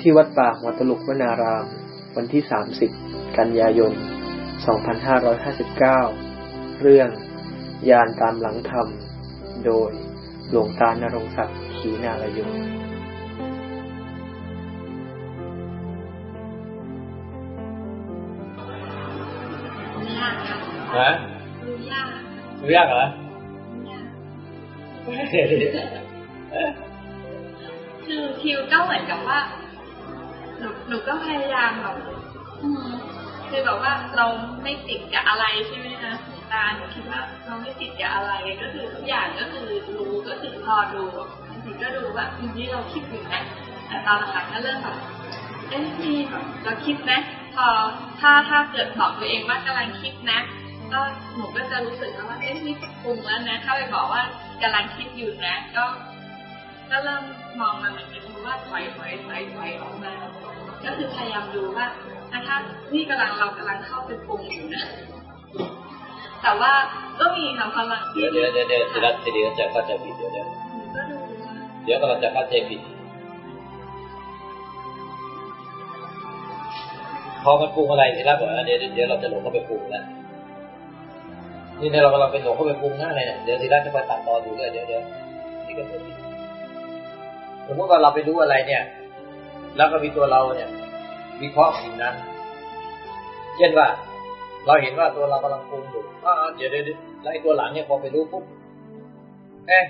ที่วัดป่าหัวตลุกวนาราม วันที่ 30 กันยายน 2559 เรื่อง ยานตามหลังธรรม โดยหลวงตานรงศักดิ์ขีนารยุฮะดูยากดูยากเหรอ คือคิวก็เหมือนกับว่าหนูหนูก็พยายามแบบคือแบบว่าเราไม่ติดกับอะไรใช่ไหมคะตาหนูคิดว่าเราไม่ติดกับอะไรก็คือทุกอย่างก็คือรู้ก็คือพอดูบางทีก็ดูแบบทีนี้เราคิดอยู่นะแต่ตอนหลังก็เริ่มแบบเอ๊ะนี่แบบเราคิดนะพอถ้าถ้าเกิดบอกตัวเองว่ากำลังคิดนะ ก็หนูก็จะรู้สึกว่าเอ๊ะนี่ปรุงแล้วนะ ถ้าไปบอกว่ากำลังคิดอยู่นะ ก็ก็เริ่มมองมันเหมือนเป็นว่าถอยถอยถอยถอยออกมาก็คือพยายามดูว่าถ้านี่กำลังเรากำลังเข้าไปปรุงอยู่นะแต่ว่าก็มีค่ะพลังเดี๋ยวเดี๋ยวเดี๋ยวเดี๋ยวทีละทีเดียวจะเข้าใจผิดเดี๋ยวเดี๋ยวเดี๋ยวกำลังจะเข้าใจผิดพอมันปรุงอะไรทีละแบบเดี๋ยวเดี๋ยวเราจะหลงเข้าไปปรุงแล้ว นี่เนี่ยเรากำลังเป็นหลงเข้าไปปรุงหน้าเลยเนี่ยเดี๋ยวทีละจะไปตัดต่อดูเลยเดี๋ยวเดี๋ยวนี่ก็เป็นสมมติว่าเราไปรู้อะไรเนี่ย แล้วก็มีตัวเราเนี่ย วิเคราะห์สิ่งนั้น เช่นว่า เราเห็นว่าตัวเรากำลังปรุงอยู่อ่าเดี๋ยวเดี๋ยวแล้วไอ้ตัวหลังเนี่ยพอไปรู้ปุ๊บเอ๊ะ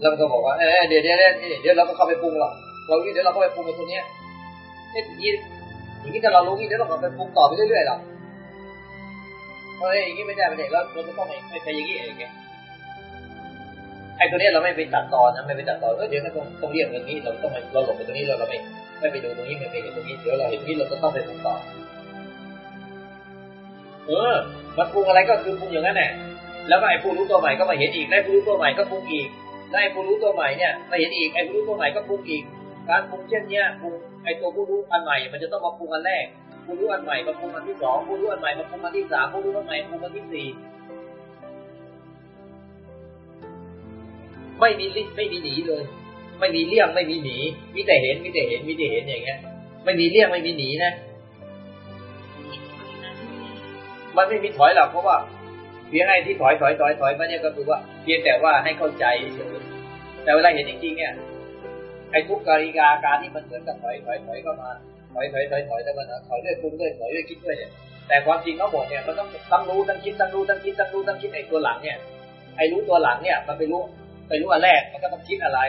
เราก็บอกว่าเอ๊ะเดี๋ยวเดี๋ยวเดี๋ยวเดี๋ยวเราก็เข้าไปปรุงหรอกเราเดี๋ยวเราก็ไปปรุงกับตัวเนี้ยเอ๊ะอย่างนี้อย่างนี้ถ้าเรารู้นี่เดี๋ยวเราก็ไปปรุงต่อไปเรื่อยๆหรอก เฮ้ยอย่างนี้ไม่ได้ไม่ได้แล้วเราจะต้องไม่ไม่ไปอย่างนี้อย่างเงี้ยไอ้ตัวนี้เราไม่ไปตัดตอนนะไม่ไปตัดตอนเออเดี๋ยวต้องต้องเรียกตรงนี้เราต้องเราหลบไปตรงนี้เราเราไม่ไม่ไปดูตรงนี้ไม่ไปเห็นตรงนี้เดี๋ยวเราเห็นนี้เราก็ต้องไปปรุงต่อเออมันปรุงอะไรก็คือปรุงอย่างนั้นแหละแล้วไอ้ผู้รู้ตัวใหม่ก็มาเห็นอีกไอ้ผู้รู้ตัวใหม่ก็ปรุงอีกไอ้ผู้รู้ตัวใหม่เนี่ยมาเห็นอีกไอ้ผู้รู้ตัวใหม่ก็ปรุงอีก การปรุงเช่นเนี้ยปรุงไอ้ตัวผู้รู้อันใหม่ มันจะต้องมาปรุงอันแรก ผู้รู้อันใหม่มาปรุงอันที่สองผู้รู้อันใหม่มาปรุงอันที่สามผู้รู้อันใหม่ปรุงอันที่สี่ไม่มีลิไม่มีหนีเลย ไม่มีเลี่ยงไม่มีหนีมีแต่เห็นมีแต่เห็นมีแต่เห็นอย่างเงี้ย ไม่มีเลี่ยงไม่มีหนีนะ มันไม่มีถอยหรอกเพราะว่าเพียงไอ้ที่ถอยถอยถอยถอยมาเนี่ยก็คือว่าเพียงแต่ว่าให้เข้าใจเฉยแต่เวลาเห็นจริงๆเนี่ยไอ้ทุกการิกาการที่มันเหมือนกับถอยถอยถอยเข้ามา ถอยถอยถอยถอยแล้วมันถอยเรื่อยปรุงเรื่อยถอยเรื่อยคิดเรื่อยเนี่ยแต่ความจริงทั้งหมดเนี่ยมันต้องตั้งรู้ตั้งคิดตั้งรู้ตั้งคิดตั้งรู้ตั้งคิดไอ้ตัวหลังเนี่ยไอ้รู้ตัวหลังเนี่ยมันไปรู้ไปรู้อันแรกมันก็ต้องคิดอะไร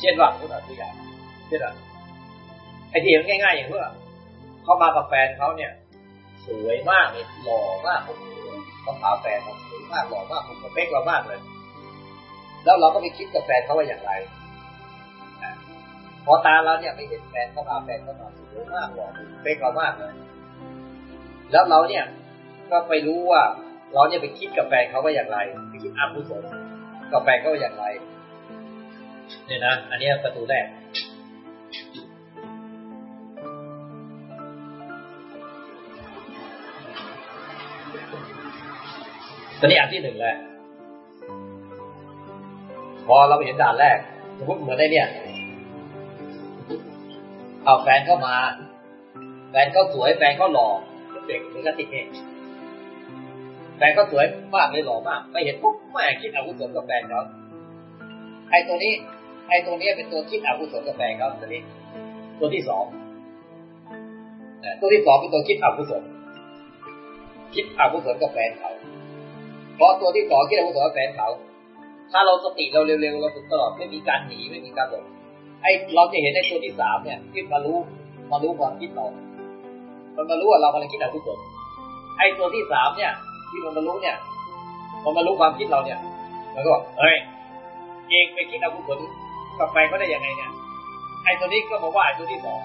เช่นว่าพูดตัวอย่างเช่นว่าไอ้ที่เห็นง่ายๆอย่างเพื่อเขามากับแฟนเขาเนี่ย สวยมากเลยหล่อมากผมเขาถาแฟนเขาสวยมากหล่อมากผมกับเป๊กเรามากเลย แล้วเราก็ไปคิดกับแฟนเขาว่าอย่างไร พอตาเราเนี่ยไปเห็นแฟนเขามาแฟนเขามาสวยมากหล่อเป๊กเรามากเลยแล้วเราเนี่ยก็ไปรู้ว่าเราเนี่ยไปคิดกับแฟนเขาว่าอย่างไร ไปคิดอาภุศลกาแฟก็อย่างไรเนี่ยนะอันนี้ประตูแรกตอนนี้อันที่หนึ่งแล้วพอเราไปเห็นด่านแรกสมมติเหมือนได้เนี่ย เอาแฟนเข้ามา แฟนเขาสวยแฟนเขาหล่อเด็กมันก็ติดเนี่ยแฟนก็สวยมากเลยหล่อมากไม่เห็นปุ๊บแม่คิดอาวุศลกับแฟนเขาไอ้ตัวนี้ ไอ้ตัวนี้เป็นตัวคิดอาวุศลกับแฟนเขาตัวนี้ ตัวที่สองตัวที่สองเป็นตัวคิดอาวุศลคิดอาวุศลกับแฟนเขาเพราะตัวที่สองคิดอาวุศลกับแฟนเขาถ้าเราสติเราเร็วๆเราฝึกตลอดไม่มีการหนีไม่มีการหลบ ไอเราจะเห็นในตัวที่สามเนี่ยที่มารู้มารู้ความคิดเรา มันมารู้ว่าเรากำลังคิดอาวุศลไอตัวที่สามเนี่ย ที่มันบรรลุเนี่ยพอมารู้ความคิดเราเนี่ยมันก็บอกเฮ้ยเองไปคิดเอาผลกับแฟนก็ได้ยังไงเนี่ยไอตัวนี้ก็บอกว่าไอตัวที่สอง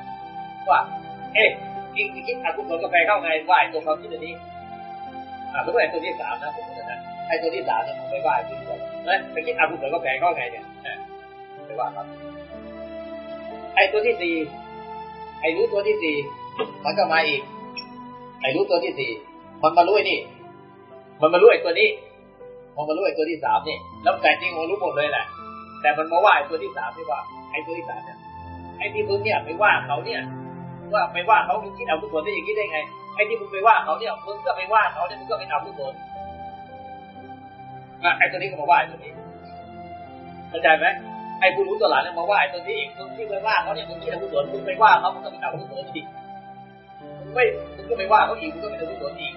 ว่า เอ๊ะเองไปคิดเอาผลกับแฟนเข้าไงว่าไอตัวความคิดตัวนี้อ่าหรือว่ไอตัวที่สามนะผมนะไอตัวที่สามเนี่ยผมไปว่าไอตัวที่สองนะไปคิดเอาผลกับแฟนเข้าไงเนี่ยไปว่าครับ ไอ้ตัวที่สี่ไอ้รู้ตัวที่สี่มันก็มาอีก ไอ้รู้ตัวที่สี่มันมารู้ไอ้นี่ มันมารู้ไอ้ตัวนี้พอมารู้ไอ้ตัวที่สามนี่ แล้วแต่จริงมันรู้หมดเลยแหละ แต่มันมาว่าไอ้ตัวที่สามไม่ว่า ไอ้ตัวที่สามเนี่ย ไอ้ที่มึงเนี่ยไม่ว่าเขาเนี่ย ว่าไม่ว่าเขามึงคิดเอากุศลได้อย่างนี้ได้ไง ไอ้ที่มึงไปว่าเขาเนี่ยมึงก็ไปว่าเขาเนี่ยมึงก็เป็นเอากุศลไอ้ตัวนี้ก็มาว่าไอ้ตัวนี้เข้าใจไหม ไอ้ผู้รู้ตัวหลังเนี่ยมาว่าไอ้ตัวนี้อีกมึงที่ไปว่าเขาเนี่ยมึงคิดเอากุศลมึงไปว่าเขามึงก็เป็นเอากุศลอีกมึงไม่มึงก็ไปว่าเขาอีกมึงก็เป็นเอากุศลอีก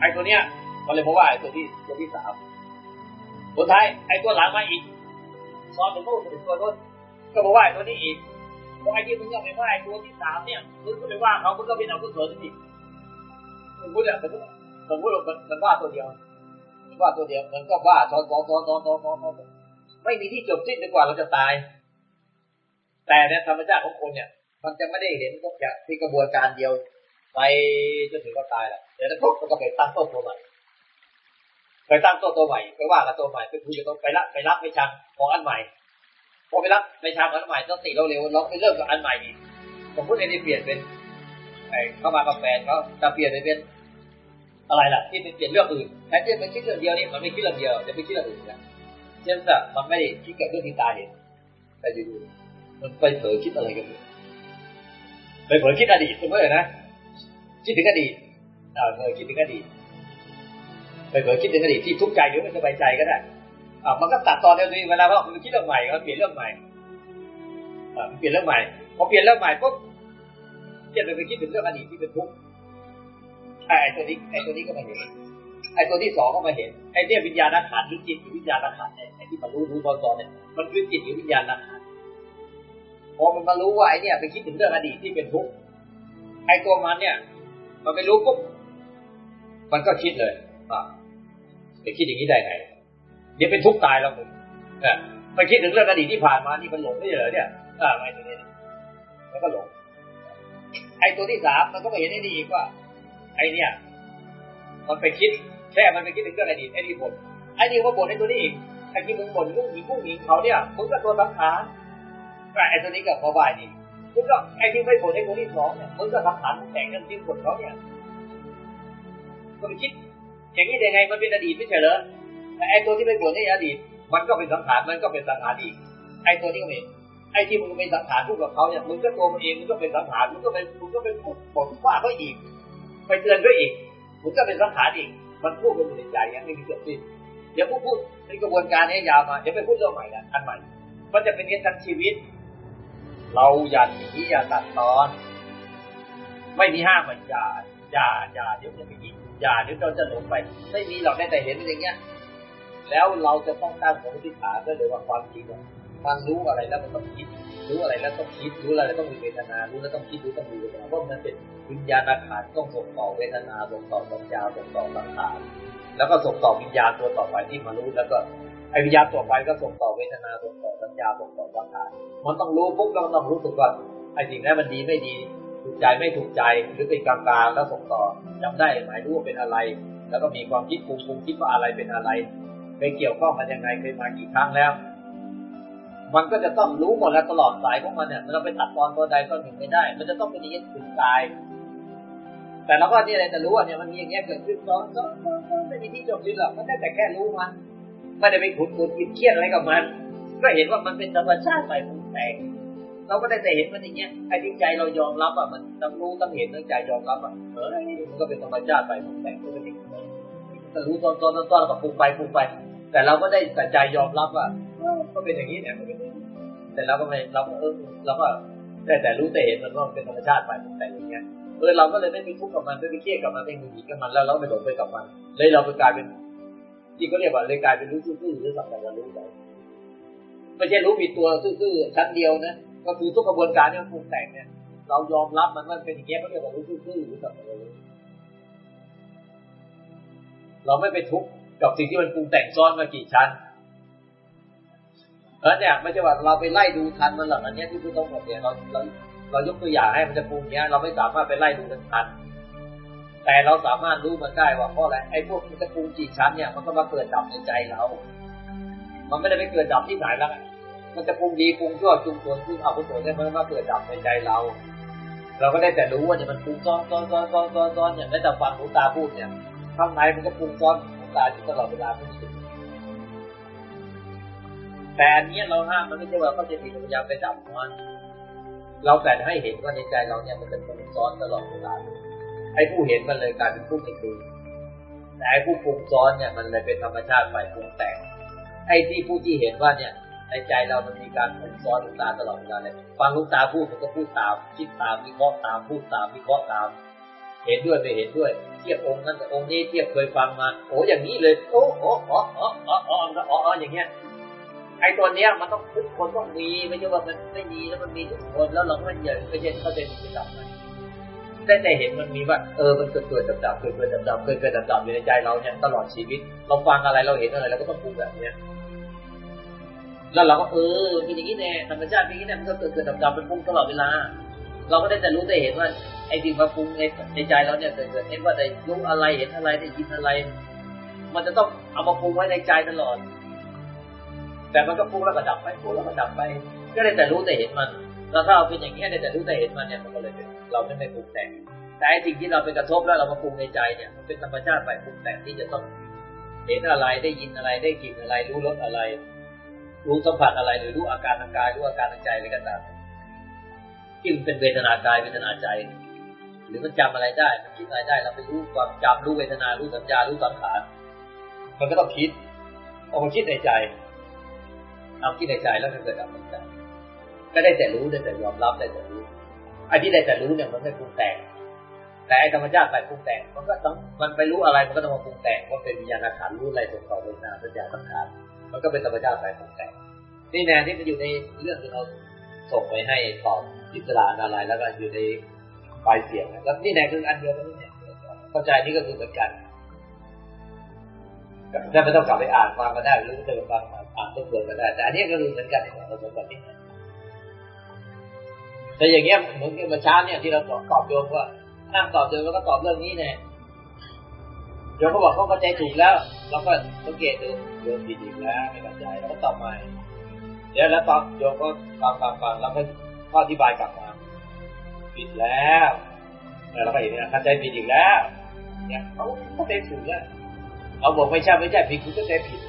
ไอ้ตัวเนี้ยมันเลยมาว่าไอ้ตัวที่ตัวที่สามสุดท้ายไอ้ตัวหลังมาอีกซ้อนถึงโน้นถึงตัวโน้นก็มาว่าไอ้ตัวนี้อีกพอไอ้ที่มึงก็ไปว่าไอ้ตัวที่สามเนี่ยมึงก็ไปว่าเขามึงก็เป็นเอากุศลอีกสมมติอะสมมติสมมติมันมันว่าตัวเดียวมันว่าตัวเดียวมันก็ว่าซ้อนซ้อนซ้อนซ้อนซ้อนซ้อนซ้อน ไม่มีที่จบสิ้นจนกว่าเราจะตาย แต่เนี่ยธรรมชาติของคนเนี่ย มันจะไม่ได้เห็นทุกอย่างที่กระบวนการเดียว ไปจนถึงก็ตายแหละเดี๋ยวนั้นปุ๊บมันก็ไปตั้งต้นตัวใหม่ไปตั้งต้นตัวใหม่ไปว่ากับตัวใหม่ไปคุยกับตัวไปรับไปรับไปชังของอันใหม่พอไปรับไปชังอันใหม่ต้องติเราเร็วเราไปเริ่มกับอันใหม่อีกผมพูดในนี้เปลี่ยนเป็นไอ้เข้ามากับแฟนเขาจะเปลี่ยนไปเป็นอะไรล่ะที่เป็นเปลี่ยนเรื่องอื่นแทนที่มันคิดเรื่องเดียวนี่มันไม่คิดเรื่องเดียวจะไปคิดเรื่องอื่นนะ เช่นว่ามันไม่ได้คิดกับเรื่องที่ตาเห็นแต่อยู่ๆมันไปเผลอคิดอะไรกันไปเผลอคิดอดีตสมมตินะคิดถึงอดีตอ่าเผลอคิดถึงอดีตไปเผลอคิดถึงอดีตที่ทุกข์ใจหรือไม่สบายใจก็ได้อ่ามันก็ตัดตอนเดียวเองเวลาว่ามันคิดเรื่องใหม่มันเปลี่ยนเรื่องใหม่อ่าเปลี่ยนเรื่องใหม่พอเปลี่ยนเรื่องใหม่ปุ๊บเจะไปคิดถึงเรื่องอดีตที่เป็นทุกข์ไอ้ตัวนี้ไอ้ตัวนี้ก็มาเห็น ไอ้ตัวที่สองก็มาเห็นไอ้เนี่ยวิญญาณขันหรือจิตหรือวิญญาณขันไอ้ที่มารู้รู้ตอนตอนเนี่ยมันคือจิตหรือวิญญาณขันพอมันมารู้ว่าไอ้เนี่ยไปคิดถึงเรื่องอดีตที่เป็นทุกข์ไอ้ตัวมันเนี่ย มันไปรู้ปุ๊บมันก็คิดเลยอ่าไปคิดอย่างนี้ได้ไงเดี๋ยวเป็นทุกข์ตายแล้วมึงนี่ยไปคิดถึงเรื่องอดีตที่ผ่านมานี่มันหลงไม่เหรอเนี่ยอ่าไอ้ตัวนี้มันก็หลงไอ้ตัวที่สามมันก็มาเห็นไอ้นี่อีกว่า ไอ้เนี่ย มันไปคิด แค่มันไปคิดถึงเรื่องอดีตไอ้นี่บ่นไอ้นี่ก็บ่นไอ้ตัวนี้อีกไอ้ที่มึงบ่นลูกหญิงผู้หญิงเขาเนี่ยมึงก็ตัวสังขารแต่ไอ้ตัวนี้ก็พอบ่ายนี่มึงก็ไอ้ที่ไม่บ่นไอ้ตัวที่สองเนี่ยมึงก็สังขารแต่งกันที่บ่นเขาเนี่ยก็ไปคิดอย่างนี้ได้ไงมันเป็นอดีตไม่ใช่เหรอแต่ไอ้ตัวที่ไม่บ่นนี่อดีต มันก็เป็นสังขารมันก็เป็นสังขารอีกไอ้ตัวนี้ก็เป็นไอ้ที่มึงเป็นสังขารพูดกับเขาเนี่ยมึงก็ตัวมันเองมึงก็เป็นสังขารมึงก็เป็นมึงก็เป็นบ่นว่าเขาอีก ไปเตือนเขาอีกมึงก็เป็นสังขารอีก มันพูดกันในใจยังไม่มีจบสิ้นเดี๋ยวพูดพูดในกระบวนการนี้ยาวมาเดี๋ยวไปพูดเรื่องใหม่นะอันใหม่ มันจะเป็นเรื่องทั้งชีวิต เราอย่าหนีอย่าตัดตอน ไม่มีห้ามมันอย่าอย่าอย่าเดี๋ยวจะไปอีกอย่าเดี๋ยวเราจะหลงไป ไม่มีเราได้แต่เห็นอย่างเงี้ย แล้วเราจะต้องตั้งสมมติฐานก็เลยว่าความจริง มันรู้อะไรแล้วมันต้องคิด รู้อะไรแล้วต้องคิด รู้อะไรแล้วต้องมีเวทนา รู้แล้วต้องคิด รู้ต้องมีเวทนาเพราะมันเป็นวิญญาณขันต้องส่งต่อเวทนา ส่งต่อสัญญาส่งต่อสังขารแล้วก็ส่งต่อวิญญาณตัวต่อไปที่มารู้แล้วก็ไอวิญญาณต่อไปก็ส่งต่อเวทนา ส่งต่อสัญญา ส่งต่อสังขารมันต้องรู้ปุ๊บแล้วมันต้องรู้สึกว่าไอสิ่งนั้นมันดีไม่ดี ถูกใจไม่ถูกใจ หรือเป็นกลางๆแล้วส่งต่อจำได้หมายรู้ว่าเป็นอะไร แล้วก็มีความคิดปรุงปรุงคิดว่าอะไรเป็นอะไรไปเกี่ยวข้องมันยังไงเคยมากี่ครั้งแล้ว มันก็จะต้องรู้หมดแล้วตลอดสายของมันเนี่ยเราไปตัดตอนตัวใดตัวหนึ่งไม่ได้ มันจะต้องเป็นอย่างนี้ถึงตาย แต่เราก็นี่อะไรจะรู้ว่าเนี่ยมันมีอย่างเงี้ยเกิดขึ้นก็ก็ก็ไม่มีที่จบสิ้นหรอกมันได้แต่แค่รู้มันไม่ได้ไปขุดขุดคิดเครียดอะไรกับมัน ก็เห็นว่ามันเป็นธรรมชาติไปปรุงแต่งเราก็ได้แต่เห็นมันอย่างเงี้ยไอ้ที่ใจเรายอมรับอะมันต้องรู้ต้องเห็นต้องใจยอมรับอะเออมันก็เป็นธรรมชาติไปปรุงแต่งก็เป็นอย่างนี้แต่รู้ตอนตอนตอนตอนกับปรุงไปปรุงไป แต่เราก็ได้แต่ใจยอมรับว่า ก็เป็นอย่างนี้เนี่ยมันเป็นแต่เราก็ไม่เราก็เราก็ได้แต่รู้แต่เห็นมันว่ามันเป็นธรรมชาติไปแต่อย่างเงี้ยเออเราก็เลยไม่มีทุกข์กับมันไม่ไปเครียดกับมันไม่มีหนีกับมันแล้วเราไม่หลงไปกับมัน เลยเราไปกลายเป็นที่เขาเรียกว่าเลยกลายเป็นรู้ซื่อๆหรือสัมผัสรู้ไปไม่ใช่รู้ผิดตัวซื่อๆชั้นเดียวนะก็คือทุกกระบวนการที่มันปรุงแต่งเนี่ย เรายอมรับมันมันเป็นอย่างเงี้ยเขาเรียกว่ารู้ซื่อๆหรือสัมผัสรู้เราไม่ไปทุกข์กับสิ่งที่มันปรุงแต่งซ้อนมากี่ชั้น เออเนี่ยไม่ใช่ว่าเราไปไล่ดูทันมันหรอกอันนี้ที่พูดต้องหมดเนี่ยเราเราเรายกตัวอย่างให้มันจะปรุงเนี้ย เราไม่สามารถไปไล่ดูมันทัน แต่เราสามารถรู้มันได้ว่าเพราะอะไรไอ้พวกมันจะปรุงกี่ชั้นเนี่ยมันก็มาเกิดดับในใจเรา มันไม่ได้ไปเกิดดับที่ไหนแล้วมันจะปรุงดีปรุงชั่วจุงส่วซึ่งเอาผลส่วเนี่ยมันมาเกิดดับในใจเรา เราก็ได้แต่รู้ว่าเนี่ยมันปรุงซ้อนซ้อนซ้อนซ้อนซ้อนซ้อนอย่างไม่แต่ฟังหูตาพูดเนี่ยข้างในมันก็ปรุงซ้อนหูตาอยู่ตลอดเวลาไม่มี แต่อันนี้เราห้ามมันไม่ใช่ว่าเขาจะผิดพยายามไปดับมัน เราแต่ให้เห็นว่าในใจเราเนี่ยมันเป็นคนซ้อนตลอดเวลาไอ้ผู้เห็นมันเลยกลายเป็นผู้ไม่ดูแต่ไอ้ผู้ปรุงซ้อนเนี่ยมันเลยเป็นธรรมชาติฝ่ายปรุงแต่งไอ้ที่ผู้ที่เห็นว่าเนี่ยในใจเรามันมีการปรุงซ้อนลูกตาตลอดเวลาเลยฟังลูกตาพูดมันก็พูดตามคิดตามวิเคราะห์ตามพูดตามวิเคราะห์ตาม เห็นด้วยไม่เห็นด้วย เทียบองค์นั้นกับองค์นี้เทียบเคยฟังมา โอ้อย่างนี้เลยโอ้โอ้อ๋ออ๋ออ๋ออ๋ออ๋ออย่างเงี้ย ไอ้ตัวเนี้ยมันต้องทุกคนต้องมีไม่ใช่ว่ามันไม่มีแล้วมันมีทุกคนแล้วเราไม่เห็นไม่ใช่เขาจะมีดับมันแต่แต่เห็นมันมีว่าเออมันเกิดเกิดดับดับเกิดเกิดดับดับเกิดเกิดดับดับอยู่ในใจเราเนี่ยตลอดชีวิต เราฟังอะไรเราเห็นอะไรเราก็ต้องปรุงแบบเนี้ยแล้วเราก็เออเป็นอย่างนี้แน่ธรรมชาติเป็นอย่างนี้แน่มันก็เกิดเกิดดับดับเป็นปรุงตลอดเวลา เราก็ได้แต่รู้ได้เห็นว่าไอ้สิ่งมาปรุงในในใจเราเนี่ยเกิดเกิดเห็นว่าได้รู้อะไรเห็นอะไรได้ยินอะไร มันจะต้องเอามาปรุงไว้ในใจตลอด แต่มันก็ปรุงแล้วก็ดับไปปรุงแล้วก็ดับไป ก็ได้แต่รู้แต่เห็นมันแล้วถ้าเราเป็นอย่างนี้ได้แต่รู้แต่เห็นมันเนี่ยมันก็เลยเป็นเราไม่ไม่ปรุงแต่งแต่สิ่งที่เราไปกระทบแล้วเรามาปรุงในใจเนี่ยมันเป็นธรรมชาติไปปรุงแต่งที่จะต้องเห็นอะไรได้ยินอะไรได้กลิ่นอะไรรู้รสอะไร รู้สัมผัสอะไรหรือรู้อาการทางกายรู้อาการทางใจอะไรก็ตามที่มันเป็นเวทนากายเวทนาใจ หรือมันจำอะไรได้มันคิดอะไรได้ เราไปรู้ความจำรู้เวทนารู้สัญญารู้สังขารมันก็ต้องคิดเอามาคิดในใจ เอาคิดในใจแล้วมันเกิดดับในใจก็ได้แต่รู้ได้แต่ยอมรับได้แต่รู้ไอ้ที่ได้แต่รู้เนี่ยมันไม่ปรุงแต่ง แต่ไอ้ธรรมชาติไปปรุงแต่ง มันก็ต้องมันไปรู้อะไรมันก็ต้องมาปรุงแต่งว่าเป็นวิญญาณขันรู้อะไรส่งต่อเวทนาสัญญาสังขารมันก็เป็นธรรมชาติไปปรุงแต่งนี่แนวที่มันอยู่ในเรื่องที่เราส่งไปให้ตอบอิสระอะไรแล้วก็อยู่ในไฟเสียงแล้วนี่แนวคืออันเดียวกันนี่เนี่ยเข้าใจนี่ก็คือเหมือนกันถ้าไม่ต้องกลับไปอ่านฟังก็ได้หรือจะไปฟังอ่า นต้นเดือนก็ได้แต่อันนี้ก็คือเหมือนกันเนี่ยเราสมบัตินี่แต่อย่างเงี้ยเหมือนเมื่อเช้าเนี่ยที่เราตอบโยมว่านั่งตอบโยมแล้วก็ตอบเรื่องนี้เนี่ยโยมเขาบอกเขาเข้าใจถูกแล้วเราก็สังเกตดูโยมผิดอีกแล้วไม่เข้าใจแล้วก็ตอบใหม่เดี๋ยวแล้วตอบโยมก็ฟังฟังฟังแล้วก็ข้ออธิบายกลับมาผิดแล้วเราก็เห็นนะเข้าใจผิดอีกแล้ว เนี่ยเขาเข้าเต็มถูกแล้วเราบอกไม่ใช่ไม่ใช่ผิดคุณก็เต็มผิด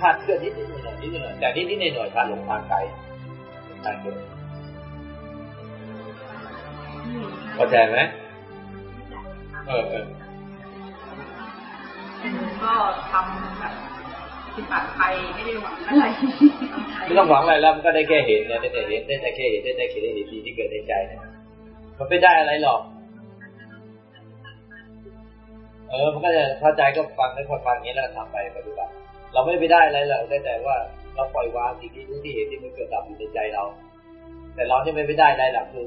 คาดเคลื่อนนิดนิดหน่อยนิดหน่อยแต่นิดนิดหน่อยพาหลงทางไกลทางเดินเข้าใจไหมเออเออก็ทำแบบปฏิบัติไปไม่ได้หวังอะไรไม่ต้องหวังอะไรแล้วมันก็ได้แค่เห็นเนี่ยได้แต่เห็นได้แต่แค่เห็นได้แต่แค่เห็นสิ่งที่เกิดในใจเนี่ยมันไม่ได้อะไรหรอก เออ มันก็จะเข้าใจก็ฟังได้พอฟังอย่างนี้แล้วทำไปปฏิบัติ เราไม่ไปได้อะไรหรอกได้แต่ว่าเราปล่อยวางสิ่งที่รู้ที่เห็นที่มันเกิดดับอยู่ในใจเรา แต่เราที่ไม่ไปได้อะไรหรอกคือ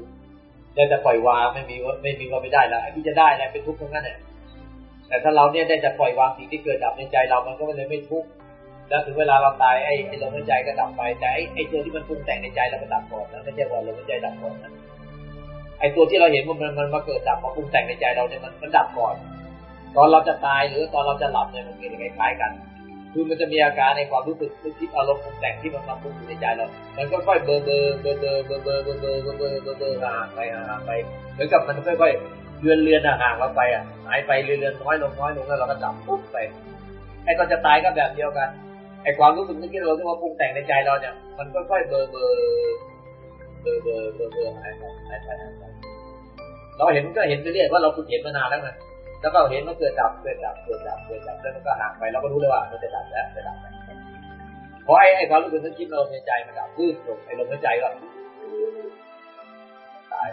ได้แต่ปล่อยวางไม่มีว่าไม่มีว่าไม่ได้แล้วไอ้ที่จะได้อะไรเป็นทุกข์ทั้งนั้นเนี่ยแต่ถ้าเราเนี่ยได้แต่ปล่อยวางสิ่งที่เกิดดับในใจเรา มันก็เลยไม่ทุกข์แล้วถึงเวลาเราตายไอ้ไอ้ลมหายใจก็ดับไปแต่ไอ้ไอ้ตัวที่มันปรุงแต่งในใจเราก็ดับก่อนนะไม่ใช่ว่าลมหายใจดับก่อนนะไอ้ตัวที่เราเห็นว่ามันมันมาเกิดดับมาปรุงแต่งในใจเราเนี่ยมันมันดับก่อน ตอนเราจะตายหรือตอนเราจะหลับเนี่ยมันเป็นคล้ายๆกัน คือมันจะมีอาการในความรู้สึกนึกคิดอารมณ์ปรุงแต่งที่มันมาปรุงอยู่ในใจเรา มันก็ค่อยเบอร์เบอร์เบอร์เบอร์เบอร์เบอร์เบอร์เบอร์เบอร์เบอร์เบอร์เบอร์ห่างไปห่างไปเหมือนกับมันค่อยๆเลือนเลือนห่างเราไปอะหายไปเลือนเลือนน้อยลงน้อยลงแล้วเราก็ดับปุ๊บไปไอ้ตอนจะตายก็แบบเดียวกันไอ้ความรู้สึกนึกคิดเราที่ว่าปรุงแต่งในใจเราเนี่ย มันค่อยๆเบอร์เบอร์เบอร์เบอร์เบอร์เบอร์หายไปหายไปหายไปเราเห็นก็เห็นไปเรื่อยว่าเราฝึกเห็นมานานแล้วไง แล้วก็เห็นมันเกิดดับเกิดดับเกิดดับเกิดดับแล้วมันก็ห่างไปเราก็รู้เลยว่ามันจะดับแล้วจะดับไปเพราะไอ้ไอ้ความรู้สึกนึกคิดเราในใจมันดับพื้นลงไอ้ลมหายใจก็ตาย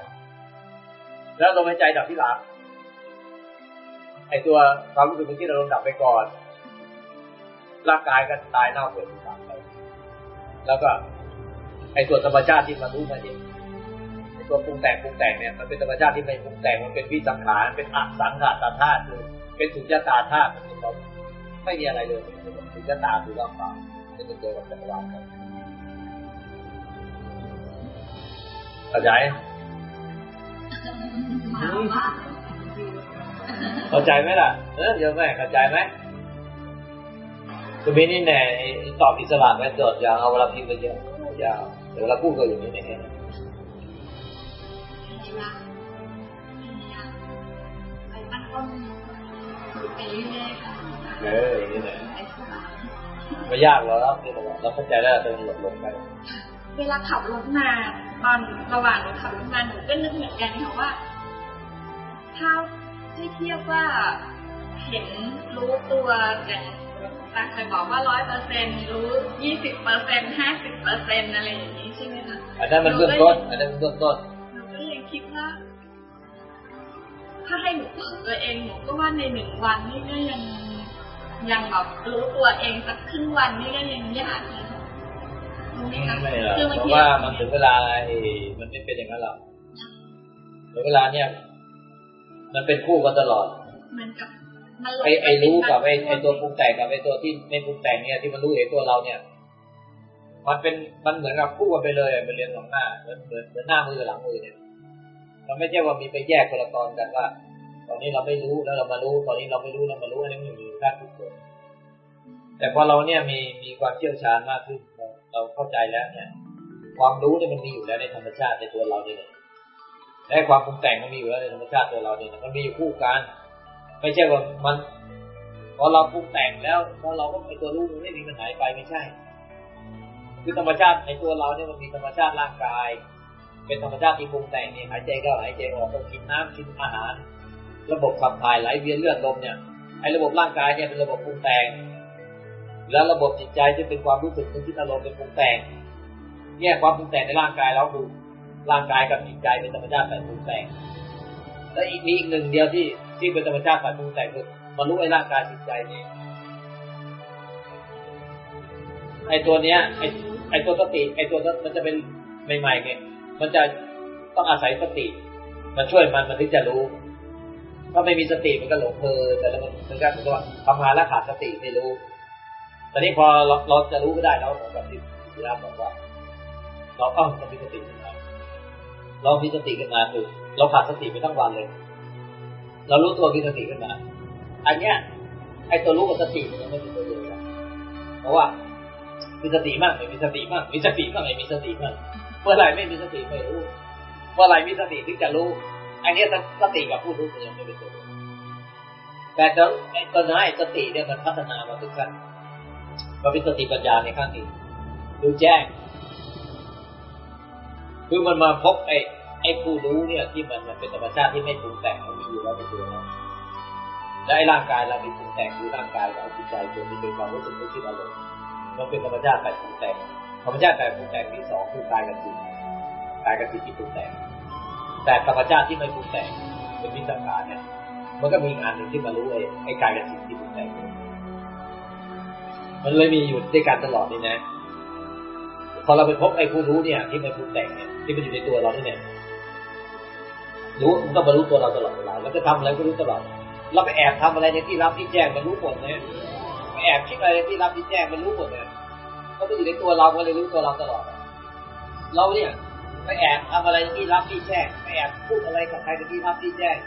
แล้วลมหายใจดับที่หลังไอ้ตัวความรู้สึกนึกคิดเราลมดับไปก่อนร่างกายก็ตายเน่าเปื่อยไปแล้วก็ไอ้ส่วนธรรมชาติที่มันรู้มาเอง ตัวปรุงแต่งปรุงแต่งเนี่ยมันเป็นธรรมชาติที่ไม่ปรุงแต่งมันเป็นวิสังขารเป็นอสังขารธาตุคือเป็นสุญญตาธาตุมันเป็นเราไม่มีอะไรเลยเป็นสุญญตาคือว่างเปล่าเป็นตัวกับจักรวาลครับเข้าใจเข้าใจไหมล่ะเออเยอะไหมเข้าใจไหมคือไม่นี่แน่ตอบอิสระแม่จดอย่างเอาเวลาพิมพ์ไปเยอะยาวเดี๋ยวเราพูดกันอย่างนี้ ไม่เห็นฝึกไปเรื่อยๆค่ะเอออย่างนี้แหละไม่ยากหรอกนี่เราเราเข้าใจแล้วเดินหลบลงไป เวลาขับรถมาตอนระหว่างหนูขับรถมาหนูก็นึกเหมือนกันค่ะว่าถ้าให้เทียบว่าเห็นรู้ตัวอย่างตาเคยบอกว่าร้อยเปอร์เซ็นรู้ยี่สิบเปอร์เซ็นห้าสิบเปอร์เซ็นอะไรอย่างนี้ใช่ไหมคะอันนั้นมันเบื้องต้นอันนั้นมันเบื้องต้นหนูก็เลย คิดว่า ถ้าให้หนูฝึกตัวเองหนูก็ว่าในหนึ่งวันนี่ก็ยังยังแบบรู้ตัวเองสักครึ่งวันนี่ก็ยังยากเลยค่ะรู้ไหมคะไม่หรอกคือบางเพทีราะว่ามันถึงเวลาไอ้มันไม่เป็นอย่างนั้นหรอกถึงเวลาเนี่ย มันเป็นคู่กันตลอดเหมือนกับมันลงไอ้ไอ้รู้กับไอ้เป็นไอ้ตัวปรุงแต่งกับไอ้ตัวที่ไม่ปรุงแต่งเนี่ยที่มันรู้เห็นตัวเราเนี่ย มันเป็นมันเหมือนกับคู่กันไปเลยอะมันเรียนสองหน้าเหมือนเหมือนเหมือนหน้ามือกับหลังมือเนี่ย มันไม่ใช่ว่ามีไปแยกคนละตอนกันว่า ตอนนี้เราไม่รู้แล้วเรามารู้ ตอนนี้เราไม่รู้แล้วมารู้อันนี้ไม่มีค่ทุกคนแต่พอเราเนี่ยมีมีความเชี่ยวชาญมากขึ้นเราเราเข้าใจแล้วเนี่ย ความรู้เนี่ยมันมีอยู่แล้วในธรรมชาติในตัวเราเนี่ยและความปรุงแต่งมันมีอยู่แล้วในธรรมชาติตัวเราเนี่ยมันมีอยู่คู่กันไม่ใช่ว่ามันพอเราปรุงแต่งแล้วพอเราก็ไอตัวรู้มันไม่มีมันหายไปไม่ใช่ คือธรรมชาติในตัวเราเนี่ยมันมีธรรมชาติร่างกาย เป็นธรรมชาติที่ปรุงแต่งเนี่ยหายใจเข้าหายใจออกต้องกินน้ำกินอาหาร ระบบขับถ่ายไหลเวียนเลือดลมเนี่ยไอระบบร่างกายเนี่ยเป็นระบบปรุงแต่ง แล้วระบบจิตใจที่เป็นความรู้สึกนึกคิดอารมณ์เป็นปรุงแต่งเนี่ยความปรุงแต่งในร่างกายเราคือร่างกายกับจิตใจเป็นธรรมชาติแต่ปรุงแต่ง และอีกมีอีกหนึ่งเดียวที่ที่เป็นธรรมชาติฝ่ปรุงแต่งคือมารู้ไอ้ร่างกายจิตใจนี่ไอ้ตัวเนี้ยไอ้ไอ้ตัวสติไอ้ตัวมันจะเป็นใหม่ๆไง มันจะต้องอาศัยสติมาช่วยมันมันถึงจะรู้ ถ้าไม่มีสติมันก็หลงเพลินแต่แล้วมันมันก็เหมือนกับว่าทำงานแล้วขาดสติไม่รู้ตอนนี้พอเราเราจะรู้ก็ได้แล้วผมแบบที่ที่รับบอกว่า เราต้องมีสติขึ้นมาเรามีสติขึ้นมาคือเราขาดสติไปทั้งวันเลย เรารู้ตัวมีสติขึ้นมา อันเนี้ยไอ้ตัวรู้กับสติมันยังไม่เป็นตัวเดียวกันเพราะว่ามีสติมากไม่มีสติมากมีสติมากไม่มีสติมาก เมื่อไหร่ไม่มีสติไม่รู้ เมื่อไหร่มีสติถึงจะรู้ อันนี้สติกับผู้รู้มันยังไม่เป็นตัวแต่ตอนไอ้ตอนนั้นไอ้สติเนี่ยมันพัฒนามาถึงขั้นมันเป็นสติปัญญาในขั้นนี้ดูแจ้ง คือมันมาพบไอ้ไอ้ผู้รู้เนี่ยที่มันมันเป็นธรรมชาติที่ไม่ปรุงแต่งมันมีอยู่แล้วในตัวเราและไอ้ร่างกายเรามีปรุงแต่งคือร่างกายเราจิตใจตัวนี้เป็นความรู้สึกนึกคิดอารมณ์มันเป็นธรรมชาติแต่ปรุงแต่ง ธรรมชาติแต่ปรุงแต่งที่สองคือกายกับจิตกายกับจิตที่ปรุงแต่ง แต่ธรรมชาติที่ไม่ปรุงแต่งเป็นวิสังขารเนี่ยมันก็มีงานหนึ่งที่มารู้ไอ้ไอ้กายกับจิตที่ปรุงแต่งมันเลยมีอยู่ด้วยกันตลอดนี่นะพอเราไปพบไอ้ผู้รู้เนี่ย ที่มันปรุงแต่งเนี่ยที่มันอยู่ในตัวเราเนี่ยรู้มันก็มารู้ตัวเราตลอดเวลาแล้วก็ทำอะไรก็รู้ตลอดเราไปแอบทำอะไรในที่รับที่แจ้งมันรู้หมดเลยไปแอบคิดอะไรในที่รับที่แจ้งมันรู้หมดเลย มันอยู่ในตัวเราก็เลยรู้ตัวเราตลอด เราเนี่ยไปแอบทำอะไรในที่รับที่แจ้งไปแอบพูดอะไรกับใครในที่รับที่แจ้ง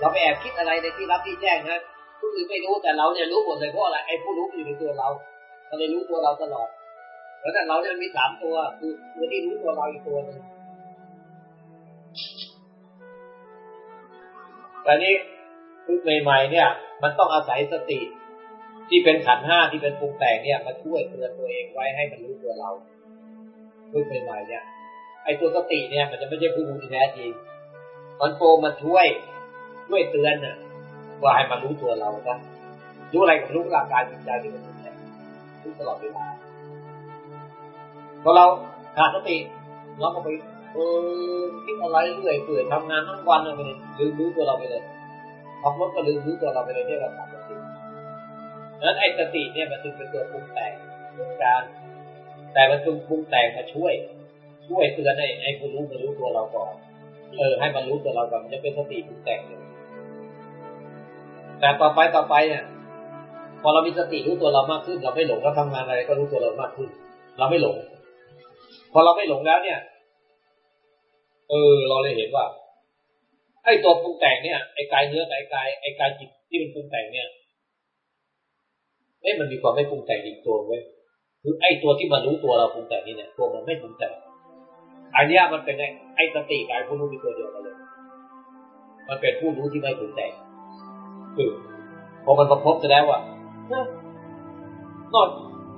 เราไปแอบคิดอะไรในที่รับที่แจ้งนะผู้อื่นไม่รู้แต่เราเนี่ยรู้หมดเลยเพราะอะไรไอ้ผู้รู้อยู่ในตัวเราเราเลยรู้ตัวเราตลอด แล้วแต่เราจะมีสามตัวคือตัวที่รู้ตัวเราอีกตัวหนึงแต่นี้คือใหม่ๆเนี่ย มันต้องอาศัยสติ ที่เป็นขันห้าที่เป็นปรุงแต่งเนี่ยมาช่วยเตือนตัวเองไว้ให้มันรู้ตัวเราคือใหม่ๆเนี่ย ไอ้ตัวสติเนี่ย มันจะไม่ใช่ผู้รู้ที่แท้จริงมันโฟมาช่วยช่วยเตือนน่ะว่าให้มันรู้ตัวเราซะรู้อะไรกับรู้ร่างกายจิตใจที่มันปรุงแต่งรู้ตลอดเวลาพอเราขาดสติเราก็ไปเออคิดอะไรเรื่อยเปื่อยทำงานทั้งวันเลยลืมรู้ตัวเราไปเลยขับรถก็ลืมรู้ตัวเราไปเลยเนี่เราขาดสติดัง นั้นไอ้สติเนี่ยมันจึงเป็นตัวปรุงแต่งเรื่องการ แต่มันจึงปรุงแต่งมาช่วย ช่วยเตือนให้ไอ้ผู้รู้มารู้ตัวเราก่อน เออ ให้มันรู้ตัวเราก่อนมันจะเป็นสติปรุงแต่งเลยแต่ต่อไปต่อไปเนี่ยพอเรามีสติรู้ตัวเรามากขึ้น เราไม่หลงเราทำงานอะไรก็รู้ตัวเรามากขึ้น เราไม่หลง พอเราไม่หลงแล้วเนี่ย เออ เราเลยเห็นว่าไอ้ตัวปรุงแต่งเนี่ยไอ้กายเนื้อกับไอ้กายไอ้กายจิตที่มันปรุงแต่งเนี่ย เอ้มันมีความไม่ปรุงแต่งอีกตัวเว้ยคือไอ้ตัวที่มันรู้ตัวเราปรุงแต่งนี่เนี่ยตัวมันไม่ปรุงแต่งอันนี้มันเป็นไอ้ไอ้สติกายผู้รู้มีตัวเดียวกันเลย มันเป็นผู้รู้ที่ไม่ปรุงแต่งคือพอมันประพบจะแล้วอะนอก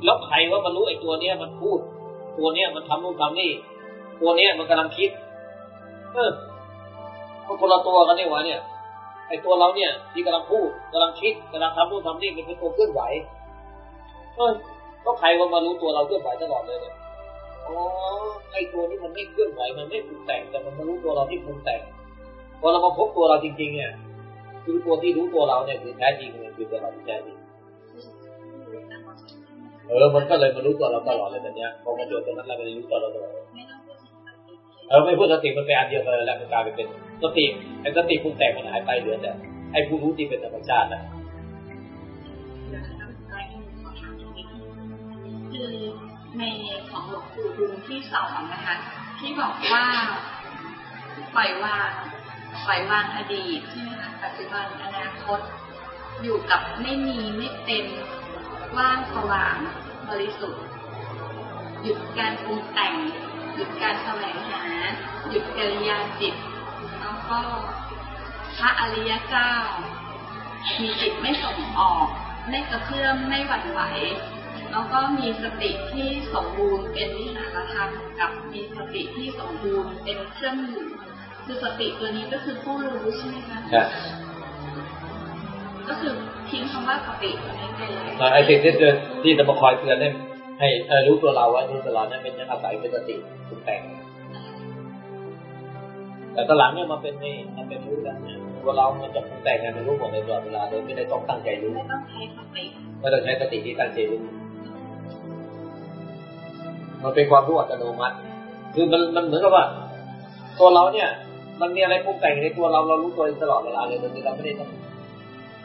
แล้วใครว่ามันรู้ไอ้ตัวเนี้ยมันพูด ตัวเนี้ยมันทำนู่นทำนี่ ตัวเนี้ยมันกำลังคิด เออมันคนละตัวกันนี่หวะเนี่ยไอ้ตัวเราเนี่ยที่กำลังพูดกำลังคิดกำลังทำนู่นทำนี่มันเป็นตัวเคลื่อนไหว เออก็ใครว่ามารู้ตัวเราเคลื่อนไหวตลอดเลยเนี่ยอ๋อไอ้ตัวนี้มันไม่เคลื่อนไหวมันไม่ปรุงแต่งแต่มันมารู้ตัวเราที่ปรุงแต่งพอเรามาพบตัวเราจริง ๆ เนี่ยคือตัวที่รู้ตัวเราเนี่ยคือแท้จริงเลยคือตัวเราที่แท้จริงเออ มันก็เลยมารู้ตัวเราตลอดเลยแบบเนี้ยพอมาเจอตรงนั้นเราก็เลยรู้ตัวเราตลอดเออไม่พูดสติมันเป็นอันเดียวกันเลยแหละมันกลายเป็นสติไอ้สติปรุงแต่งมันหายไปเหลือแต่ไอ้ผู้รู้ที่เป็นธรรมชาตินะ คือในของหลวงปู่ดุลที่สอนนะคะ ที่บอกว่าปล่อยวางปล่อยวางอดีตใช่ไหมคะปัจจุบันอนาคต อยู่กับไม่มีไม่เป็นว่างสว่างบริสุทธิ์ หยุดการปรุงแต่ง หยุดการแสวงหา หยุดกิริยาจิตแล้วก็พระอริยเจ้า มีจิตไม่ส่งออก ไม่กระเพื่อมไม่หวั่นไหว แล้วก็มีสติที่สมบูรณ์เป็นวิหารธรรมกับมีสติที่สมบูรณ์เป็นเครื่องอยู่คือสติตัวนี้ก็คือผู้รู้ใช่ไหมคะใช่ก็คือทิ้งคำว่าสติตัวนี้ไปเลยไอ้สิ่งที่เตือนที่จะมาคอยเตือนให้ให้เออรู้ตัวเราว่ารู้ตัวเรานั้นเป็นยังอาศัยเป็นสติปรุงแต่งแต่ตอนหลังเนี่ยมันเป็นนี่มันเป็นรู้แล้วเนี่ยตัวเรามันจะปรุงแต่งไงมันรู้หมดในตลอดเวลาโดยไม่ได้ต้องตั้งใจรู้ไม่ต้องใช้สติไม่ต้องใช้สติที่ตั้งใจรู้ มันเป็นความรู้อัตโนมัติ คือมันมันเหมือนกับว่า ตัวเราเนี่ย มันมีอะไรปรุงแต่งในตัวเราเรารู้ตัวเองตลอดเวลาเลยโดยที่เราไม่ได้ต้อง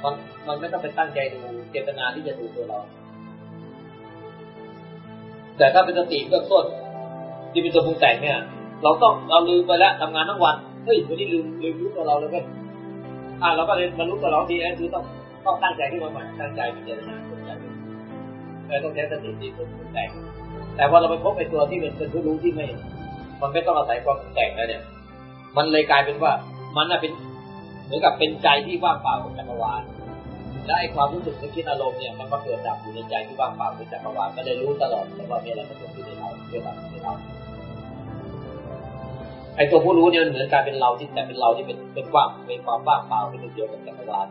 มันมันไม่ต้องไปตั้งใจดูเจตนาที่จะดูตัวเรา แต่ถ้าเป็นสติเบื้องต้นที่เป็นตัวปรุงแต่งเนี่ย เราต้องเราลืมไปแล้วทำงานทั้งวันเฮ้ยวันนี้ลืมลืมรู้ตัวเราเลยเว้ยอ่าเราก็เลยมารู้ตัวเราทีนั้นคือต้องต้องตั้งใจที่มันใหม่ตั้งใจพิจารณาตั้งใจแต่ต้องใช้สติที่เป็นปรุงแต่ง แต่พอเราไปพบไอ้ตัวที่เป็นเป็นผู้รู้ที่ไม่ มันไม่ต้องอาศัยความแต่งแล้วเนี่ย มันเลยกลายเป็นว่า มันน่ะเป็นเหมือนกับเป็นใจที่ว่างเปล่าของจักรวาลและไอ้ความรู้สึกนึกคิดอารมณ์เนี่ยมันก็เกิดดับอยู่ในใจที่ว่างเปล่าของจักรวาลก็เลยรู้ตลอดแต่ว่ามีอะไรมันเกิดขึ้นในเราเกิดดับในเราไอ้ตัวผู้รู้เนี่ยมันเหมือนกลายเป็นเราที่แต่เป็นเราที่เป็นเป็นว่างเป็นความว่างเปล่าเป็นเดียวกับจักรวาล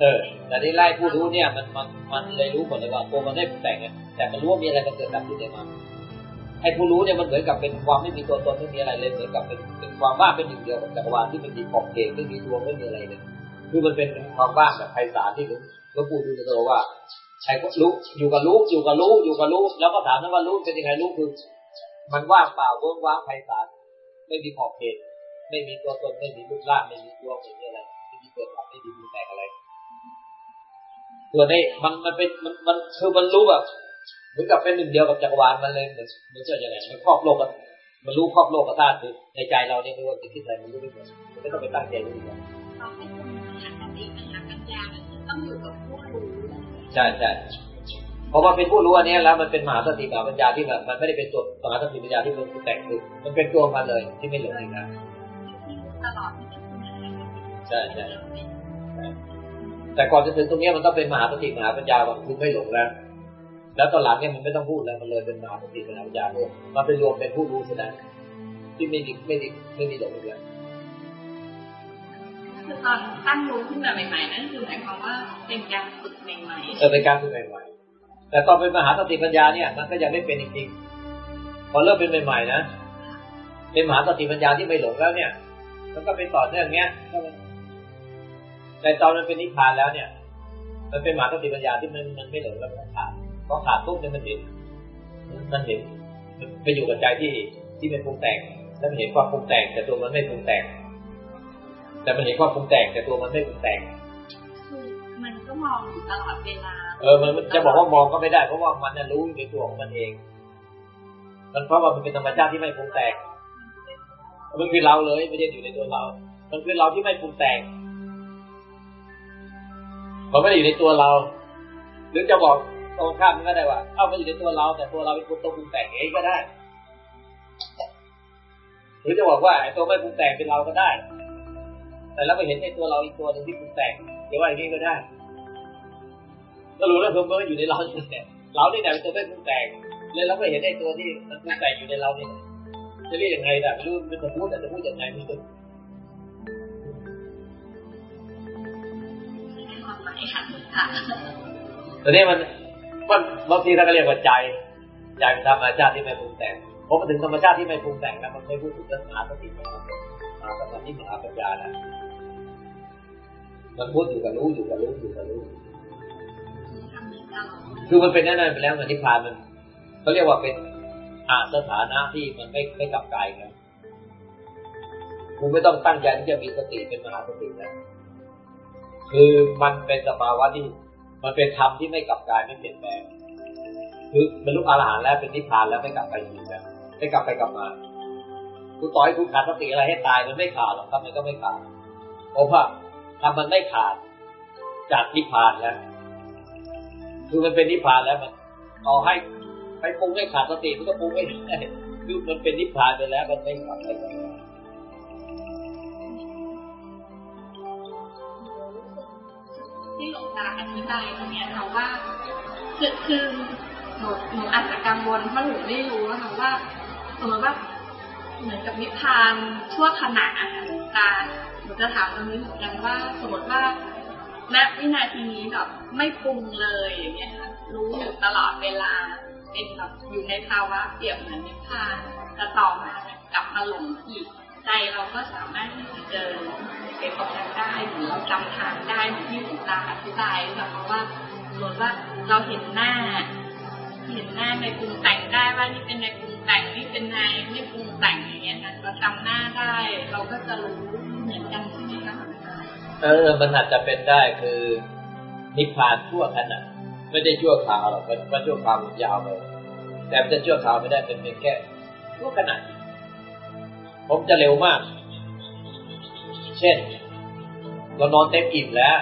เออแต่ที่ไล่ผู้รู้เนี่ยมันมันมันเลยรู้หมดเลยว่าตัวมันไม่ปรุงแต่งแต่มันรู้ว่ามีอะไรมันเกิดดับอยู่ในมันไอ้ผู้รู้เนี่ยมันเหมือนกับเป็นความไม่มีตัวตนไม่มีอะไรเลยเหมือนกับเป็นเป็นความว่างเป็นหนึ่งเดียวกับจักรวาลที่มันมีขอบเขตไม่มีดวงไม่มีอะไรเลยคือมันเป็นความว่างแบบไพศาลที่หลวงปู่ดูจะโตว่าใครก็รู้อยู่กับรู้อยู่กับรู้อยู่กับรู้แล้วก็ถามนะว่ารู้เป็นยังไงรู้คือ มันว่างเปล่าเวิ้งว้างไพศาลไม่มีขอบเขตไม่มีตัวตนไม่มีรูปร่างไม่มีตัวไม่มีอะไรไม่มีเกิดดับไม่มีมีแตกอะไร ตัวนี้มันมันเป็นมันมันคือมันรู้แบบเหมือนกับเป็นหนึ่งเดียวกับจักรวาลมันเลยเหมือนเหมือนจะยังไงมันครอบโลกกันมันรู้ครอบโลกกับธาตุคือในใจเราเนี่ยไม่ว่าจะคิดอะไรมันรู้ไม่หมดมันไม่ต้องไปตั้งใจรู้หรอกเราให้คนมหาสติมหาปัญญาต้องอยู่กับผู้รู้ใช่ใช่เพราะว่าเป็นผู้รู้อันเนี้ยแล้วมันเป็นมหาสติมหาปัญญาที่แบบมันไม่ได้เป็นตัวมหาสติปัญญาที่มันปรุงแต่งคือมันเป็นตัวมันเลยที่ไม่หลงเองนะที่รู้ตลอดที่เป็นมหาสติใช่ใช่ แต่ก่อนจะถึงตรงเนี้ยมันต้องเป็นมหาสติมหาปัญญาแบบคือไม่หลงแล้ว แล้วตอนหลังเนี่ยมันไม่ต้องพูดแล้วมันเลยเป็นมหาสติมหาปัญญาเลยมันเป็นรวมเป็นผู้รู้แสดงที่ไม่ดิไม่ดิไม่มีหลงอีกแล้วคือตอนตั้งรู้ขึ้นมาใหม่ๆนั่นคือหมายความว่าเป็นการฝึกใหม่ๆเออเป็นการฝึกใหม่ๆแต่ตอนเป็นมหาสติปัญญาเนี่ย มันก็ยังไม่เป็นจริงๆพอเริ่มเป็นใหม่ๆนะเป็นมหาสติปัญญาที่ไม่หลงแล้วเนี่ย มันก็เป็นต่อเนื่องเนี้ยก็มัน แต่ตอนมันเป็นนิพพานแล้วเนี่ย มันเป็นมหาสติปัญญาที่มันมันไม่หลงแล้วมันขาดพอขาดปุ๊บเนี่ยมันเห็นมันเห็นมันไปอยู่กับใจที่ที่เป็นปรุงแต่งแล้วมันเห็นความปรุงแต่งแต่ตัวมันไม่ปรุงแต่ง แต่มันเห็นความปรุงแต่งแต่ตัวมันไม่ปรุงแต่งคือมันก็มองอยู่ตลอดเวลาเออมันจะบอกว่ามองก็ไม่ได้เพราะว่ามันน่ะรู้อยู่ในตัวของมันเองมันเพราะว่ามันเป็นธรรมชาติที่ไม่ปรุงแต่งมันคือเราเลยไม่ได้อยู่ในตัวเรา มันคือเราที่ไม่ปรุงแต่ง มันไม่ได้อยู่ในตัวเรา หรือจะบอกตรงข้ามก็ได้ว่า เอ้ามันอยู่ในตัวเรา แต่ตัวเราเป็นคนตัวปรุงแต่งเองก็ได้ หรือจะบอกว่าไอ้ตัวไม่ปรุงแต่งเป็นเราก็ได้ แต่เราไม่เห็นในตัวเราอีกตัวหนึ่งที่ปรุงแต่งเดี๋ยวว่าอย่างนี้ก็ได้ก็รู้แล้วคือมันอยู่ในเราเนี่ยเราเนี่ยเป็นตัวไม่ปรุงแต่งเลยเราไม่เห็นในตัวที่มันปรุงแต่งอยู่ในเราเนี่ยจะเรียกยังไงล่ะไม่รู้มันจะพูดแต่จะพูดยังไงไม่รู้ ตอนนี้มันมันบางทีเราก็เรียกว่าใจ ใจเป็นธรรมชาติที่ไม่ปรุงแต่งพอมาถึงธรรมชาติที่ไม่ปรุงแต่งแล้วมันไม่พูดถึงเรื่องมหาสติมหาสมาธิมหาปัญญานะมันพูดอยู่กับรู้อยู่กับรู้อยู่กับรู้ทำนี้ตลอดคือมันเป็นแน่นอนไปแล้วมันนิพพานมันเขาเรียกว่าเป็นอาสถานะที่มันไม่ไม่กลับกายกันคุณไม่ต้องตั้งใจที่จะมีสติเป็นมหาสตินะ คือมันเป็นสภาวะที่มันเป็นธรรมที่ไม่กลับกายไม่เปลี่ยนแปลงคือบรรลุอรหันต์แล้วเป็นนิพพานแล้วไม่กลับไปอีกแล้วไม่กลับไปกลับมาคุณต่อยคุณขาดสติอะไรให้ตายมันไม่ขาดหรอกครับมันก็ไม่ขาดเพราะว่าทำมันไม่ขาดจากนิพพานแล้วคือมันเป็นนิพพานแล้วมันต่อให้ไปปรุงให้ขาดสติมันก็ปรุงไม่ได้คือมันเป็นนิพพานไปแล้วมันไม่กลับไปกลั ที่หลวงตาอธิบายตรงเนี้ยค่ะว่าคือคือหนูหนูอาจจะกังวลเพราะหนูไม่รู้นะคะว่าสมมติว่าเหมือนกับนิพพานชั่วขณะอะค่ะหลวงตาหนูจะถามตรงนี้เหมือนกันว่าสมมติว่าณวินาทีนี้แบบไม่ปรุงเลยอย่างเงี้ยค่ะรู้อยู่ตลอดเวลาเป็นแบบอยู่ในภาวะเปรียบเหมือนนิพพานแต่ต่อมากลับมาหลงอีก ใจเราก็สามารถที่จะเดินไปตรงนั้นได้หรือเราจำทางได้หมือนที่หลวงตาอธิบายแบบว่าสมมติว่าเราเห็นหน้า เห็นหน้าในปรุงแต่งได้ว่านี่เป็นในปรุงแต่งนี่เป็นในไม่ปรุงแต่งอย่างเงี้ยนะเราจำหน้าได้ เราก็จะรู้เหมือนกันใช่ไหมคะเออมันอาจจะเป็นได้คือนิพพานชั่วขณะไม่ได้ชั่วคราวหรอกมันชั่วคราวมันยาวไปแต่มันจะชั่วคราวไม่ได้เป็นเพียงแค่ชั่วขณะ ผมจะเร็วมาก เช่น เรานอนเต็มอิ่มแล้ว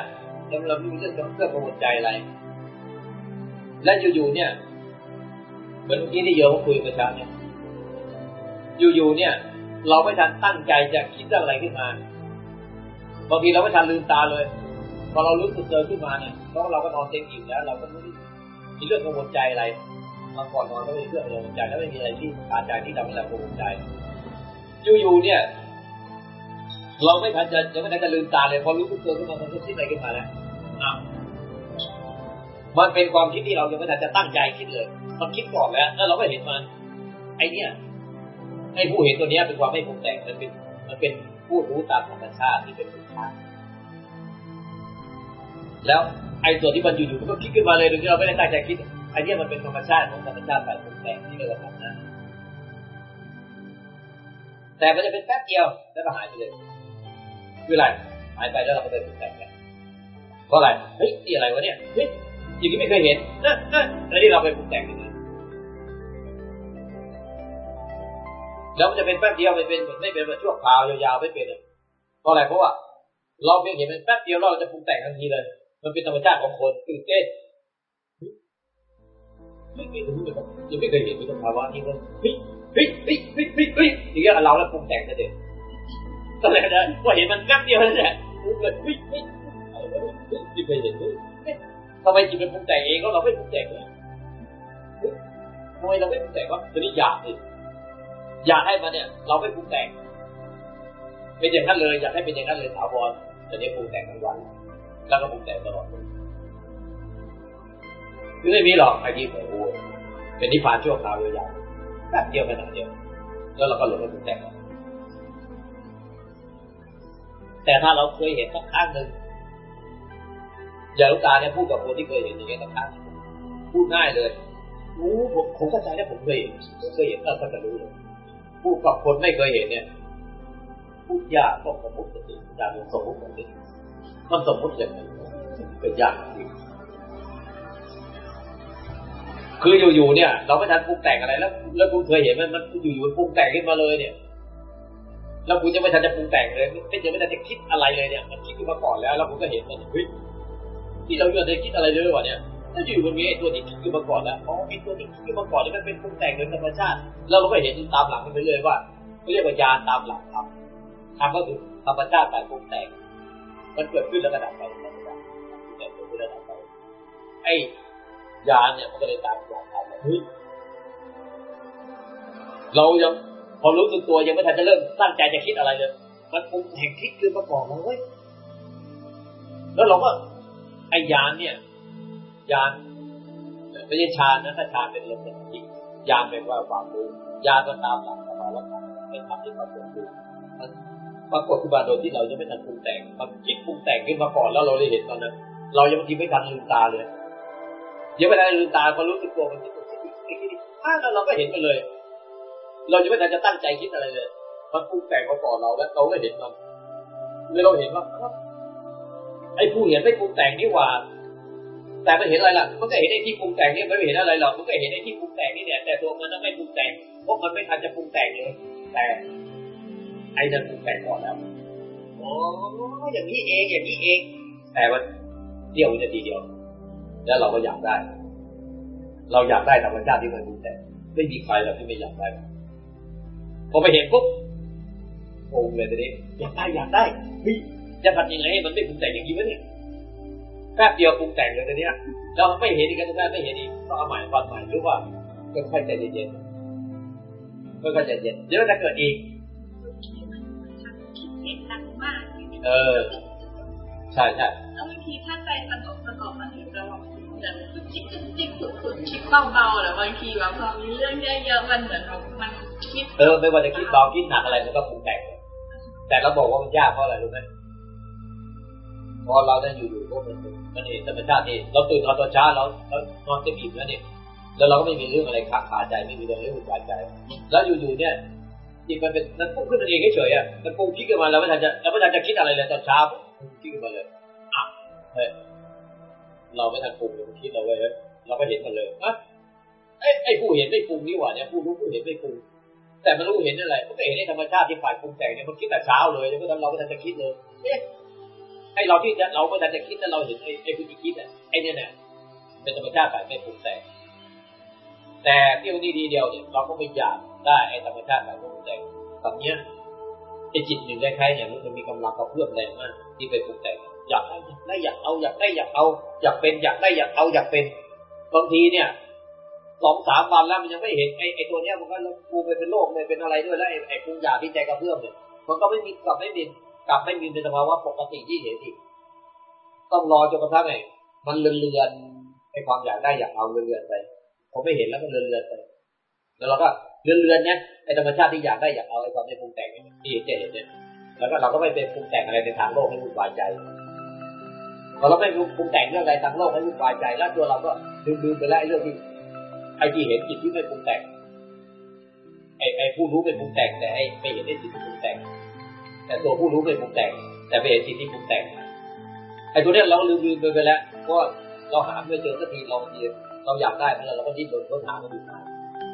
แล้วเราไม่รู้เรื่องเครื่องกังวลใจอะไร และอยู่ๆเนี่ย เหมือนเมื่อกี้ที่โยมคุยกับเช้าเนี่ย อยู่ๆเนี่ย เราไม่ทันตั้งใจจะคิดเรื่องอะไรขึ้นมา บางทีเราไม่ทันลืมตาเลย พอเรารู้สึกเจอขึ้นมาเนี่ยเพราะเราก็นอนเต็มอิ่มแล้ว เราก็ไม่ได้มีเรื่องกังวลใจอะไรมาก่อนนอนก็ไม่มีเรื่องกังวลใจแล้วไม่มีอะไรที่คาใจที่ทำให้เรากังวลใจ อยู่ๆเนี่ย เราไม่ทันจะยังไม่ทันจะลืมตาเลยพอรู้สึกตัวขึ้นมามันก็คิดอะไรขึ้นมาแล้วอ้าวมันเป็นความคิดที่เรายังไม่ทันจะตั้งใจคิดเลย มันคิดก่อนแล้วแล้วเราก็เห็นมันไอเนี่ยไอผู้เห็นตัวเนี้ยเป็นความไม่ปรุงแต่งมันเป็น มันเป็นผู้รู้ตามธรรมชาติที่เป็นธรรมชาติแล้วไอ้ส่วนที่มันอยู่ๆมันก็คิดขึ้นมาเลยโดยที่เราไม่ได้ตั้งใจคิดไอ้เนี่ยมันเป็นธรรมชาติของธรรมชาติฝ่ายปรุงแต่งที่เราทำนะ แต่มันจะเป็นแป๊บเดียวแล้วก็หายไปเลยคืออะไรหายไปแล้วเราก็ไปปรุงแต่งกันเพราะอะไรเฮ้ยนี่อะไรวะเนี่ยเฮ้ยอย่างนี้ไม่เคยเห็นนะนะแล้วนี่เราไปปรุงแต่งกันเลยแล้วมันจะเป็นแป๊บเดียวไม่เป็นไม่เป็นแบบชั่วคราวยาวๆไม่เป็นเลยเพราะอะไรเพราะว่าเราเพียงเห็นมันแป๊บเดียวเราจะปรุงแต่งทันทีเลย มันเป็นธรรมชาติของคนตื่นเต้นไม่เคยรู้เลยยังไม่เคยเห็นในสภาวะนี้ว่าเฮ้ย เฮ้ยเฮ้ยเฮ้ยเฮ้ยเฮ้ยอย่างเงี้ยเราแล้วปรุงแต่งกันเด็ดก็เลยนะว่าเห็นมันแป๊บเดียวนั่นแหละปรุงเลยเฮ้ยเฮ้ยไม่เคยเห็นเลยทำไมจิตมันปรุงแต่งเองแล้วเราไม่ปรุงแต่งเลยทำไมเราไม่ปรุงแต่งวะตัวนี้อยากสิอยากให้มันเนี่ย เราไม่ปรุงแต่งเป็นอย่างนั้นเลยอยากให้เป็นอย่างนั้นเลยถาวรแต่เนี่ยปรุงแต่งทั้งวัน แล้วก็ปรุงแต่งตลอดคือไม่มีหรอกไอ้ที่โอ้โหเป็นนิพพานชั่วคราวยาว แป๊บเดียวขนาดเดียว แล้วเราก็หลงไปปรุงแต่งแต่ถ้าเราเคยเห็นสักครั้งหนึ่งอย่าลูกตาเนี่ยพูดกับคนที่เคยเห็นอย่างเงี้สักครั้งพูดง่ายเลยรู้ผมผมเข้าใจนะผมเคยเห็นผมเคยเห็นก็จะรู้เลยพูดกับคนไม่เคยเห็นเนี่ยพูดยากต้องสมมติสติการสมมติสติมันสมมติอย่างไรเป็นยากจริง คืออยู่ๆเนี่ย เราไม่ทันปรุงแต่งอะไรแล้ว แล้วคุณเคยเห็นมันมันอยู่ๆมันปรุงแต่งขึ้นมาเลยเนี่ย แล้วคุณจะไม่ทันจะปรุงแต่งเลยไม่จะไม่ทันจะคิดอะไรเลยเนี่ย มันคิดขึ้นมาก่อนแล้ว แล้วคุณก็เห็นมันเฮ้ยที่เราอยู่ในคิดอะไรเลยวะเนี่ยถ้าอยู่มันมีไอ้ตัวที่คิดขึ้นมาก่อนแล้วอ๋อมีตัวที่คิดขึ้นมาก่อนแล้วมันเป็นปรุงแต่งโดยธรรมชาติ แล้วเราก็เห็นตามหลังมันไปเลยว่าเขาเรียกว่ายานตามหลังทำทำก็คือธรรมชาติแต่ปรุงแต่ง มันเกิดขึ้นแล้วก็ดับไปมันดับแต่เกิดขึ้นแล้วดับไปไอ้ ยานเนี่ยมันก็เลยตามบอกเราเฮ้ยเรายังพอรู้สึกตัวยังไม่ทันจะเริ่มตั้งใจจะคิดอะไรเลยมันปรุงแต่งคิดขึ้นมาก่อนเราเว้ยแล้วเราก็ไอ้ยานเนี่ยยานไม่ใช่ฌานนะถ้าฌานเป็นเรื่องจริงยานเป็นว่าความรู้ยานก็ตามหลักสภาวะธรรมเป็นธรรมที่ปรากฏอยู่ปรากฏขึ้นมาโดยที่เรายังไม่ทันปรุงแต่งมันคิดปรุงแต่งขึ้นมาก่อนแล้วเราได้เห็นตอนนั้น เรายังบางทีไม่ทันลืมตาเลย ยังไม่ทันลืมตาพอรู้สึกตัวมันคิดคิดคิดแล้วเราก็เห็นมันเลย เรายังไม่ทันจะตั้งใจคิดอะไรเลย มันปรุงแต่งมาก่อนเราแล้วเราก็เห็นมันเมื่อเราเห็นว่าไอ้ผู้เห็นไม่ปรุงแต่งนี่หว่า แต่มันเห็นอะไรล่ะ มันก็เห็นไอ้ที่ปรุงแต่งนี่มันไม่เห็นอะไรหรอก มันก็เห็นไอ้ที่ปรุงแต่งนี่เนี่ย แต่ตัวมันไม่ปรุงแต่งเพราะมันไม่ทันจะปรุงแต่งเลย แต่ไอ้นั่นปรุงแต่งก่อนแล้วอ๋ออย่างนี้เองอย่างนี้เอง แต่มันเดียวจะทีเดียว แล้วเราก็อยากได้ เราอยากได้ธรรมชาติที่มันปรุงแต่งไม่มีใครหรอกที่ไม่อยากได้ พอไปเห็นปุ๊บโอ้เลยตอนนี้อยากได้อยากได้เฮ้ยจะทำยังไงให้มันไม่ปรุงแต่งอย่างนี้วะเนี่ยแป๊บเดียวปรุงแต่งเลยตอนนี้เราไม่เห็นอีกกันแป๊บไม่เห็นอีกต้องเอาใหม่ฟันใหม่หรือว่าค่อยๆใจเย็นๆค่อยๆใจเย็นเดี๋ยวจะเกิดอีกคิดเสียงดังมากเออ ใช่ใช่แล้วบางทีถ้าใจสงบสงบมันถึงจะ แบบเหมือนจิกจิกขุดขุดคิดเบาๆหรือบางทีแบบพอมีเรื่องเยอะๆมันเหมือนแบบมันคิดเออไม่ว่าจะคิดเบาคิดหนักอะไรมันก็ปรุงแต่งแต่เราบอกว่ามันยากเพราะอะไรรู้ไหมพอเราได้อยู่อยู่ก็มันมันเห็นธรรมชาตินี่เราตื่นนอนตอนเช้าเราเรานอนเต็มอิ่มแล้วเนี่ยแล้วเราก็ไม่มีเรื่องอะไรค้างคาใจไม่มีเรื่องเรื่องวุ่นวายใจ แล้วอยู่ๆเนี่ยจิตมันเป็นมันพุ่งขึ้นมาเองเฉยๆอะมันพุ่งคิดขึ้นมาเราไม่ทันจะเราไม่ทันจะคิดอะไรเลยตอนเช้าพุ่งคิดขึ้นมาเลยอะเฮ้ย เราไม่ทันปรุงเลยมันคิดเราเลยเราก็เห็นมันเลยอะไอ้ไอ้ผู้เห็นไม่ปรุงนี่หว่าเนี่ยผู้รู้ผู้เห็นไม่ปรุงแต่มันรู้เห็นอะไรมันก็เห็นในธรรมชาติที่ฝ่ายปรุงแต่งเนี่ยมันคิดแต่เช้าเลยแล้วก็เราไม่ทันจะคิดเลยเอ๊ะไอ้เราที่เราไม่ทันจะคิดแล้วเราเห็นไอ้ไอ้ผู้ที่คิดอะไอ้เนี่ยเนี่ยเป็นธรรมชาติฝ่ายไม่ปรุงแต่งแต่เที่ยวนี้ทีเดียวเนี่ยเราก็ไม่อยากได้ไอ้ธรรมชาติฝ่ายปรุงแต่งตอนเนี้ยไอ้จิตหนึ่งคล้ายๆอย่างนี้มันมีกำลังกระเพื่อมแรงมากที่ไปปรุงแต่งอยากได้อยากได้อยากเอาอยากได้อยากเอาอยากเป็นอยากได้อยากเอาอยากเป็นบางทีเนี่ยสองสามวันแล้วมันยังไม่เห็นไอ้ไอ้ตัวเนี้ยมันก็กูไปเป็นโรคเลยเป็นอะไรด้วยแล้วไอ้ไอ้ปรุงอยากที่ใจกระเพื่อมเนี่ยมันก็ไม่มีกลับไม่มีกลับไม่มีในสภาวะปกติที่เห็นอีกต้องรอจนกระทั่งไอ้มันเลือนเลือนไอ้ความอยากได้อยากเอาเลือนเลือนไปผมไม่เห็นแล้วก็เลือนเลือนไป แล้วเราก็เลือนเลือนเนี้ยไอ้ธรรมชาติที่อยากได้อยากเอาไอ้ความไม่ปรุงแต่งที่เห็นจะเห็นเนี่ยแล้วก็เราก็ไม่เป็นปรุงแต่งอะไรในทางโลกให้วุ่นวายใจ พอเราไม่ปรุงแต่งเรื่องอะไรทางโลกให้วุ่นวายใจแล้วตัวเราก็ลืมๆไปแล้วไอ้เรื่องที่ไอ้ที่เห็นจิตที่ไม่ปรุงแต่งไอ้ไอ้ผู้รู้เป็นปรุงแต่งแต่ไอ้ไม่เห็นไอ้จิตที่ปรุงแต่ง แต่ตัวผู้รู้เป็นปรุงแต่ง แต่ไม่เห็นจิตที่ปรุงแต่งไอ้ตัวเนี้ยเราลืมลืมไปไปแล้วเพราะเราหาไม่เจอสักทีเราเรียนเราอยากได้เมันเราก็ดิ้นรนค้นหามันอยู่นาน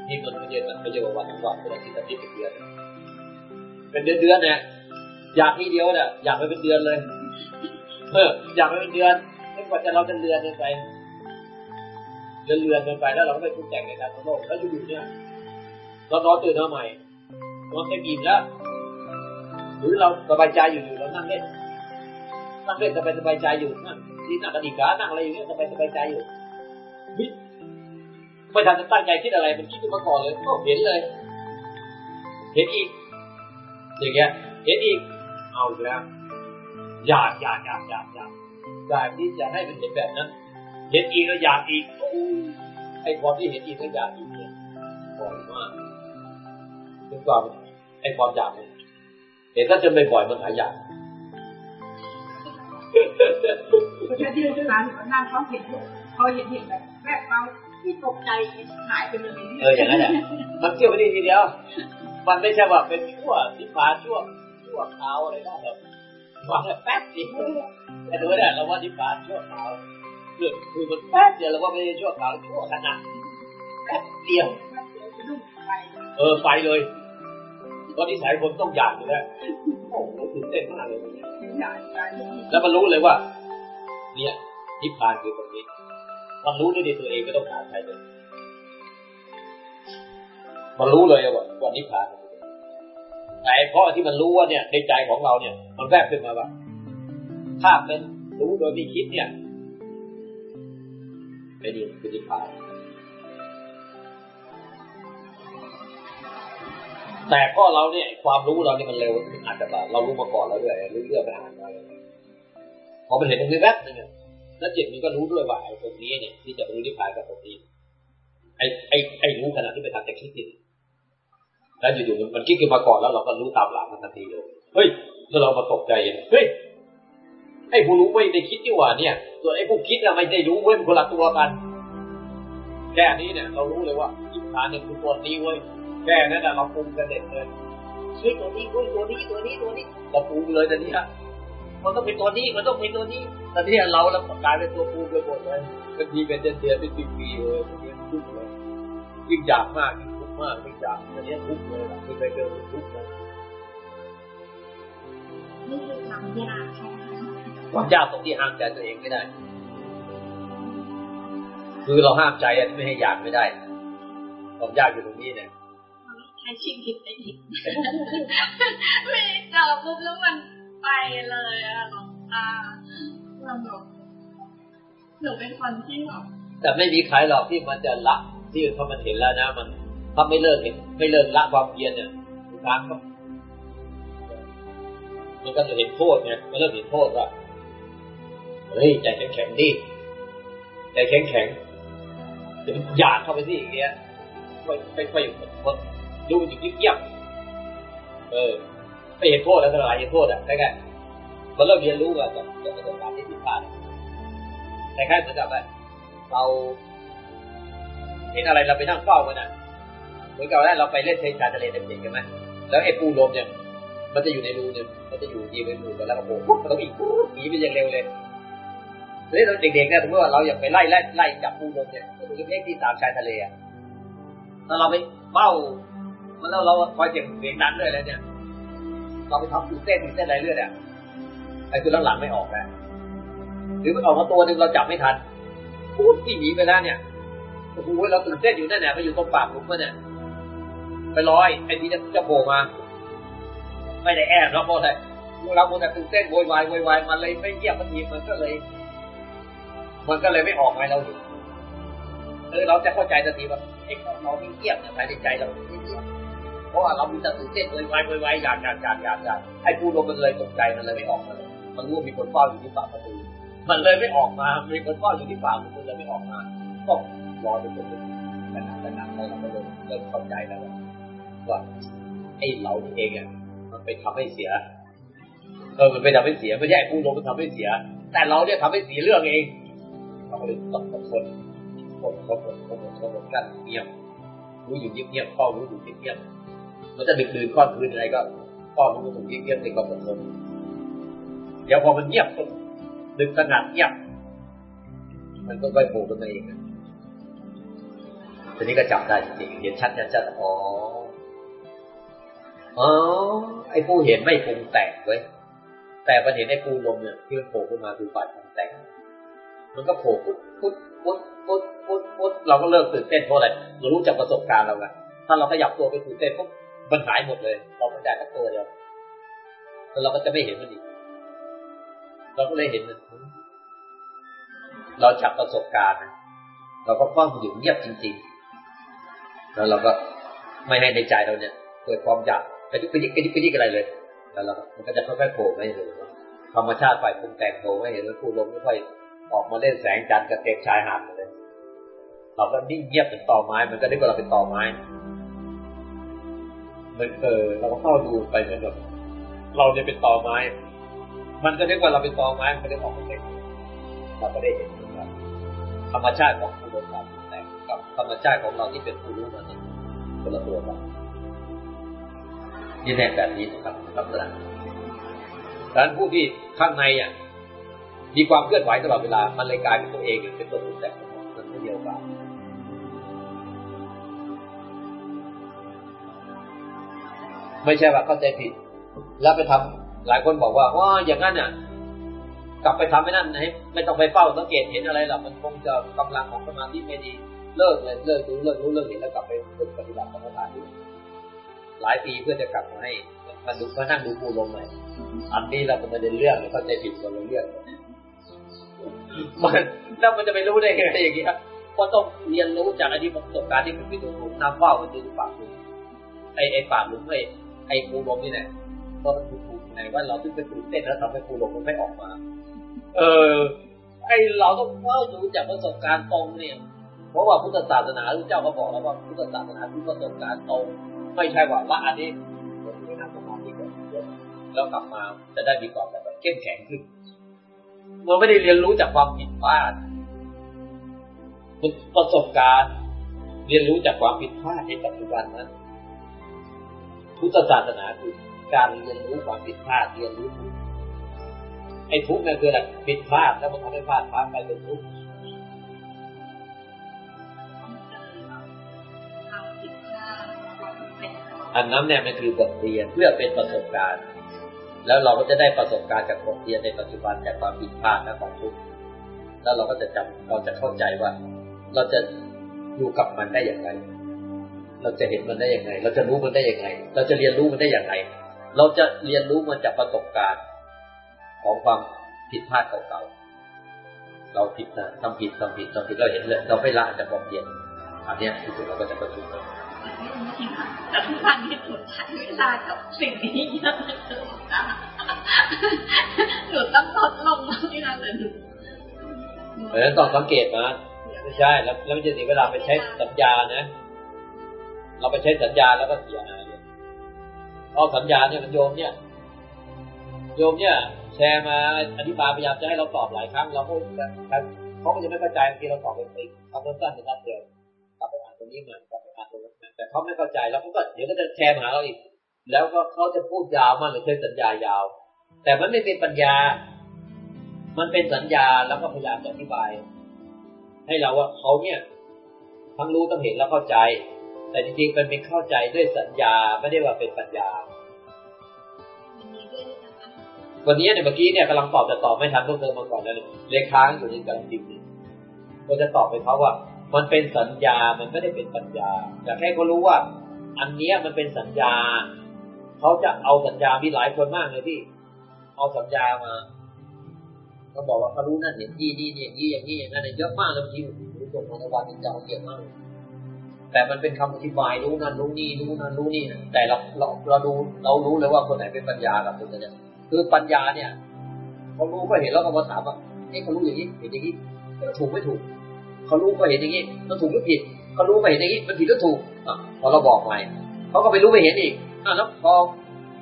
นี่มันไม่เย็นมันไม่เย็นวันทั้งวันเป็นอาทิตย์อาทิตย์เป็นเดือนเป็นเดือนเดือนเนี่ยอยากทีเดียวเนี่ยอยากไปเป็นเดือนเลย เอออยากไปเป็นเดือนไม่กว่าจะเราจะเดือนไปเรือนเรือนกันไปแล้วเราก็ไปรุงแต่งในการทั้งโลกแล้วอยู่ๆเนี่ยเรานอนตื่นมาใหม่นอนเต็มอิ่มแล้วหรือเราสบายใจอยู่อยู่เรานั่งเล่นนั่งเล่นสบายสบายใจอยู่นั่งที่นั่งกระดิกขานั่งอะไรอยู่เนี่ยสบายสบายใจอยู่มิไม่ทันจะตั้งใจคิดอะไรมันคิดขึ้นมาก่อนเลยก็เห็นเลย เห็นอีกอย่างเงี้ยเห็นอีกเอาแล้ว อยากอยากอยากอยากอยากอยากที่จะให้มันเห็นแบบนั้น เห็นอีกแล้วอยากอีกไอ้ความที่เห็นอีกแล้วอยากอีกเนี่ยบ่อยมากถึงความไอ้ความอยากเนี่ยเห็นถ้าจนบ่อยๆมันหายอยากแค่ที่ร้านนั่งเขาเห็นเขาเห็นเห็นแบบแวบเราที่ตกใจหายไปเลยเอออย่างนั้นแหละมันเที่ยวไปดีทีเดียว มันไม่ใช่ว่าเป็นชั่วทิพาชั่วชั่วคราวอะไรบ้างแบบ ว่าแป๊บเดียวแต่ดูเนี่ยเราว่าทิพานชั่วคราวคือคือมันแป๊บเดียวเราว่าไม่ใช่ชั่วคราวชั่วขณะแป๊บเดียวเออไปเลยเพราะนิสัยคนต้องอยากอยู่แล้วโอ้โหตื่นเต้นมากเลยแล้วมันรู้เลยว่า เนี่ยนิพพานคือตรงนี้มันรู้ด้ในตัวเองไม่ต้องหาใครเลยมันรู้เลยว่าว่านิพพาน แต่เพราะที่มันรู้ว่าเนี่ยในใจของเราเนี่ย มันแวบขึ้นมาว่าถ้าเป็นรู้โดยไม่คิดเนี่ยไม่ดีคือนิพพานแต่ก็เราเนี่ยความรู้เราเนี่ยมันเร็วอาจจะแบบเรารู้มาก่อนแล้วด้วยรู้เรื่องไปอ่านมาพอมันเห็นตรงนี้แวบนึงแล้วจิตมันก็รู้ด้วยว่าไอ้ตรงนี้เนี่ยที่จะรู้นิพพานกับตรงนี้ไอ้ไอ้ไอ้รู้ขณะที่ไปทำแต่คิดนี่ แล้วอยู่ๆมันคิดขึ้นมาก่อนแล้วเราก็รู้ตามหลังมันทันทีเลยเฮ้ยแล้วเรามาตกใจเฮ้ยไอ้ผู้รู้ไม่ได้คิดนี่หว่าเนี่ย ส่วนไอ้ผู้คิดอะไม่ได้รู้เว้ยคนละตัวกัน แค่นี้เนี่ย เรารู้เลยว่าอิทธานเนี่ยคือตัวนี้เว้ยแค่นั้นเราปรุงกันเด็ดเลยเฮ้ยตัวนี้เว้ยตัวนี้ตัวนี้ตัวนี้เราปรุงเลยแต่นี้ฮะมันต้องเป็นตัวนี้มันต้องเป็นตัวนี้แต่นี่เราเรากลายเป็นตัวปรุงไปหมดเลยบางทีเป็นเดือนเป็นปีๆเลยอย่างเงี้ยทุกเลยยิ่งอยากมากยิ่งทุกข์ มากยิ่งอยากอันนี้ทุกข์เลยไม่ไปเจอทุกข์เลยนี่คือความยากใช่ไหมคะความยากตรงที่ห้ามใจตัวเองไม่ได้ คือเราห้ามใจอันไม่ให้อยากไม่ได้ความยากอยู่ตรงนี้เนี่ยใช้ชิงคิดไปอีกไม่จับปุ๊บแล้วมันไปเลยอะหลวงตาเราแบบหนูเป็นคนที่แบบแต่ไม่มีใครหรอกที่มันจะละที่พอมันเห็นแล้วนะมัน ถ้าไม่เลิกเห็นไม่เลิกละความเพียรเนี่ยทุกครั้งก็มันก็จะเห็นโทษไงมันเริ่มเห็นโทษว่าเฮ้ยใจแข็งๆดิใจแข็งแข็งๆจะหยาดเข้าไปที่อย่างเงี้ยค่อยค่อยๆคนดูมันอยู่เงียบๆเออไม่เห็นโทษแล้วเท่าไหร่เห็นโทษอะได้ไงมันเริ่มเรียนรู้กับจากประสบการณ์ที่ผิดพลาดแต่แค่เหมือนกับว่าเราเห็นอะไรเราไปนั่งเฝ้ามันอะ เหมือนกับว่าเราไปเล่นเทนชายทะเลเด็กๆกันไหมแล้วไอ้ปูลมเนี่ยมันจะอยู่ในรูเนี่ยมันจะอยู่ดีไปรูกันแล้วก็โผล่มันต้องอีกหนีไปอย่างเร็วเลยเฮ้ยเราเด็กๆเนี่ยสมมติว่าเราอยากไปไล่ไล่ไล่จับปูลมเนี่ยตัวเล็กๆที่ตามชายทะเลอะถ้าเราไปเฝ้ามันแล้วเราคอยเสียงเสียงดันด้วยอะไรเนี่ย เราไปทำตื่นเต้นตื่นเต้นอะไรเรื่อยอะไอ้ตัวหลังๆไม่ออกแล้วหรือมันออกมาตัวหนึ่งเราจับไม่ทันปุ๊บที่หนีไปแล้วเนี่ยโอ้โหเราตื่นเต้นอยู่นั่นแหละไปอยู่ตรงปากหลุมมันเนี่ย ไปลอยไอ้ที่จะจะโผล่มา ไม่ได้แอบเราโมแต่เราโมแต่ตื่นเต้นโวยวายโวยวายมันเลยไม่เงียบมันทีมันก็เลย มันก็เลยไม่ออกไงเราเห็นเออเราจะเข้าใจทันทีว่าไอ้เราไม่เงียบเนี่ยภายในใจเราไม่เงียบเพราะว่าเรามีแต่ตื่นเต้นโวยวายโวยวายอยากอยากอยากอยากอยากไอ้ผู้ลมมันเลยตกใจมันเลยไม่ออกมาเลยมันรู้ว่ามีคนเฝ้าอยู่ที่ปากประตูมันเลยไม่ออกมา มีคนเฝ้าอยู่ที่ปากมันเลยไม่ออกมาก็รอจนจนขนาดขนาดเราก็เริ่มเริ่มเข้าใจแล้ว ว่าไอ้เราเองอะมันไปทำให้เสียเออมันไปทำให้เสียไม่ใช่ผู้ลงมันทำให้เสีย แต่เราเนี่ยทำให้เสียเรื่องเองเราก็เลยต้องอดทนอดทนอดทนอดทนอดกันเงียบรู้อยู่เงียบๆพ่อรู้อยู่เงียบๆมันจะดึกดื่นก้อนคืนอะไรก็พ่อมันก็ถูกเงียบๆในความอดทนเดี๋ยวพอมันเงียบดึกสงัดเงียบ มันก็ไปโผล่ขึ้นมาเองทีนี้ก็จับได้จริงๆเห็นชัดชัดอ๋อ อ๋อไอ้ผู้เห็นไม่ปรุงแต่งเว้ยแต่มันเห็นไอ้ปูลมเนี่ยที่มันโผล่ขึ้นมาคือฝ่ายปรุงแต่งมันก็โผล่ปุ๊บปุ๊บปุ๊บปุ๊บปุ๊บปุ๊บเราก็เลิกตื่นเต้นเพราะอะไรเรารู้จากประสบการณ์เราไงถ้าเราขยับตัวไปตื่นเต้นปุ๊บมันหายหมดเลย เราไม่ได้สักตัวเดียวแล้วเราก็จะไม่เห็นมันอีกเราก็เลยเห็นมันเราจับประสบการณ์นะเราก็ฟังอยู่เงียบจริง ๆ แล้วเราก็ไม่ให้ในใจเราเนี่ยเกิดความอยาก กระยุกกระยิกกระยิกกระยิกอะไรเลยแล้วเรามันก็จะค่อยๆโผล่ไม่เห็นธรรมชาติฝ่ายปรุงแต่งโผล่ไม่เห็นแล้วผู้ลมค่อยออกมาเล่นแสงจันทร์กับเต็มชายหาดเลยเราก็นิ่งเงียบเป็นตอไม้ มันก็ได้ว่าเราเป็นตอไม้มันเออเราก็เข้าดูไปเหมือนแบบเราเนี่ยเป็นตอไม้ มันก็ได้ว่าเราเป็นตอไม้ มันก็ได้ออกมาเป็นเราก็ได้เห็นธรรมชาติของผู้ลมกับแต่งกับธรรมชาติของเราที่เป็นผู้รู้มันเนี่ยคนละตัวกัน นี่แน่แบบนี้นะครับลักษณะดังนั้นผู้ที่ข้างในอะมีความเคลื่อนไหวตลอดเวลา มันเลยกลายเป็นตัวเองเป็นตัวตนแต่งมันไม่เดียวกันไม่ใช่ว่าเข้าใจผิด แล้วไปทำหลายคนบอกว่าว่าอย่างนั้นน่ะ กลับไปทำไม่นั่นให้ไม่ต้องไปเฝ้าสังเกตเห็นอะไรหรอกมันคงจะกำลังของสมาธิไม่ดีเลิกเลยเลิกดูเลิกรู้เลิกเห็นแล้วกลับไปฝึกปฏิบัติกรรมฐานดู หลายปีเพื่อจะกลับมาให้มาดูมานั่งดูปูลมใหม่อันนี้เราเป็นประเด็นเรื่องเข้าใจผิดคนละเรื่องมันแล้วมันจะไปรู้ได้ไงอย่างเงี้ยก็ต้องเรียนรู้จากอดีตประสบการณ์ที่มันมีตรงนู้นน้ำว่าวมันดูปากลุงไอไอปากลุงไอไอปูลมนี่แหละก็มันถูกไงว่าเราที่ไปตื่นเต้นแล้วทำให้ปูลมมันไม่ออกมา เออไอเราต้องเล่าดูจากประสบการณ์ตรงเนี่ย เพราะว่าพุทธศาสนาพระเจ้าก็บอกแล้วว่าพุทธศาสนาคือประสบการณ์ตรง ไม่ใช่ว่าละอันนี้ผมไม่นั่งสมาธิก่อนแล้วกลับมาจะได้มีความแบบเข้มแข็งขึ้นเราไม่ได้เรียนรู้จากความผิดพลาดประสบการณ์ เรียนรู้จากความผิดพลาดในปัจจุบันนั้นพุทธศาสนาคือการเรียนรู้ความผิดพลาดเรียนรู้ไอ้ทุกข์นั่นคืออะไรผิดพลาดแล้วมันทำให้พลาดพลาดไปเป็นทุกข์ อันนั้นเนี่ยมันคือบทเรียนเพื่อเป็นประสบการณ์ แล้วเราก็จะได้ประสบการณ์จากบทเรียนในปัจจุบันจากความผิดพลาดและของทุกข์แล้วเราก็จะจำเราจะเข้าใจว่า เราจะอยู่กับมันได้อย่างไร เราจะเห็นมันได้อย่างไร เราจะรู้มันได้อย่างไร เราจะเรียนรู้มันได้อย่างไร เราจะเรียนรู้มันจากประสบการณ์ของความผิดพลาดเก่าๆ เราผิดนะทำผิดทำผิดทำผิดเราเห็นเลยเราไม่ละจากความเพียรอันนี้ที่สุดเราก็จะประชุมกั นแต่ทุกวันนี้หนูใช้เวลากับสิ่งนี้เยอะเลยหนูต้องลดลงนี่นะแต่หนูเพราะฉะนั้นต้องสังเกตนะไม่ใช่ แล้วแล้วมันจะเสียเวลาไปใช้สัญญานะ เราไปใช้สัญญาแล้วก็เสียหายเลยเพราะสัญญาเนี่ยมันโยมเนี่ย โยมเนี่ย แชร์มาอธิบายพยายามจะให้เราตอบหลายครั้งเราพูดแต่เขาก็จะไม่เข้าใจบางทีเราตอบไปติคำสั้นๆในนัดเดียวกลับไปอ่านตรงนี้มากลับไปอ่านตรงนั้นมา แต่เขาไม่เข้าใจแล้วเขาก็เดี๋ยวก็จะแชร์มาหาเราอีก แล้วก็เขาจะพูดยาวมากหรือใช้สัญญายาว แต่มันไม่เป็นปัญญา มันเป็นสัญญาแล้วก็พยายามจะอธิบาย ให้เราว่าเขาเนี่ยทั้งรู้ทั้งเห็นแล้วเข้าใจ แต่จริงๆมันเป็นเข้าใจด้วยสัญญาไม่ได้ว่าเป็นปัญญาวันนี้เนี่ยเมื่อกี้เนี่ยกำลังตอบแต่ตอบไม่ทันพวกเธอมาก่อนแล้วเนี่ยเลค้างอยู่ในกำลังพิมพ์นี่ก็จะตอบไปเขาว่า มันเป็นสัญญา มันไม่ได้เป็นปัญญา แต่แค่เขารู้ว่า อันเนี้ยมันเป็นสัญญา เขาจะเอาสัญญามีหลายคนมากเลยที่ เอาสัญญามาเขาบอกว่าเขารู้นั่นเห็นนี่นี่อย่างนี้อย่างนี้อย่างนั้นเยอะมากเลยบางทีรู้ส่งมาในวันนึงจะเอาเยอะมากแต่มันเป็นคำอธิบายรู้นั่นรู้นี่รู้นั่นรู้นี่แต่เราเราเราดูเรารู้เลยว่าคนไหนเป็นปัญญากับคนไหนคือปัญญาเนี่ยเขารู้ก็เห็นแล้วก็มาถามว่าเอ๊ะเขารู้อย่างนี้เห็นอย่างนี้ถูกไม่ถูก เขารู้ก็เห็นอย่างนี้มันถูกหรือผิดเขารู้ก็เห็นอย่างนี้มันผิดหรือถูกอพอเราบอกไปเขาก็ไปรู้ไปเห็นอีกอะแล้วพอ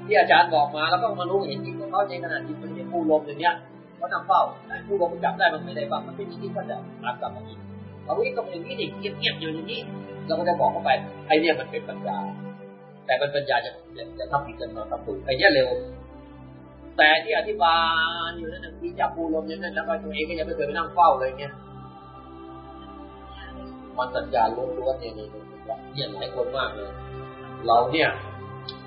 ที่อาจารย์บอกมาแล้วก็มารู้เห็นจริงเขาในขณะที่มันเห็นผู้ลมอย่างเนี้ยเขานำเฝ้าผู้ลมมันจับได้มันไม่ได้บ้างมันเป็นอย่ก็จะตามกลับมาอีกเราวิ่งก็เป็นอย่างนี้ดิเงียบๆอยู่อย่างนี้เราก็จะบอกเขาไปไอ้เนี่ยมันเป็นปัญญา แต่มันปัญญาจะจะทำผิดกันมาทำถูกไอ้เนี่ยเร็ว แต่ที่อธิบายอยู่นั่นที่จับปูลมอย่างนั้นแล้วก็ตัวเองก็ยังไม่เคยไปนั่งเฝ้าเลยเนี่ย มันสัญญาล้วนๆเนี่ยเนี่ยเนี่ยหลายคนมากเลยเราเนี่ย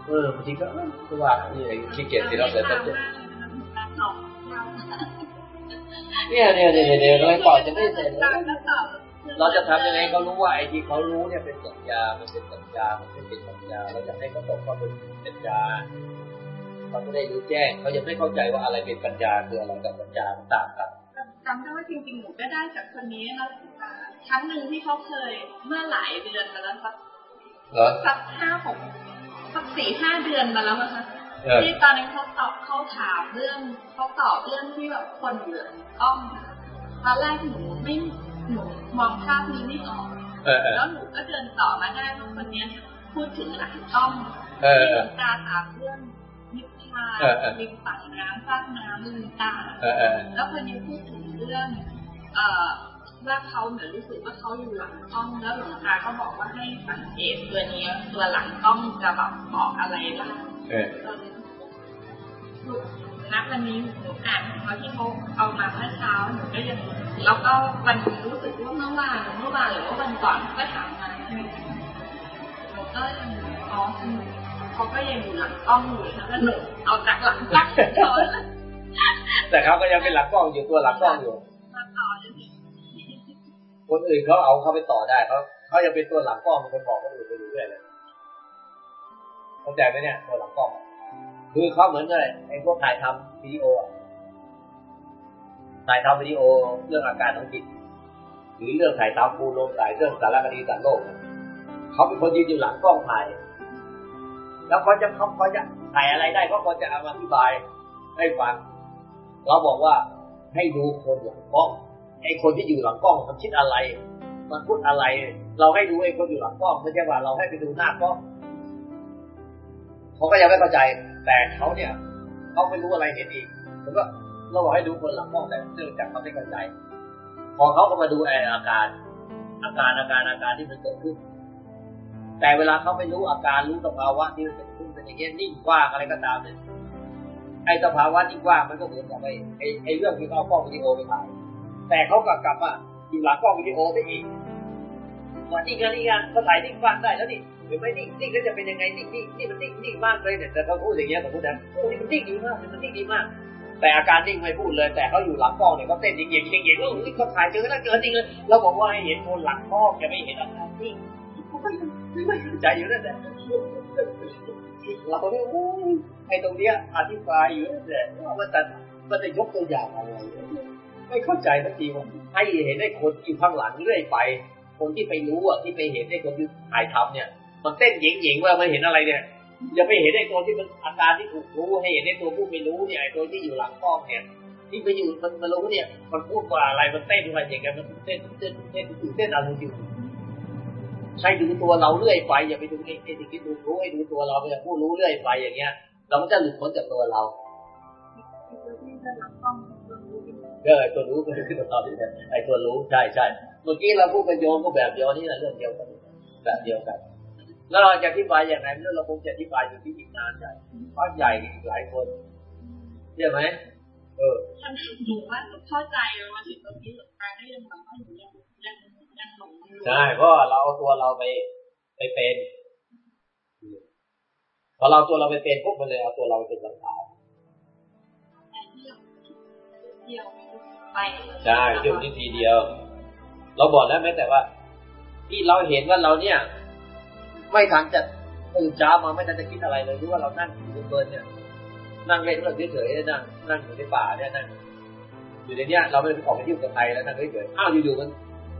เออบางทีก็คือว่านี่ขี้เกียจที่เราเสร็จแล้วเนี่ยเนี่ยเนี่ยเนี่ยเราต่อจะไม่เสร็จเราจะทำยังไงเขารู้ว่าไอ้ที่เขารู้เนี่ยเป็นสัญญา มันเป็นสัญญา มันเป็นสัญญา เราจะให้เขาตกเข้าเป็นสัญญาเขาไม่ได้รู้แจ้ง เขายังไม่เข้าใจว่าอะไรเป็นปัญญาคืออะไรกับปัญญามันต่างกัน จำได้ว่าจริงๆหนูก็ได้จากคนนี้นะครั้งหนึ่งที่เขาเคยเมื่อหลายเดือนมาแล้วสักเหรอสักห้าหกสักสี่ห้าเดือนมาแล้วมั้งคะเออที่ตอนนั้นเขาตอบเขาถามเรื่องเขาตอบเรื่องที่แบบคนเหลืองกล้องนะคะตอนแรกหนูไม่หนูมองภาพนี้ไม่ออกเออเออแล้วหนูก็เดินต่อมาได้ว่าคนเนี้ยพูดถึงหลังกล้องเออที่เอหลอวงตาถามเรื่อง นิพพานเออเออริมฝั่งน้ำฟากน้ำลืมตาเออเออแล้วคนนี้พูดถึงเรื่องเอ่อว่าเขาเหมือนรู้สึกว่าเขาอยู่หลังกล้องแล้วหลวงตาก็บอกว่าให้สังเกตตัวนี้ตัวหลังกล้องจะแบบบอกอะไรบ้างเออจนนักวันนี้หนูอ่านเขาที่เขาเอามาเมื่อเช้าหนูก็ยังแล้วก็วันรู้สึกว่าเมื่อวานเมื่อวานหรือว่าวันก่อนก็ถามมาใช่ไหมหนูก็ยังอ๋อคือ เขาก็ยังอยู่หลังกล้องอยู่นะแล้วหนูเอาจากหลังกล้องโชว์แล้วแต่เขาก็ยังเป็นหลังกล้องอยู่ตัวหลังกล้องอยู่คนอื่นเขาเอาเขาไปต่อได้เขาเขายังเป็นตัวหลังกล้องมันไปบอกคนอื่นไปอยู่เรื่อยเลยเข้าใจไหมเนี่ยตัวหลังกล้อง คือเขาเหมือนอะไรไอ้พวกถ่ายทำวิดีโออะถ่ายทำวิดีโอเรื่องอาการของจิตหรือเรื่องถ่ายทำปูลมถ่ายเรื่องสารคดีสารโลกเขาเป็นคนยืนอยู่หลังกล้องถ่าย แล้วเขาจะเขาเขาจะถ่ายอะไรได้เขาก็จะเอามาอธิบายให้ฟังเราบอกว่าให้ดูคนหลังกล้องไอ้คนที่อยู่หลังกล้องมันคิดอะไร มันพูดอะไร เราให้ดูไอ้คนอยู่หลังกล้องไม่ใช่ว่าเราให้ไปดูหน้ากล้องเขาก็ยังไม่เข้าใจ แต่เขาเนี่ยเขาไม่รู้อะไรเห็นอีกผมก็เราบอกให้ดูคนหลังกล้องแต่เนื่องจากเขาไม่เข้าใจ พอเขาก็มาดูไอ้อาการอาการอาการอาการที่มันเกิดขึ้น แต่เวลาเขาไม่รู้อาการรู้สภาวะที่มันเกิดขึ้นเป็นอย่างเงี้ยนิ่งว่างอะไรก็ตามเนี่ยไอ้สภาวะนิ่งว่างมันก็เหมือนกับไอ้ไอ้เรื่องที่เขากล้องวิดีโอไปถ่ายแต่เขากลับกลับมาอยู่หลังกล้องวิดีโอไปอีกว่านี่ไงนี่ไงเขาถ่ายนิ่งว่างได้แล้วนี่หรือไม่นิ่งนิ่งแล้วจะเป็นยังไงนิ่งนิ่งนี่มันนิ่งนิ่งมากเลยเนี่ยแต่เขาพูดอย่างเงี้ยแต่พูดแต่โอ้นี่มันนิ่งดีมากมันนิ่งดีมาก แต่อาการนิ่งไม่พูดเลย แต่เขาอยู่หลังกล้องเนี่ยเขาเต้นยิงยิงยิงยิงโอ้ยเขาถ่ายเจอแล้วเกินจริงเลยเราบอกว่าให้เห็นคนหลังกล้องจะไม่เห็นอาการนิ่งเขาก็ยัง ไม่เข้าใจอยู่นั่นแหละเราก็เลยโอ้ยไอ้ตรงเนี้ยอธิบายอยู่นั่นแหละว่ามันจะมันจะยกตัวอย่างอะไรไม่เข้าใจสักทีว่าให้เห็นไอ้คนอยู่ข้างหลังเรื่อยไป คนที่ไปรู้อะที่ไปเห็นไอ้คนที่ถ่ายทำเนี่ย มันเต้นหยิงหยิงว่ามันเห็นอะไรเนี่ยอย่าไปเห็นไอ้ตัวที่มันอาการที่ถูกรู้ให้เห็นไอ้ตัวผู้ไม่รู้เนี่ยไอ้ตัวที่อยู่หลังกล้องเนี่ยที่ไปอยู่มันมันรู้เนี่ย มันพูดว่าอะไรมันเต้นอะไรอย่างเงี้ยมันเต้นเต้นเต้นอยู่เต้นอะไรอยู่ ใช้ดูตัวเราเรื่อยไปอย่าไปดูไอ้ไอ้ที่คิดดูรู้ให้ดูตัวเราไปผู้รู้เรื่อยไปอย่างเงี้ย เรามันจะหลุดพ้นจากตัวเราเออไอ้ตัวรู้ก็คือตัวเราเนี่ยไอ้ตัวรู้ใช่ใช่เมื่อกี้เราพูดกันโยมก็แบบเดียวนี่แหละเรื่องเดียวกันแบบเดียวกัน แล้วเราจะอธิบายอย่างไรเรื่องเราคงจะอธิบายอยู่ที่อีกนานใหญ่ก้อนใหญ่อีกหลายคนใช่ไหมเออหนูว่าหนูเข้าใจมาถึงตรงนี้หนูกลายก็ยังแบบว่าหนูยัง ใช่เพราะเราเอาตัวเราไปไปเป็นพอเราตัวเราไปเป็นปุ๊บมันเลยเอาตัวเราไปเป็นสังขารเที่ยวไปใช่เที่ยวนี้ทีเดียว เราบอกแล้วแม้แต่ว่า ที่เราเห็นว่าเราเนี่ย ไม่ทันจะตื่นเช้ามาไม่ทันจะคิดอะไรเลยรู้ว่าเรานั่งอยู่เพลินๆเนี่ย นั่งเล่นเรื่องเฉยๆนั่งนั่งอยู่ในป่าเนี่ยนั่งอยู่ในเนี้ยเราไม่ได้ไปออกไปยุ่งกับใครแล้วนั่งเฉยๆอ้าวอยู่ๆมัน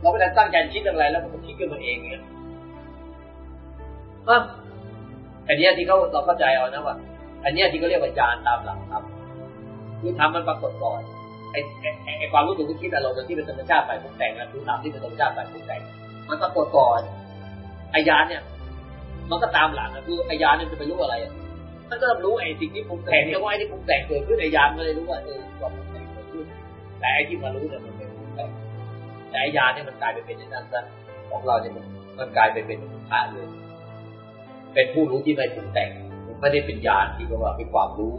เราไม่ได้ตั้งใจคิดอะไรแล้วมันก็คิดขึ้นมาเองเนี่ยอะอันเนี้ยที่เขาเราเข้าใจเอานะว่าอันเนี้ยที่เขาเรียกว่าญาณตามหลักธรรมคือทำมันปรากฏก่อนไอ้ไอ้ไอ้ไอ้ความรู้สึกที่คิดอารมณ์ที่เป็นธรรมชาติฝ่ายปรุงแต่งนะคือธรรมที่เป็นธรรมชาติฝ่ายปรุงแต่งมันปรากฏก่อนไอ้ญาณเนี่ยมันก็ตามหลังนะคือไอ้ญาณเนี่ยจะไปรู้อะไรอะมันก็รู้ไอ้สิ่งที่ปรุงแต่งเนี่ยว่าไอ้ที่ปรุงแต่งเกิดขึ้นไอ้ญาณมันเลยรู้ว่าเออความปรุงแต่งเกิดขึ้นแต่ไอ้ที่มารู้เนี่ยมัน แต่ไอ้ญาเนี่ยมันกลายไปเป็นในนั้นซะของเราเนี่ยมันมันกลายไปเป็นพระเลย เป็นผู้รู้ที่ไม่ปรุงแต่งไม่ได้เป็นญาณที่เรียกว่าเป็นความรู้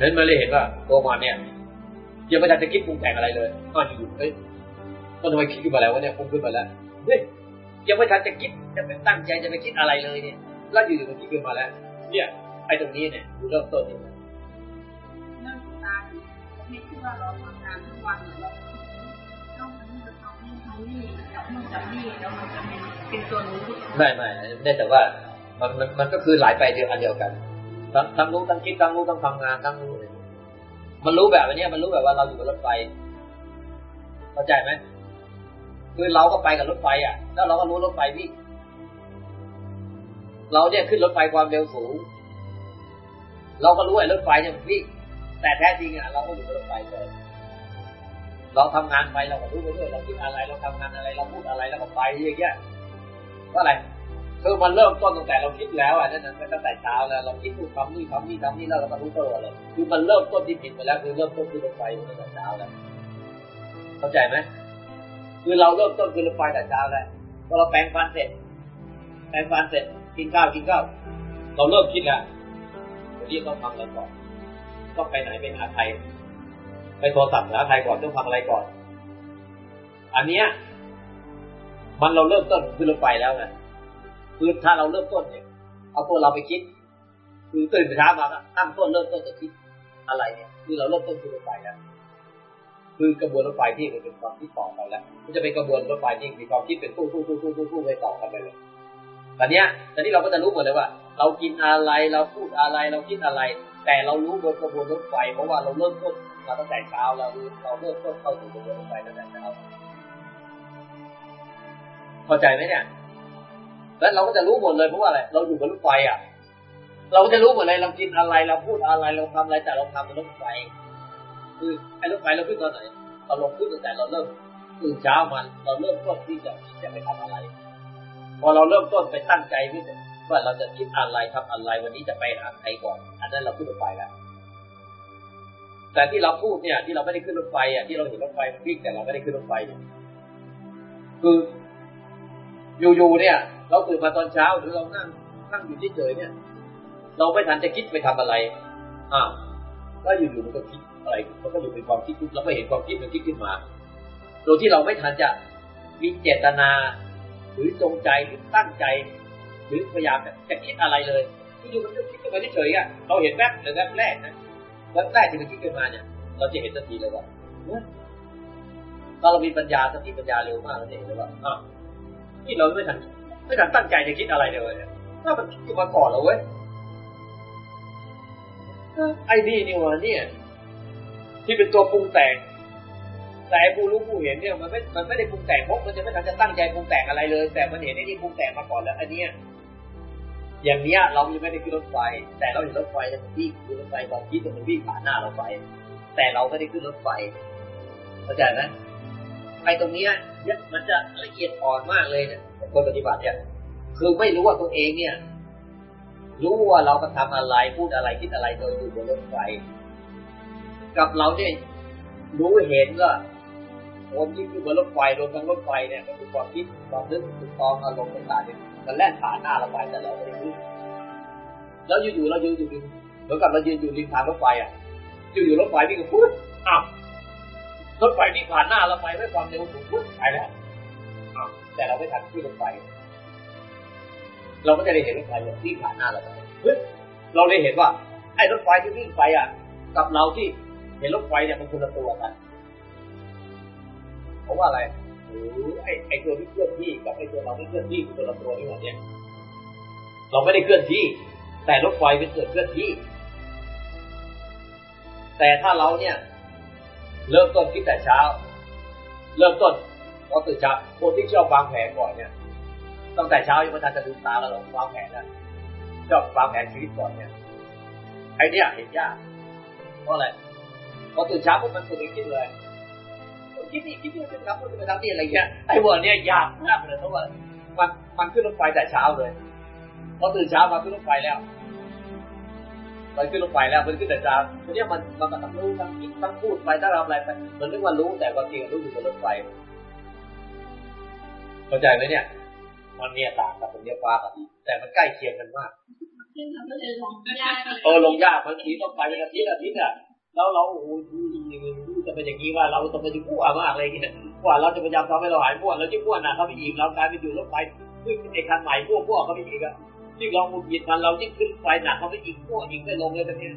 นั้นมาเลยเห็นว่าตัวมันเนี่ยยังไม่ทันจะคิดปรุงแต่งอะไรเลยก็อยู่เอ้ยก็ทำไมคิดขึ้นมาแล้ววะเนี่ยปรุงขึ้นมาแล้วเฮ้ยยังไม่ทันจะคิดจะไปตั้งใจจะไปคิดอะไรเลยเนี่ยแล้วอยู่ๆมันคิดขึ้นมาแล้ว เนี่ยไอ้ตรงนี้เนี่ยดูเริ่มต้นเนี่ย วันแล้วไม่ไม่ได้แต่ว่ามันมันมันก็คือหลายไปเดียวอันเดียวกัน ทั้งทั้งรู้ทั้งคิดทั้งรู้ทั้งทำงานทั้งรู้เลยมันรู้แบบนี้มันรู้แบบว่าเราอยู่บนรถไฟเข้าใจไหมคือเราก็ไปกับรถไฟอะ แล้วเราก็รู้รถไฟวิ่งเราเนี่ยขึ้นรถไฟความเร็วสูง เราก็รู้ไอ้รถไฟเนี่ยวิ่งแต่แท้จริงอะเราก็อยู่บนรถไฟเลย เราทำงานไปเราก็รู้ไปด้วยเราคิดอะไรเราทำงานอะไรเราพูดอะไรแล้วก็ไปอย่างเงี้ยเพราะอะไรคือมันเริ่มต้นตั้งแต่เราคิดแล้วอะนั่นนะตั้งแต่เช้าแล้วเราคิดนู่นทำนี่ทำนี่ทำนี่แล้วเราก็รู้ตัวเลยคือมันเริ่มต้นที่ผิดไปแล้วคือเริ่มต้นที่รถไฟตั้งแต่เช้าแล้วเข้าใจไหมคือเราเริ่มต้นคือรถไฟแต่เช้าแล้วพอเราแปรงฟันเสร็จแปรงฟันเสร็จกินข้าวกินข้าวเราเริ่มคิดแล้ววันนี้ต้องทำอะไรก่อนต้องไปไหนไปหาใคร โทรศัพท์หาใครก่อนต้องทำอะไรก่อน อันเนี้ยมันเราเริ่มต้นคือรถไฟแล้วไงคือถ้าเราเริ่มต้นเนี่ย เอาตัวเราไปคิด คือตื่นเช้ามาตั้งต้นเริ่มต้นจะคิดอะไรเนี่ย คือเราเริ่มต้นคือรถไฟแล้วคือกระบวนรถไฟที่มันเป็นความคิดต่อไปแล้ว มันจะเป็นกระบวนรถไฟที่มีความคิดเป็นตู้ตู้ตู้ตู้ตู้ตู้ไปต่อกันไปเลยตอนเนี้ยตอนนี้เราก็จะรู้หมดเลยว่า เรากินอะไรเราพูดอะไรเราคิดอะไร แต่เรารู้บนกระบวนรถไฟเพราะว่าเราเริ่มต้น มาตั้งแต่เช้าเราเราเริ่มต้นเข้าสู่กระบวนรถไฟตั้งแต่เช้าเข้าใจไหมเนี่ย แล้วเราก็จะรู้หมดเลยเพราะว่าอะไร เราอยู่บนรถไฟอะ เราจะรู้หมดเลยเรากินอะไร เราพูดอะไร เราทำอะไร แต่เราทำบนรถไฟ คือไอ้รถไฟเราขึ้นตอนไหนเราลงขึ้นตั้งแต่เราเริ่มตื่นเช้ามัน เราเริ่มต้นที่จะจะไปทำอะไร พอเราเริ่มต้นไปตั้งใจที่ว่าเราจะคิดอะไรทำอะไร วันนี้จะไปหาใครก่อน อันนั้นเราขึ้นรถไฟแล้ว แต่ที่เราพูดเนี่ย ที่เราไม่ได้ขึ้นรถไฟอะที่เราเห็นรถไฟมันวิ่งแต่เราไม่ได้ขึ้นรถไฟเนี่ยคืออยู่ๆเนี่ย เราตื่นมาตอนเช้าหรือเรานั่งนั่งอยู่เฉยๆเนี่ย เราไม่ทันจะคิดไปทำอะไรอ่าก็อยู่ๆมันก็คิดอะไรมันก็อยู่เป็นความคิดเราไม่เห็นความคิดมันคิดขึ้นมาโดยที่เราไม่ทันจะมีเจตนา หรือจงใจหรือตั้งใจ หรือพยายามจะคิดอะไรเลยที่อยู่มันก็คิดขึ้นมาเฉยๆอะเราเห็นแวบหรือแวบแรกนะ แวบแรกที่มันคิดขึ้นมาเนี่ย เราจะเห็นทันทีเลยว่าตอนเรามีปัญญาสติปัญญาเร็วมากเราจะเห็นเลยว่าอะที่เราไม่ทันไม่ทันตั้งใจจะคิดอะไรเลยเนี่ยถ้ามันคิดมาก่อนเราเว้ยไอ้นี่นี่วะเนี่ย ที่เป็นตัวปรุงแต่งแต่ผู้รู้ผู้เห็นเนี่ยมันไม่ มันไม่ได้ปรุงแต่งเพราะมันจะไม่ทันจะตั้งใจปรุงแต่งอะไรเลย แต่มันเห็นไอ้นี่ปรุงแต่งมาก่อนแล้วอันเนี้ย อย่างเนี้ยเรายังไม่ได้ขึ้นรถไฟ แต่เราเห็นรถไฟมันวิ่งขึ้นรถไฟความคิดมันวิ่งผ่านหน้าเราไป แต่เราไม่ได้ขึ้นรถไฟเข้าใจไหมไอ้ตรงเนี้ยมันจะละเอียดอ่อนมากเลยเนี่ยคนปฏิบัติเนี่ยคือไม่รู้ว่าตัวเองเนี่ย รู้ว่าเรากระทำอะไรพูดอะไรคิดอะไรโดยอยู่บนรถไฟ กับเราเนี่ยรู้เห็นว่าคนที่อยู่บนรถไฟรวมทั้งรถไฟเนี่ยก็คือความคิดความนึกถูกต้องอารมณ์ต่างๆเนี่ย มันแล่นผ่านหน้าเราไปแต่เราไม่รู้แล้วอยู่ๆเรายืนอยู่เหมือนกับเรายืนอยู่ริมทางรถไฟอะอยู่ๆรถไฟวิ่งปุ๊บอ้าวรถไฟวิ่งผ่านหน้าเราไปด้วยความเร็วสูงปุ๊บไปแล้วแต่เราไม่ทันขึ้นรถไฟเราก็จะได้เห็นรถไฟวิ่งผ่านหน้าเราไปเฮ้ยเราได้เห็นว่า ไอ้รถไฟที่วิ่งไปอะ กับเราที่เห็นรถไฟเนี่ยมันคนละตัวกันเพราะว่าอะไร โอ้ไอไอตัวที่เคลื่อนที่กับไอ้ตัวเราไม่เคลื่อนที่คนละตัวนี่หว่าเนี่ยเราไม่ได้เคลื่อนที่ แต่รถไฟเป็นเกิดเคลื่อนที่ แต่ถ้าเราเนี่ย เริ่มต้นคิดแต่เช้า เริ่มต้นพอตื่นเช้าคนที่ชอบวางแผนก่อนเนี่ยตั้งแต่เช้ายังไม่ทันจะดูตาแล้วเราวางแผนแล้วชอบวางแผนชีวิตก่อนเนี่ยไอเนี้ยเห็นยากเพราะอะไรพอตื่นเช้าปุ๊บมันตื่นคิดเลย คิดนี่คิดนี่เป็นครับมันเป็นทำนี่อะไรเงี้ยไอ้วัวเนี่ยยากมากเลยเพราะว่ามันมันขึ้นรถไฟแต่เช้าเลยพอตื่นเช้ามาขึ้นรถไฟแล้วมันขึ้นรถไฟแล้วมันขึ้นแต่เช้าทีนี้มันมันต้องรู้ทั้งคิดทั้งพูดไปถ้าทำอะไรไปมันนึกว่ารู้แต่ความจริงรู้อยู่บนรถไฟเข้าใจไหมเนี่ย มันเนี่ยต่างกับตรงนี้ฟ้ากับดินแต่มันใกล้เคียงกันมากซึ่งทำให้เลยลงยากเลยเออลงยากบางทีต้องไปเป็นอาทิตย์อาทิตย์อะ แล้วเราโอ้โหจะเป็นอย่างนี้ว่าเราจะไปถึงมั่วมากเลยเนี่ยกว่าเราจะพยายามทำให้เราหายมั่วเราจะมั่วหนักเขาไปอีกเรากลายเป็นอยู่รถไฟขึ้นไอ้คันใหม่มั่วมั่วเขาไปอีกอะยิ่งเราหงุดหงิดมันเรายิ่งขึ้นไฟหนักเขาไปอีกมั่วอีกไม่ลงเลยแบบนี้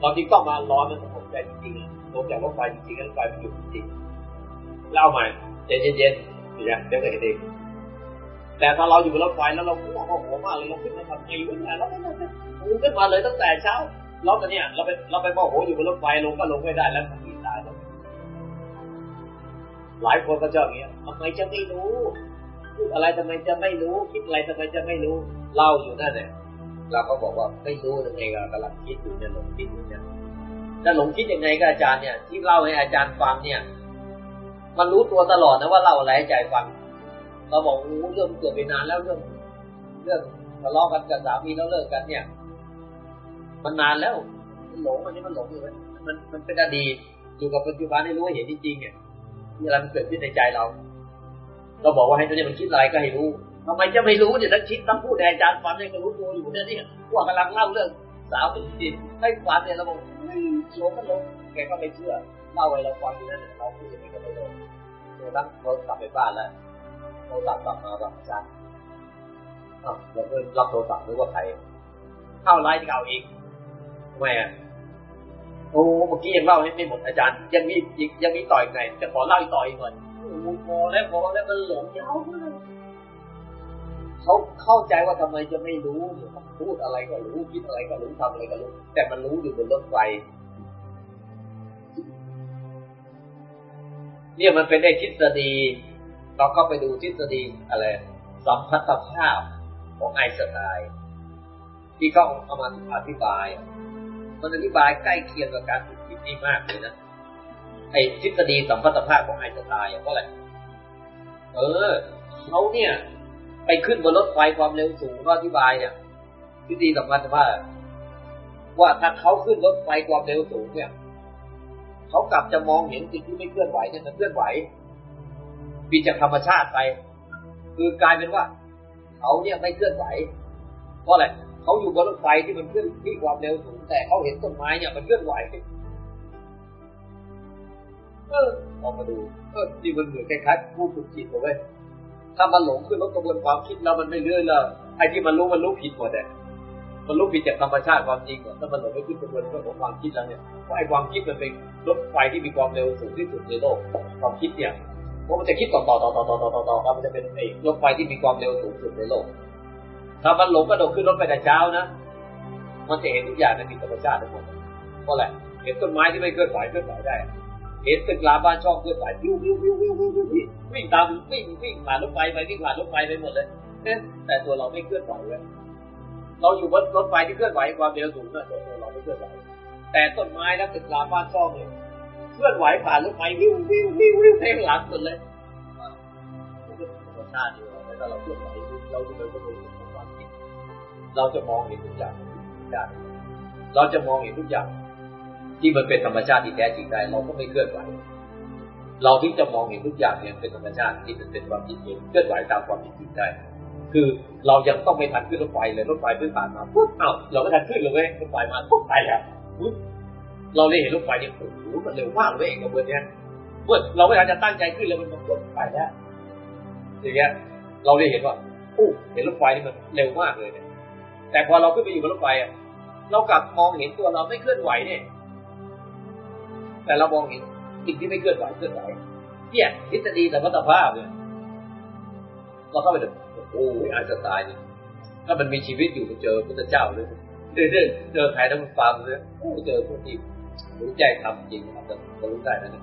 เราจริงต้องมาร้อนมันสงบใจจริงๆลงจากรถไฟจริงๆรถไฟมันอยู่จริงเล่าใหม่เย็นๆเดี๋ยวเดี๋ยวเห็นเองแต่ถ้าเราอยู่บนรถไฟแล้วเรามั่วโอ้โหมากเลยเราขึ้นมาทำไงวะเนี่ยเราไม่ได้ขึ้นมาเลยตั้งแต่เช้า เราตอนเนี้ยเราไปเราไปโมโหอยู่บนรถไฟลงก็ลงไม่ได้แล้วมันมีตายแล้วหลายคนก็เจออย่างเงี้ยทำไมจะไม่รู้พูดอะไรทำไมจะไม่รู้ คิดอะไรทำไมจะไม่รู้เล่าอยู่นั่นเนี่ยเราก็บอกว่าไม่รู้ยังไงก็กำลังคิดอยู่เนี่ยหลงคิดอยู่เนี่ยถ้าหลงคิดยังไงก็อาจารย์เนี่ย ที่เล่าให้อาจารย์ฟังเนี่ย มันรู้ตัวตลอดนะว่าเล่าอะไรให้ใจฟังเราบอกรู้เรื่องเกิดไปนานแล้วเรื่อง เรื่องทะเลาะกันกับสามีแล้วเลิกกันเนี่ย มันนานแล้ว มันหลงอันนี้มันหลงอยู่มันมันมันเป็นอดีตอยู่กับปัจจุบันให้รู้เห็นจริงๆเนี่ยมีอะไรมันเกิดขึ้นในใจเรา เราบอกว่าให้ตัวนี้มันคิดอะไรก็ให้รู้ทำไมจะไม่รู้เนี่ยทั้งคิดทั้งพูดแทนอาจารย์ฟังเนี่ยก็รู้ตัวอยู่เนี่ยนี่พว่ากำลังเล่าเรื่องสาวเป็นจิตให้ฟังเนี่ยเราบอกหลงมันหลงแกก็ไม่เชื่อเล่าไว้เราฟังอยู่นั่นเราพูดอย่างนี้ก็ไม่หลงเราตั้งเรากลับไปบ้านแล้วโทรศัพท์กลับมาแบบอาจารย์อะเราก็รับโทรศัพท์หรือว่าใครเข้าไลน์เก่าอีก ทำไมอะโอ้เมื่อกี้ยังเล่าให้ไม่หมดอาจารย์ ยังมียังมีต่ออีกไงจะขอเล่าอีกต่ออีกหน่อยโอ้พอแล้วพอแล้วมันหลงยาวมากเขาเข้าใจว่าทำไมจะไม่รู้เนี่ยพูดอะไรก็รู้คิดอะไรก็รู้ทำอะไรก็รู้ แต่มันรู้อยู่บนรถไฟเนี่ยมันเป็นได้ทฤษฎีเราก็ไปดูทฤษฎีอะไรสัมพัทธภาพของไอน์สไตน์ที่เขาเอามาอธิบาย มันอธิบายใกล้เคียงกับการฝึกจิตนี่มากเลยนะไอ้ทฤษฎีสัมพัทธภาพของไอน์สไตน์เพราะอะไรเออเขาเนี่ย ไปขึ้นบนรถไฟความเร็วสูงก็อธิบายเนี่ยทฤษฎีสัมพัทธภาพว่าถ้าเขาขึ้นรถไฟความเร็วสูงเนี่ยเขากลับจะมองเห็นสิ่งที่ไม่เคลื่อนไหวเนี่ยมันเคลื่อนไหวปีจากธรรมชาติไป คือกลายเป็นว่าเขาเนี่ยไม่เคลื่อนไหวเพราะอะไร เขาอยู่บนรถไฟที่มันเคลื่อนที่ความเร็วสูงแต่เขาเห็นต้นไม้เนี่ยมันเคลื่อนไหวเออออกมาดูเออที่มันเหมือนคล้ายๆผู้ฝึกจิตเลยถ้ามันหลงขึ้นรถกระบวนความคิดแล้วมันไม่เลื่อยแล้วไอ้ที่มันรู้มันรู้ผิดหมดเลยมันรู้ผิดจากธรรมชาติความจริงหมดถ้ามันหลงไปขึ้นกระบวนการของความคิดแล้วเนี่ยว่าไอ้ความคิดมันเป็นรถไฟที่มีความเร็วสูงที่สุดในโลกความคิดเนี่ยเพราะมันจะคิดต่อต่อต่อต่อต่อต่อต่อต่อมันจะเป็นไอ้รถไฟที่มีความเร็วสูงสุดในโลก ถ้ามันหลงกระโดดขึ้นรถไปแต่เช้านะ มันจะเห็นทุกอย่างในผิดธรรมชาติทั้งหมดเพราะอะไรเห็นต้นไม้ที่ไม่เคลื่อนไหวเคลื่อนไหวได้ เห็นตึกราบ้านช่องเคลื่อนไหววิววิววิววิววิววิววิ่งตามวิ่งวิ่งผ่านรถไฟไปวิ่งผ่านรถไฟไปหมดเลยแต่ตัวเราไม่เคลื่อนไหวเลยเราอยู่บนรถไฟที่เคลื่อนไหวความเร็วสูงนะตัวเราไม่เคลื่อนไหวแต่ต้นไม้และตึกราบ้านช่องเนี่ยเคลื่อนไหวผ่านรถไฟวิววิววิววิวเพลงหลังหมดเลยธรรมชาติอยู่แล้วเราเคลื่อนไหวเราจะไม่รู้ความคิด เราจะมองเห็นทุกอย่างได้เราจะมองเห็นทุกอย่าง ที่มันเป็นธรรมชาติที่แท้จริงได้เราก็ไม่เคลื่อนไหว เราถึงจะมองเห็นทุกอย่างเนี่ยเป็นธรรมชาติที่มันเป็นความจริงเคลื่อนไหวตามความจริงได้ คือเรายังต้องไม่ทันขึ้นรถไฟเลยรถไฟเพิ่งผ่านมาปุ๊บเอ้าเราไม่ทันขึ้นเลยเว้ยรถไฟมาปุ๊บไปแล้วปุ๊บเราเลยเห็นรถไฟเนี่ยโอ้โหมันเร็วมากเลยเองกับเบอร์เนี้ยเมื่อเราไม่ทันจะตั้งใจขึ้นเลยมันปุ๊บไปแล้วอย่างเงี้ยเราได้เห็นว่าโอ้เห็นรถไฟนี่มันเร็วมากเลยเนี่ย แต่พอเราขึ้นไปอยู่บนรถไฟอะเรากลับมองเห็นตัวเราไม่เคลื่อนไหวเนี่ย แต่เรามองเห็นสิ่งที่ไม่เคลื่อนไหวเคลื่อนไหวเนี่ยทฤษฎีสัมพัทธภาพเนี่ยเราเข้าไปดูโอ้ยอาจจะตายเนี่ยถ้ามันมีชีวิตอยู่เจอพุทธเจ้าเลยเจอเจอใครต้องฟังเลยโอ้เจอคนที่รู้ใจทำจริงครับจะรู้ได้นะเนี่ย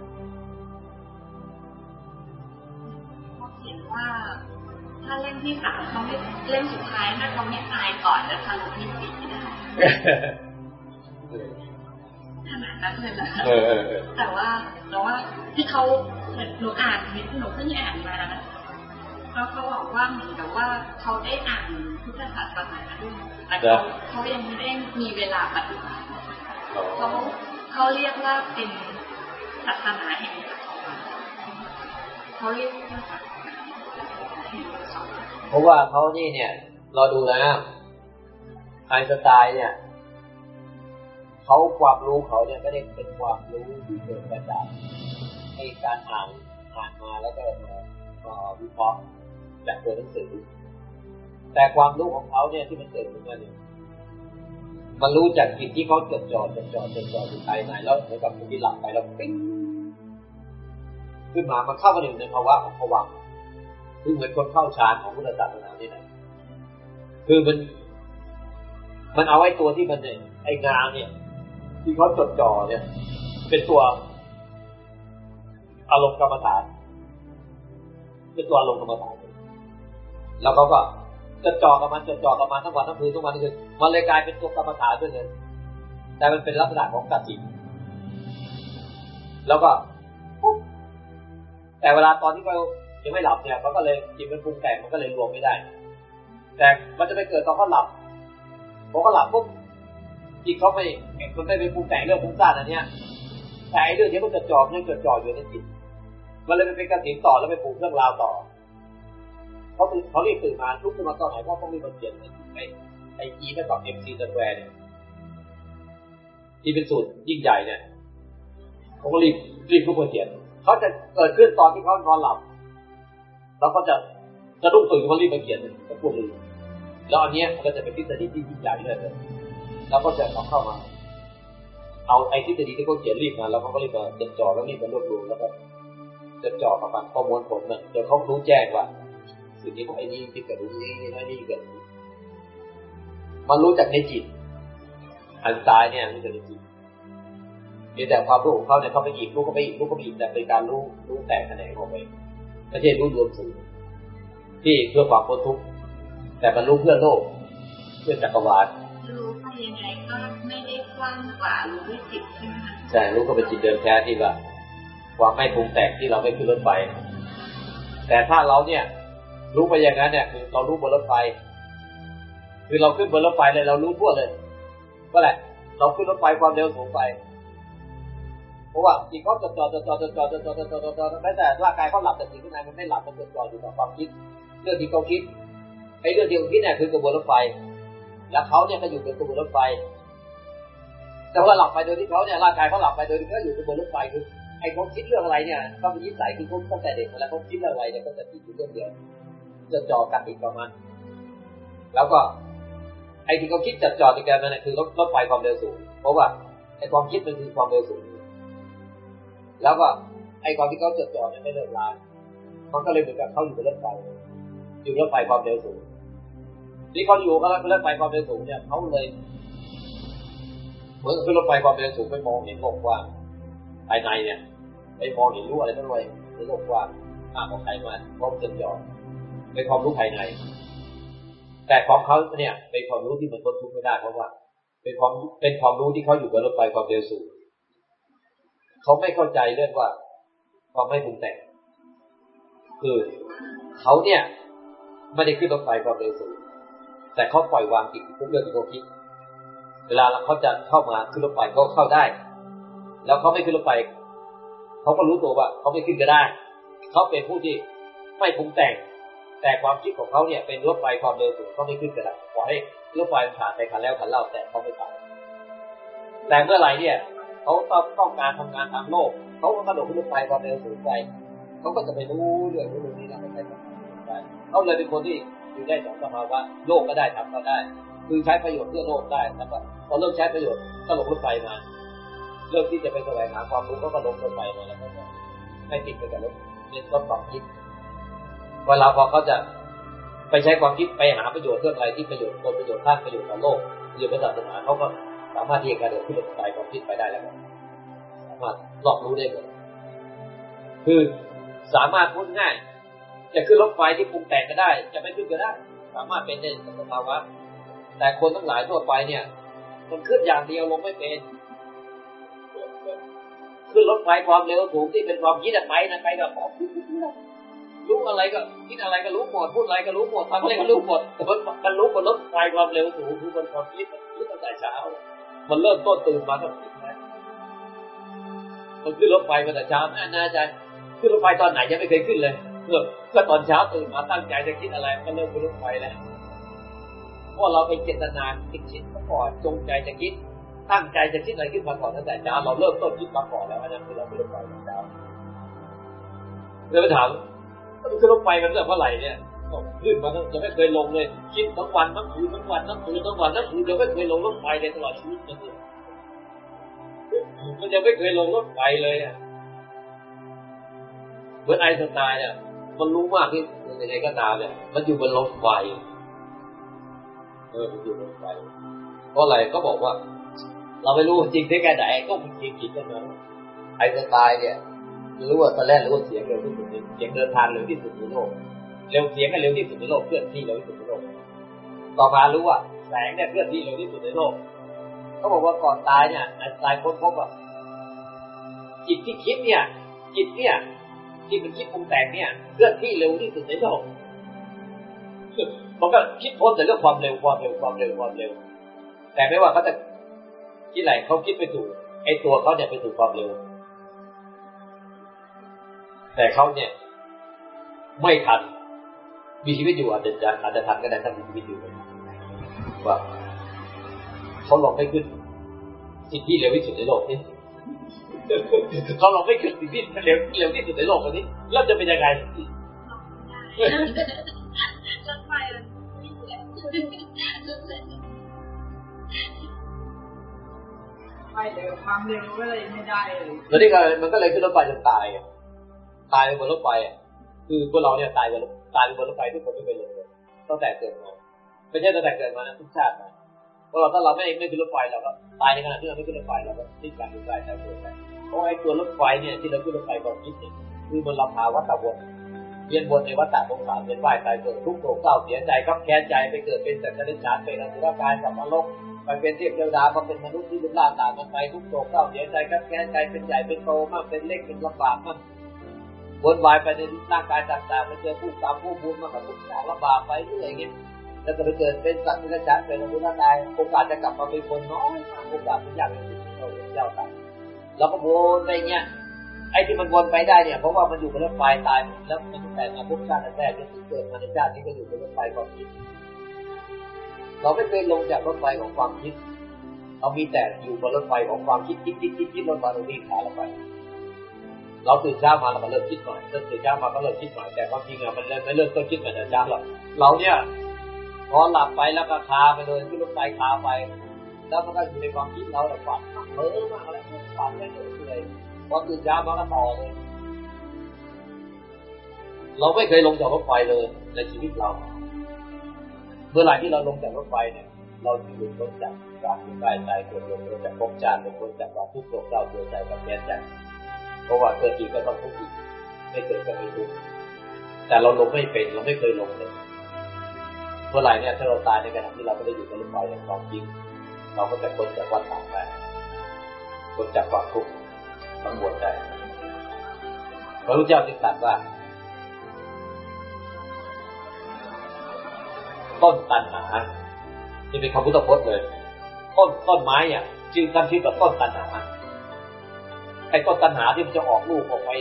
เขาเขียนว่า ถ้าเล่มที่สามเขาไม่เล่มสุดท้ายถ้าเขาไม่ตายก่อนจะทะลุนิพพานได้ขนาดนั้นเลยนะเออเออเออแต่ว่าแต่ว่าที่เขาเหมือนหนูอ่านหนูเพิ่งอ่านมาแล้วเขาบอกว่าเหมือนกับว่าเขาได้อ่านพุทธศาสนาด้วยแต่เขาเขายังไม่ได้มีเวลาปฏิบัติเขาเขาเรียกว่าเป็นศาสนาแห่งจักรวาลเขาเรียกว่า เพราะว่าเขานี่เนี่ย เราดูนะไอน์สไตน์เนี่ยเขาความรู้เขาเนี่ยไม่ได้เป็นความรู้ที่เกิดมาจากในการอ่านอ่านมาแล้วก็มาวิเคราะห์จากตัวหนังสือ แต่ความรู้ของเขาเนี่ยที่มันเกิดขึ้นมาเนี่ยมันรู้จากจิตที่เขาจดจ่อจดจ่อจดจ่ออยู่ภายในแล้วเหมือนกับคนที่หลับไปแล้วปิ้งขึ้นมามันเข้ามาอยู่ในภาวะของภวัง คือเหมือนคนเข้าฌานของพุทธศาสนานี่นะคือมัน มันเอาไอ้ตัวที่มันเนี่ยไอ้งานเนี่ย ที่เขาจดจ่อเนี่ย เป็นตัวอารมณ์กรรมฐานเป็นตัวอารมณ์กรรมฐาน แล้วเขาก็จดจ่อกับมันจดจ่อกับมันทั้งวันทั้งคืนทั้งวันทั้งคืนมันเลยกลายเป็นตัวกรรมฐานด้วยเลยแต่มันเป็นลักษณะของกติแล้วก็ แต่เวลาตอนที่เขา ยังไม่หลับเนี่ยเขาก็เลยจิตมันปรุงแต่งมันก็เลยรวมไม่ได้ แต่มันจะไปเกิดตอนเขาหลับพอเขาหลับปุ๊บจิตเขาไม่มันไม่ไปปรุงแต่งเรื่องฟุ้งซ่านอันเนี้ยแต่ไอ้เรื่องนี้มันจดจ่อมันยังจดจ่ออยู่ในจิตมันเลยไปเป็นกระสินต่อแล้วไปปรุงเรื่องราวต่อเขาตื่นเขาเรียกตื่นมาลุกขึ้นมาตอนไหนเพราะต้องมีมาเขียนไอ้ไอ้จีเท่ากับเอ็มซีสแควร์เนี่ยที่เป็นสูตรยิ่งใหญ่เนี่ยเขาก็รีบรีบลุกมาเขียนเขาจะเกิดขึ้นตอนที่เขานอนหลับ แล้วก็จะจะลุกตื่นเขารีบมาเขียนก็พูดเลยแล้วอันเนี้ยมันก็จะเป็นทฤษฎีที่ยิ่งใหญ่เลยแล้วก็จะเอาเข้ามา เอาไอ้ทฤษฎีที่เขาเขียนรีบมาแล้วเขาก็รีบมาจดจ่อแล้วรีบมารวบรวมแล้วก็จดจ่อกับมันข้อมูลผลเนี่ยเดี๋ยวเขารู้แจ้งว่าสิ่งนี้ไอ้นี่ที่เกิดนี้นี่ไอ้นี่เกิดมันรู้จากในจิต อันซ้ายเนี่ยรู้จากในจิตมีแต่ความรู้ของเขาเนี่ยเขาไปหยิบรู้ก็ไปหยิบรู้ก็ไปหยิบแต่เป็นการรู้รู้แตกแขนงออกไป ไม่ใช่รู้รวมสูงที่เพื่อความพ้นทุกข์แต่มันรู้เพื่อโลก เพื่อจักรวาลรู้ไปยังไงก็ไม่ได้กว้างกว่ารู้ด้วยจิตใช่ไหมคะใช่รู้ก็เป็นจิตเดิมแท้ที่ว่าความไม่ปรุงแต่งที่เราไม่ขึ้นรถไฟแต่ถ้าเราเนี่ย รู้ไปอย่างนั้นเนี่ยคือเรารู้บนรถไฟ คือเราขึ้นบนรถไฟเลยเรารู้ทั่วเลยก็แหละเราขึ้นรถไฟความเร็วสูงไปเพ ราะว่าจิตเขาจดจ่อจดจ่อจดจ่อจดจ่อจดจ่อจดจ่อแม้แต่ร่างกายเขาหลับแต่สิ่งข้างในมันไม่หลับมันจดจ่ออยู่กับความคิด เรื่องที่เขาคิดไอ้เรื่องที่เขาคิดเนี่ยคือกระบวนรถไฟ แล้วเขาเนี่ยก็อยู่กับกระบวนรถไฟ แต่ว่าหลับไปโดยที่เขาเนี่ยร่างกายเขาหลับไปโดยที่เขาอยู่บนรถไฟคือไอ้เขาคิดเรื่องอะไรเนี่ยเขาเป็นนิสัยคือเขาตั้งแต่เด็กมาแล้วเขาคิดเรื่องอะไรเนี่ยเขาจะคิดอยู่เรื่องเดียวจะจ่อกันติดประมาณแล้วก็ไอ้ที่เขาคิดจัดจ่อติดกันนั่นคือรถรถไฟความเร็วสูง เพราะว่าไอ้ความคิดมันคือความเร็วสูง แล้วก็ไอ้ความที่เขาจดจ่อเนี่ยไม่เลิกลามันก็เลยเหมือนกับเขาอยู่บนรถไฟอยู่รถไฟความเร็วสูงที่เขาอยู่กับรถไฟความเร็วสูงเนี่ยเขาเลยเหมือนขึ้นรถไฟความเร็วสูงไปมองเห็นโลกกว้างภายในเนี่ยไปมองเห็นรู้อะไรทั้งเลยในโลกกว้างมากกว่าใครมาพราะจนยอเป็นความรู้ภายใน แต่ของเขาเนี่ยเป็นความรู้ที่มันทนทุกข์ไม่ได้เพราะว่า เป็นความเป็นความรู้ที่เขาอยู่บนรถไฟความเร็วสูง เขาไม่เข้าใจเรื่องว่าความไม่ปรุงแต่งคือเขาเนี่ยไม่ได้ขึ้นรถไฟความเร็วสูงแต่เขาปล่อยวางจิตทุกเรื่องที่เขาคิด เวลาเขาจะเข้ามาขึ้นรถไฟเขาเข้าได้ แล้วเขาไม่ขึ้นรถไฟเขาก็รู้ตัวว่าเขาไม่ขึ้นก็ได้ เขาเป็นผู้ที่ไม่ปรุงแต่ง แต่ความคิดของเขาเนี่ยเป็นรถไฟความเร็วสูงเขาไม่ขึ้นก็ได้ปล่อยให้รถไฟผ่านไปคันแล้วคันเล่าแต่เขาไม่ไปแต่เมื่อไหร่เนี่ย เขาต้องต้องการทำงานทางโลก เขาก็กระโดดขึ้นไฟความเร็วสูงไปเขาก็จะไปรู้เรื่องรู้เรื่องนี้แล้วก็ไปทำงานเขาเลยเป็นคนที่อยู่ได้สองสภาวะโลกก็ได้ทำก็ได้ คือใช้ประโยชน์เพื่อโลกได้นะครับพอเริ่มใช้ประโยชน์ก็ลงรถไฟมาเริ่มที่จะไปแสวงหาความรู้ก็ก็ลงรถไฟมาแล้วก็ไม่ติดไปกับรถเป็นรถความคิดเวลาพอเขาจะไปใช้ความคิดไปหาประโยชน์เรื่องอะไรที่ประโยชน์ตนประโยชน์ท่านประโยชน์ต่อโลกประโยชน์ต่อศาสนาเขาก็ สามารถที่จะกระโดดขึ้นรถไฟความคิดไปได้แล้วสามารถรอบรู้ได้หมดคือสามารถพูดง่ายจะขึ้นรถไฟที่ปรุงแต่งก็ได้ จะไม่ขึ้นก็ได้ สามารถเป็นได้สภาวะ แต่คนทั้งหลายทั่วไปเนี่ย มันขึ้นอย่างเดียวลงไม่เป็น ขึ้นรถไฟความเร็วสูงที่เป็นความคิดไปนะไปแบบรู้อะไรก็คิดอะไรก็รู้หมดพูดอะไรก็รู้หมดทำอะไรก็รู้หมดมันรู้บนรถไฟความเร็วสูงคือบนความคิดคิดตั้งแต่เช้า มันเริ่มต้นตื่นมาตั้งแต่แรกมันขึ้นรถไฟมาแต่เช้าแน่น่าจขึ้นรถไฟตอนไหนยังไม่เคยขึ้นเลยเพื่อเพื่อตอนเช้าตื่นมาตั้งใจจะคิดอะไรก็เริ่มขึ้นรถไฟแล้วเพราะเราเป็นเจตนาคิดคิดมาก่อนจงใจจะคิด ตั้งใจจะคิดอะไรขึ้นมาก่อนตั้งแต่เช้าเราเริ่มต้นคิดมาก่อนแล้วอันนั้นคือเราไม่รู้ไปตั้งเช้าเลยไปถามมันรถไฟมันเรื่องเมื่อไหร่เนี่ย ขึ้นมาตั้งจะไม่เคยลงเลยคิดทั้งวันทั้งคืนทั้งวันทั้งคืนทั้งวันทั้งคืนจะไม่เคยลงรถไฟเลยตลอดชีวิตมันเลยมันจะไม่เคยลงรถไฟเลยอะเหมือนไอน์สไตน์เนี่ยมันรู้มากที่ยังไงก็ตามเนี่ย มันอยู่บนรถไฟเออมันอยู่บนรถไฟเพราะอะไรก็บอกว่า เราไม่รู้จริงได้แค่ไหนก็มันจริงจริงแค่นั้นไอน์สไตน์เนี่ยรู้ว่าตอนแรกรู้ว่าเสียงเร็วที่สุดเสียงเดินทางเร็วที่สุดในโลก เร็วเสียงก็เร็วที่สุดในโลกเคลื่อนที่เร็วที่สุดในโลก ต่อมารู้ว่าแสงเนี่ยเคลื่อนที่เร็วที่สุดในโลกเขาบอกว่าก่อนตายเนี่ยไอน์สไตน์ค้นพบว่าจิตที่คิดเนี่ย จิตเนี่ยที่มันคิดปรุงแต่งเนี่ยเคลื่อนที่เร็วที่สุดในโลกมันก็คิดพ้นแต่เรื่องความเร็วความเร็วความเร็วความเร็ว แต่ไม่ว่าเขาจะคิดอะไรเขาคิดไปถูกไอ้ตัวเขาเนี่ยไปถูกความเร็ว แต่เขาเนี่ย ไม่ทัน มีชีวิตอยู่อาจจะอาจจะทันก็ได้ถ้ามีชีวิตอยู่ว่าเขาลองไม่ขึ้นสิ่งที่เร็วที่สุดในโลกนี่เขาลองไม่ขึ้นสิ่งที่เร็วเร็วที่สุดในโลกวันนี้แล้วจะเป็นยังไงรถไฟมันไปเร็วความเร็วก็เลยไม่ได้เลยแล้วนี่ก็มันก็เลยขึ้นรถไฟจนตายอะตายบนรถไฟอะคือพวกเราเนี่ยตายบนรถ ตายบนรถไฟทุกคนไม่เคยลงเลยตั้งแต่เกิดมาไม่ใช่ตั้งแต่เกิดมานะทุกชาตินะเพราะเราถ้าเราไม่ไม่ขึ้นรถไฟเราก็ตายในขณะที่เราไม่ขึ้นรถไฟเราก็ทิ้งการดูใจใจเกิดไปเพราะไอ้ตัวรถไฟเนี่ยที่เราขึ้นรถไฟความคิดเนี่ยคือมันลำพาวัฏวนเวียนวนในวัฏฏะสงสารเวียนว่ายตายเกิดทุกโศกเศร้าเสียใจครับแค้นใจไปเกิดเป็นสัตว์เดรัจฉานเป็นอสุรกายสัมมาโลกไปเป็นเทพเทวดามาเป็นมนุษย์ที่รูปร่าต่างกันไปทุกโศกเศร้าเสียใจครับแค้นใจเป็นใหญ่เป็นโตมากเป็นเล็กเป็นลำบากมาก วนวายไปในร่างกายต่างๆไปเจอผู้กรรมผู้บุญมากับทุกอย่างลำบากไปเรื่อยอย่างเงี้ยแล้วก็ไปเกิดเป็นสัตว์ที่ระจันเป็นมนุษย์ตายโอกาสจะกลับมาเป็นคนน้อยโอกาสเป็นยากเป็นสิ่งที่เราเจ้าตายเราก็วนไปเงี้ยไอ้ที่มันวนไปได้เนี่ยเพราะว่ามันอยู่บนรถไฟตายแล้วมันแต่มาพบชาติแรกจนถึงเกิดมาในชาตินี้ก็อยู่บนรถไฟความคิดเราไม่เคยลงจากรถไฟของความคิดเรามีแต่อยู่บนรถไฟของความคิดคิดคิดคิดคิดรถไฟเราวิ่งขาเราไป เราตื่นเช้ามาเราก็เริ่มคิดหน่อยเริ่มตื่นเช้ามาก็เริ่มคิดหน่อยแต่ความจริงอะมันไม่เริ่มต้นคิดเหมือนอาจารย์หรอกเราเนี่ยพอหลับไปแล้วก็คาไปเลยขึ้นรถไฟคาไป แล้วมันก็อยู่ในความคิดเราแต่ฝันเพ้อมากอะไรฝันไปเรื่อยพอตื่นเช้ามาก็ต่อเลยเราไม่เคยลงจากรถไฟเลยในชีวิตเรา เมื่อไหร่ที่เราลงจากรถไฟเนี่ย เราจะหลุดพ้นจากการที่กายใจเกิดลงพ้นจากภพชาติลงพ้นจากความทุกข์โศกเศร้าเสียใจกับแย่ใจ เพราะว่าเกิดอีกก็ต้องทุกข์อีกไม่เกิดก็ไม่ทุกข์แต่เราลงไม่เป็นเราไม่เคยลงเลยเมื่อไหร่เนี่ยถ้าเราตายในขณะที่เราไม่ได้อยู่ในรถไฟอย่างจริง เราก็จะพ้นจากวัฏฏะได้พ้นจากความทุกข์ทั้งหมดได้พระพุทธเจ้าจึงตรัสว่าต้นตันหาที่เป็นคำพุทธพจน์เลย ต้นต้นไม้อะชื่อกันชื่อกับต้นตันหา ไอ้ต้นตันหาที่มันจะออกลูกออกไป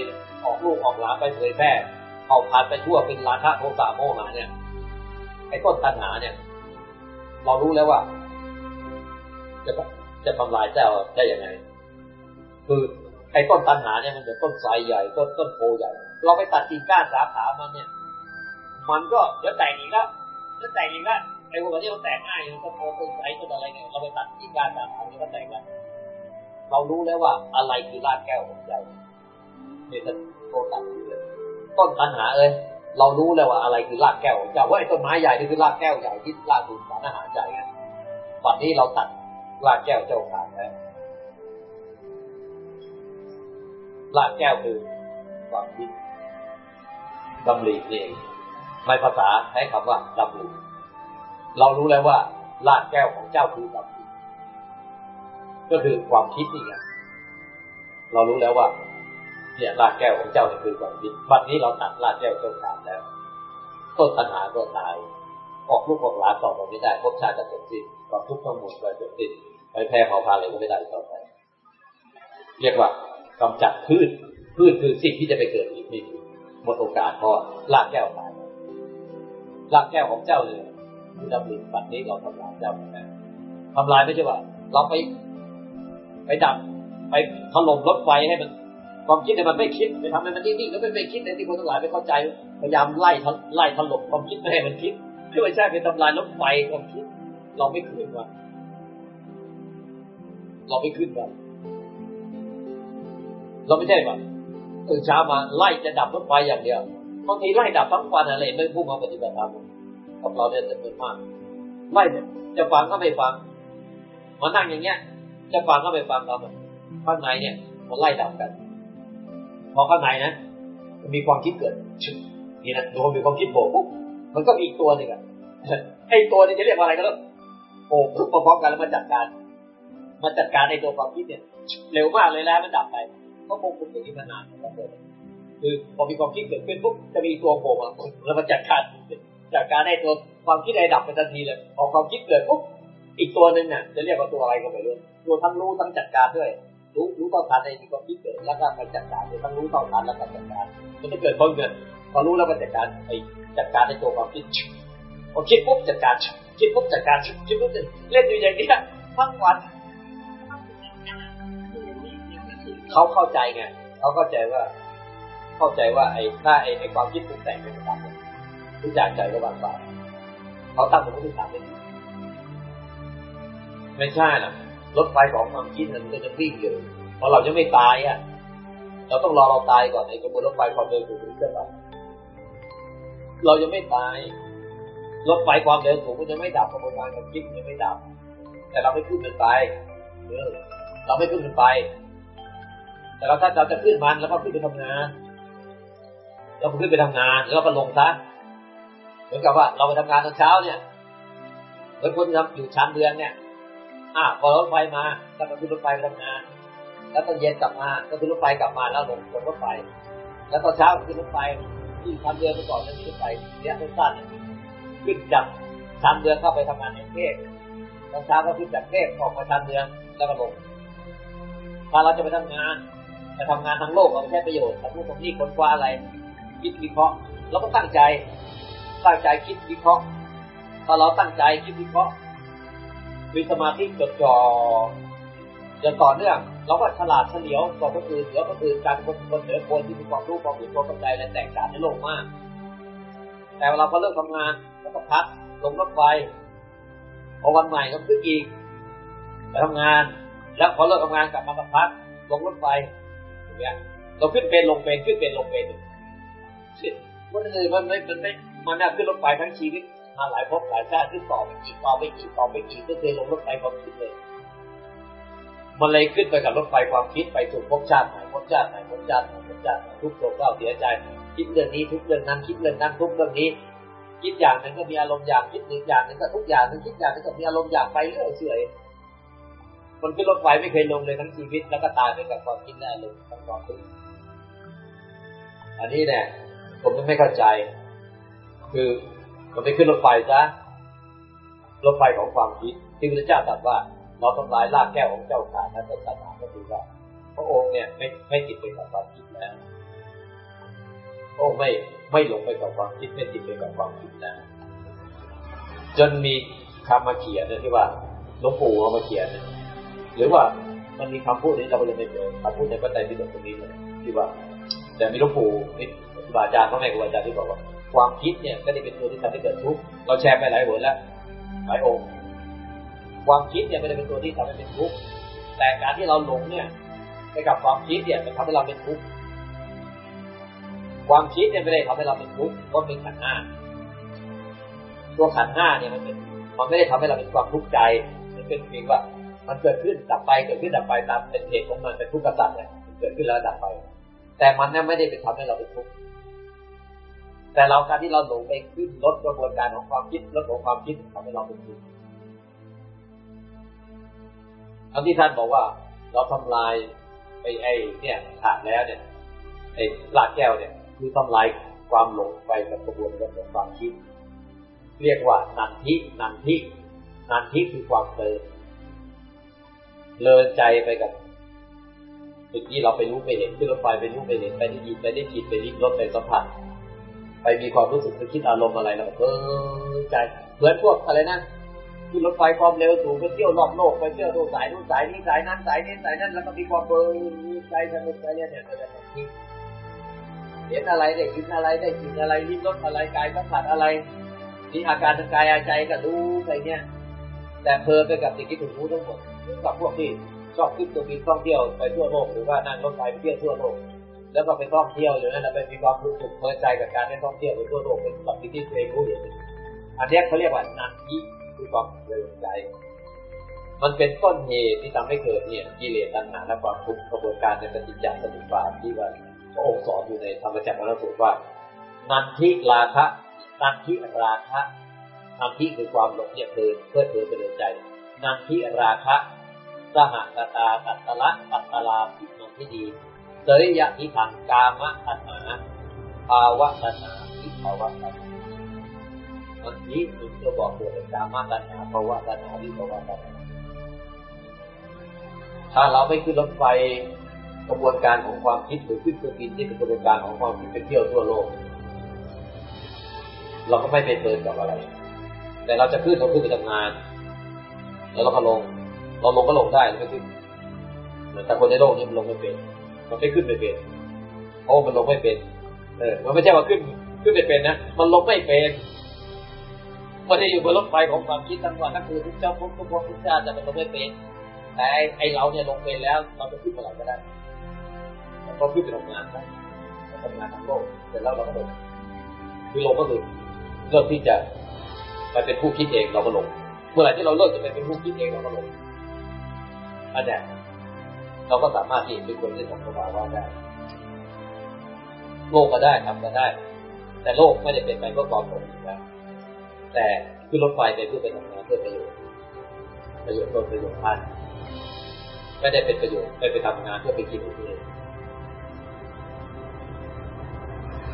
ออกลูกออกหลานไปเผยแพร่เอาผ่านไปทั่วเป็นราคะโทสะโมหะเนี่ยไอ้ต้นตันหาเนี่ย เรารู้แล้วว่า จะจะทำลายเจ้าได้ยังไง คือไอ้ต้นตันหาเนี่ยมันเหมือนต้นไทรใหญ่ต้นต้นโพใหญ่ เราไปตัดกิ่งก้านสาขามันเนี่ย มันก็เดี๋ยวแตกอีกแล้วจะแตกอีกแล้วไอ้พวกนี้มันแตกง่ายมันก็โตต้นไทรต้นอะไรเนี่ยเราไปตัดกิ่งก้านสาขามันก็แตกแล้ว เรารู้แล้วว่าอะไรคือรากแก้วของใจเนี่ยท่านโตตัดเลยต้นตันหาเอ้ยเรารู้แล้วว่าอะไรคือรากแก้วของเจ้าว่าไอ้ต้นไม้ใหญ่นี่คือรากแก้วใหญ่ที่รากดูดสารอาหารใหญ่ไงวันนี้เราตัดรากแก้วเจ้าขาดแล้วรากแก้วคือความคิดดำริเองในภาษาใช้คำว่าดำริเรารู้แล้วว่ารากแก้วของเจ้าคือดำ ก็คือความคิดนี่ไงเรารู้แล้วว่า เนี่ยรากแก้วของเจ้าเนี่ยคือความคิดบัดนี้เราตัดรากแก้วเจ้าขาดแล้วต้นปัญหาก็ตาย ออกลูกออกหลานต่อไปไม่ได้ภพชาติจะจบสิ้นความทุกข์ทั้งหมดก็จบสิ้นไปแพร่เผาพาอะไรก็ไม่ได้ต่อไป เรียกว่ากำจัดพืชพืชคือสิ่งที่จะไปเกิดอีกนี่หมดโอกาสเพราะรากแก้วตายรากแก้วของเจ้าเลยคือดำริบัดนี้เราทำลายเจ้าแล้วทำลายไม่ใช่ว่า เราไป ไปดับไปถล่มรถไฟให้มัน ความคิดเนี่มันไม่คิดไปทำให้มันนิ่งๆแล้วไม่ไปคิดในที่คนทั้งหลายไม่เข้าใจพยายามไล่ไล่ถล่มความคิดไม่ให้มันคิดไม่ใช่ไปทำลายรถไฟความคิด เราไม่ขึ้นว่าเราไม่ขึ้นว่าเราไม่ใช่ว่าตื่นเช้ามาไล่จะดับรถไฟอย่างเดียวบางทีไล่ดับทั้งวันอะไรไม่พุ่งมาปฏิบัติธรรมกับเราเนี่ยจะเป็นมากไล่จะฟังก็ไม่ฟังมานั่งอย่างเงี้ย จะฟังก็ไม่ฟังเราข้างในเนี่ยมันไล่ดับกัน พอข้างในนะมันมีความคิดเกิดนี่นะดูมีความคิดโผล่ปุ๊บมันก็มีอีกตัวหนึ่งอะไอตัวนี้จะเรียกว่าอะไรก็แล้วโอ้ปุ๊บพร้อมกันแล้วมาจัดการมาจัดการในตัวความคิดเนี่ย เร็วมากเลยแล้วมันดับไปก็คงคุมอย่างนี้มานานแล้วคือพอมีความคิดเกิดขึ้นปุ๊บจะมีตัวโผล่มาแล้วมาจัดการจัดการในตัวความคิดอะไรดับไปทันทีเลยพอความคิดเกิดปุ๊บ อีกตัวหนึ่งเนี่ยจะเรียกว่าตัวอะไรก็ไม่รู้ตัวทั้งรู้ทั้งจัดการด้วย รู้รู้ต่อทันในมีความคิดเกิดแล้วก็ไปจัดการตัวทั้งรู้ต่อทันแล้วก็จัดการ มันจะเกิดพร้อมกันพอรู้แล้วก็จัดการไอ้จัดการในตัวความคิดพอคิดปุ๊บจัดการคิดปุ๊บจัดการคิดปุ๊บเล่นอยู่อย่างนี้ทั้งวันเขาเข้าใจไงเขาเข้าใจว่า เข้าใจว่าไอ้ถ้าไอ้ไอ้ความคิดปรุงแต่งเป็นต่างทุกอย่างใจก็บางบางเขาตั้งสมมติฐานเป็น ไม่ใช่หรอกรถไฟของความคิดมันก็จะวิ่งอยู่พอเราจะไม่ตายอะ เราต้องรอเราตายก่อนไอ้กระบวนรถไฟความเร็วสูงถึงจะไปเรายังไม่ตายรถไฟความเร็วสูงมันยังไม่ดับกระบวนการการคิดมันยังไม่ดับ แต่เราไม่ขึ้นมันไปเออเราไม่ขึ้นมันไป แต่เราถ้าเราจะขึ้นมันแล้วก็ขึ้นไปทำงานเราขึ้นไปทำงานแล้วก็ลงซะเหมือนกับว่าเราไปทำงานตอนเช้าเนี่ยเหมือนคนทำอยู่ชั้นเดือนเนี่ย อ่าพอรถไฟมาก็ต้องขึ้นรถไฟไปทำงาน แล้วตอนเย็นกลับมาก็ขึ้นรถไฟกลับมาแล้วลงลงรถไฟ แล้วตอนเช้าขึ้นรถไฟที่ชั้นเดือนไปก่อนแล้วขึ้นรถไฟเนี่ยสั้นๆขึ้นจากชั้นเดือนเข้าไปทำงานในเทพตอนเช้าก็ขึ้นจากเทพออกมาชั้นเดือนแล้วก็ลงถ้าเราจะไปทำงานจะทำงานทางโลกเราไม่ใช่ประโยชน์ทำนู่นทำนี่คนคว้าอะไร คิดวิเคราะห์เราก็ตั้งใจ ตั้งใจคิดวิเคราะห์ ถ้าเราตั้งใจคิดวิเคราะห์ มีสมาธิจดจ่อจะต่อเนื่องเราก็ฉลาดเฉลียวก่อนก็คือเหนือก็คือการคนคนเหนือคนที่มีความรู้ความเห็นความเข้าใจและแตกต่างในโลกมาก แต่เวลาพอเลิกทำงานแล้วก็พักลงรถไฟพอวันใหม่ก็ขึ้นอีกไปทำงาน แล้วพอเลิกทำงานกลับมาก็พักลงรถไฟอย่างเงี้ยเราขึ้นเป็นลงเป็นขึ้นเป็นลงเป็นมันเลยมันไม่มันไม่มันน่าขึ้นรถไฟทั้งชีวิต มาหลายภพหลายชาติขึ้นต่อไปอีกต่อไปอีกต่อไปอีกก็เคยลงรถไฟความคิดเลยมันเลยขึ้นไปกับรถไฟความคิดไปสู่ภพชาติไหนภพชาติไหนภพชาติไหนภพชาติไหนทุกโศกเศร้าเสียใจคิดเรื่องนี้ทุกเรื่องนั้นคิดเรื่องนั้นทุกเรื่องนี้คิดอย่างหนึ่งก็มีอารมณ์อย่างคิดหนึ่งอย่างหนึ่งก็ทุกอย่างหนึ่งคิดอย่างหนึ่งก็มีอารมณ์อย่างไปเรื่อยเฉยคนขึ้นรถไฟไม่เคยลงเลยทั้งชีวิตแล้วก็ตายไปกับความคิดและอารมณ์ทั้งความทุกข์อันนี้เนี่ยผมไม่เข้าใจ คือ มันไปขึ้นรถไฟซะรถไฟของความคิดที่พระเจ้าตรัสว่า เราทำลายรากแก้วของเจ้าขาดนั้นเป็นศาสนาก็คือว่าพระองค์เนี่ยไม่ไม่ติดไปกับความคิดแล้วพระองค์ไม่ไม่หลงไปกับความคิดไม่ติดไปกับความคิดนะ จนมีคำมาเขียนนะที่ว่าหลวงปู่เอามาเขียนนะหรือว่ามันมีคำพูดนี้เราก็ยังไม่เจอคำพูดในพระไตรปิฎกตรงนี้เลยที่ว่า แต่มีหลวงปู่นี่ครูบาอาจารย์พ่อแม่ครูบาอาจารย์ที่บอกว่า ความคิดเนี่ยก็ได้เป็นตัวที่ทำให้เกิดทุกข์เราแชร์ไปหลายหนแล้วหลายองค์ความคิดเนี่ยไม่ได้เป็นตัวที่ทำให้เป็นทุกข์แต่การที่เราหลงเนี่ยไปกับความคิดเนี่ยมันทำให้เราเป็นทุกข์ความคิดเนี่ยไม่ได้ทำให้เราเป็นทุกข์เพราะเป็นขันห้าตัวขันห้าเนี่ยมันเป็นมันไม่ได้ทำให้เราเป็นความทุกข์ใจ มันเป็นเพียงว่า มันเกิดขึ้นดับไปเกิดขึ้นดับไปตามเป็นเหตุของมันเป็นทุกข์กษัตริย์เนี่ยเกิดขึ้นแล้วดับไป แต่มันเนี่ยไม่ได้เป็นทำให้เราเป็นทุกข์ แต่เราการที่เราหลงไปขึ้นลดกระบวนการของความคิดลดของความคิดทำให้เราเป็นทุกข์อันที่ท่านบอกว่า เราทำลายไปไอ้เนี่ยขาดแล้วเนี่ยไอ้ลากแก้วเนี่ย คือทำลายความหลงไปกับกระบวนการของความคิด เรียกว่านันทินันทินันทิคือความเพลินเลินใจไปกับสิ่งที่เราไปรู้ไปเห็นขึ้นรถไฟไปรู้ไปเห็นไปได้ยินไปได้กลิ่นไปลิ้มรสไปสัมผัส ไปมีความรู้สึกไปคิดอารมณ์อะไรแล้วเออใจเหมือนพวกอะไรนะขึ้นรถไฟความเร็วสูงไปเที่ยวรอบโลกไปเที่ยวโลกสายนู้นสายนี้สายนั้นสายนี้สายนั้นแล้วก็มีความเบอร์ใจสนุกใจเนี่ยเนี่ยเนี่ยเนี่ยเห็นอะไรได้ยินอะไรได้กลิ่นอะไรลิ้มรสอะไรกายสัมผัสอะไรนี่อาการทางกายใจก็รู้ไปเนี่ย แต่เพลินไปกับสิ่งที่ถูกรู้ทั้งหมดกับพวกที่ชอบขึ้นตัวบินท่องเที่ยวไปทั่วโลกหรือว่านั่งรถไฟไปเที่ยวทั่วโลก แล้วก็ไปท่องเที่ยวอยู่นั่นแล้วไปมีความรู้สึกเพลินใจกับการได้ท่องเที่ยวไปทั่วโลกเป็นสิ่งที่ตัวเองรู้เห็นอันนี้เขาเรียกว่านันทิคือความเพลินใจ มันเป็นต้นเหตุที่ทำให้เกิดเนี่ยกิเลสตัณหาและความทุกข์กระบวนการในปฏิจจสมุปบาทที่ว่าพระองค์สอนอยู่ในธรรมจักรวรรสูตรว่า นันทิราคะนันทิราคะนันทิคือความหลงเนี่ยเพลินเพื่อเพลินเพลินใจ นันทิราคะสหตตาตัตตละตัตตลาพิมันที่ดี เสริยะทิทังกามะตัณหาภาวะตัณหาทิภาวะตัณหามันนี้มันจะบอกตัวเป็นกามะตัณหาภาวะตัณหาวิภาวะตัณหาถ้าเราไม่ขึ้นรถไฟกระบวนการของความคิดหรือขึ้นเครื่องบินที่เป็นกระบวนการของความคิดไปเที่ยวทั่วโลก เราก็ไม่ไปเพลินกับอะไร แต่เราจะขึ้นเราขึ้นไปทำงาน แล้วเราก็ลง เราลงก็ลงได้ไม่ขึ้นแต่คนในโลกนี้มันลงไม่เป็น มันไม่ขึ้นไม่เป็นโอ้มันลงไม่เป็น เออ มันไม่ใช่ว่าขึ้น ขึ้นไม่เป็นนะมันลงไม่เป็นมันจะอยู่บนรถไฟของความคิดทั้งวันทั้งคืนทุกเจ้าพุทธทุกพทุกเจ้าจะเป็นลงไม่เป็น แต่ไอเราเนี่ยลงเป็นแล้วเราจะขึ้นเมื่อไหร่ก็ได้เราขึ้นไปทำงานได้ทำงานทั้งโลกเสร็จแล้วเราก็ลงคือลงก็คือเริ่มที่จะมาเป็นผู้คิดเองเราก็ลง เมื่อไหร่ที่เราเลิกจะเป็นผู้คิดเองเราก็ลงอันนี้ เราก็สามารถที่เป็นคนที่ทำสภาวะได้โลกก็ได้ทำก็ได้ แต่โลกไม่ได้เป็นไปเพื่อความหลงอยู่แต่ขึ้นรถไฟไปเพื่อไปทำงานเพื่อประโยชน์ประโยชน์ตนประโยชน์ท่านไม่ได้เป็นประโยชน์ไปไปทำงานเพื่อไปกินเอง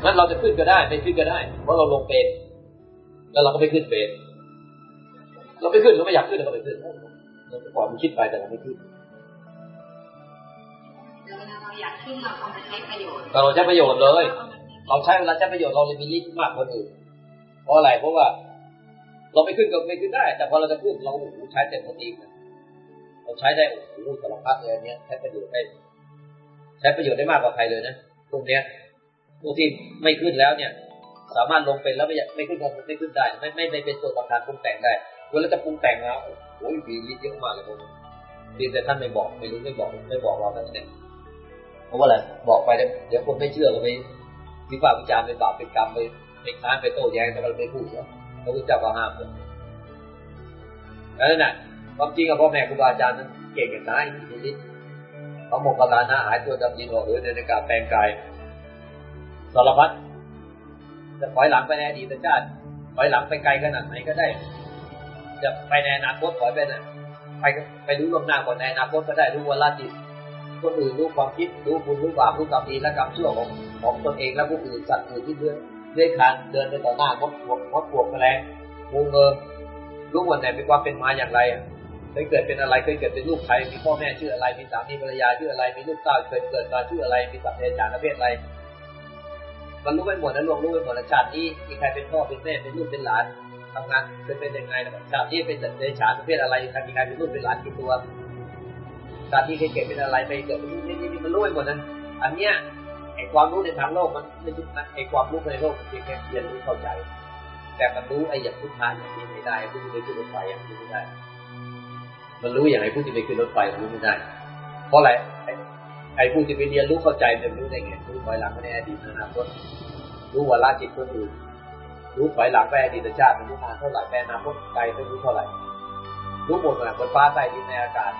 นั้นเราจะขึ้นก็ได้ไม่ขึ้นก็ได้ เพราะเราลงเป็น แล้วเราก็ไม่ขึ้นเป็น เราไม่ขึ้นเราไม่อยากขึ้นเราก็ไม่ขึ้นเราจะปล่อยมันคิดไปแต่เราไม่ขึ้น เวลาเราใช้ประโยชน์เราใช้ประโยชน์เลย เราใช้เวลาใช้ประโยชน์เราเลยมีฤทธิ์มากกว่าอื่นเพราะอะไรเพราะว่า เราไม่ขึ้นก็ไม่ขึ้นได้ แต่พอเราจะขึ้นเราโอ้โหใช้เต็มที่เราใช้ได้โอ้โหสารพัดเลยอันเนี้ยใช้ประโยชน์ได้ใช้ประโยชน์ได้มากกว่าใครเลยนะตรงเนี้ยพวกที่ไม่ขึ้นแล้วเนี่ย สามารถลงเป็นแล้วไม่ไม่ขึ้นก็ไม่ขึ้นได้ ไม่ไม่ไม่เป็นตัวประการปรุงแต่งได้เวลาจะปรุงแต่งแล้วโอ้ยมีฤทธิ์เยอะมากเลยพวกนี้แต่ท่านไม่บอกไม่รู้ไม่บอกไม่บอกเราแต่เนี่ย เพราะว่าอะไรบอกไปเดี๋ยวคนไม่เชื่อก็ไปวิพากษ์วิจารณ์เป็นบาปเป็นกรรมไปไปค้านไปโต้แย้งแต่เราไม่พูดแล้วพระพุทธเจ้าก็ห้ามเลยนั่นแหละความจริงกับพ่อแม่ครูบาอาจารย์นั้นเก่งกันได้มีฤทธิ์เขาหมกกลาน้าหายตัวดำยินออกหรือในการแปลงกายสารพัดจะถอยหลังไปในอดีตชาติถอยหลังไปไกลขนาดไหนก็ได้ จะไปในอนาคตถอยไปนะไปไปรู้ลมหน้าก่อนในอนาคตก็ได้รู้วันละจิต คนอื่นรู้ความคิดรู้บุญรู้บาปรู้กรรมดีและกรรมชั่วของของตนเองและผู้อื่นสัตว์อื่นที่เดินเลื้อยคลานเดินไปต่อหน้ามดปวกมดปวกแมลงงูเงินรู้วันไหนมีความเป็นมาอย่างไรเคยเกิดเป็นอะไรเคยเกิดเป็นลูกใครมีพ่อแม่ชื่ออะไรมีสามีภรรยาชื่ออะไรมีลูกเต้าเคยเกิดมาชื่ออะไรมีสัตว์เดรัจฉานประเภทอะไรมันรู้ไปหมดนะลวงรู้ไปหมดนะชาตินี้มีใครเป็นพ่อเป็นแม่เป็นลูกเป็นหลานทำงานเป็นเป็นยังไงนะชาตินี้เป็นสัตว์เดรัจฉานประเภทอะไรใครมีใครเป็นลูกเป็นหลานกี่ตัว ชาตินี้เคยเกิดเป็นอะไรไปเกิดเป็นนี่นี่มันรู้ไปหมดนั้น อันเนี้ยไอความรู้ในทางโลกมันไม่ใช่ไอความรู้ในโลกมันเพียงแค่เรียนรู้เข้าใจ แต่มันรู้ไออย่างพุทธานอย่างนี้ไม่ได้ผู้ที่ไปขึ้นรถไฟอย่างนี้ไม่ได้ มันรู้อย่างไรผู้ที่ไปขึ้นรถไฟมันรู้ไม่ได้ เพราะอะไรไอผู้ที่ไปเรียนรู้เข้าใจมันรู้ได้ไงรู้ถอยหลังไปในอดีตอนาคตรู้วาระจิตคนอื่นรู้ถอยหลังไปอดีตชาติมันรู้นานเท่าไหร่แปอนาคตไกลไม่รู้เท่าไหร่รู้หมดเลยบนฟ้าใต้ดินในอากาศ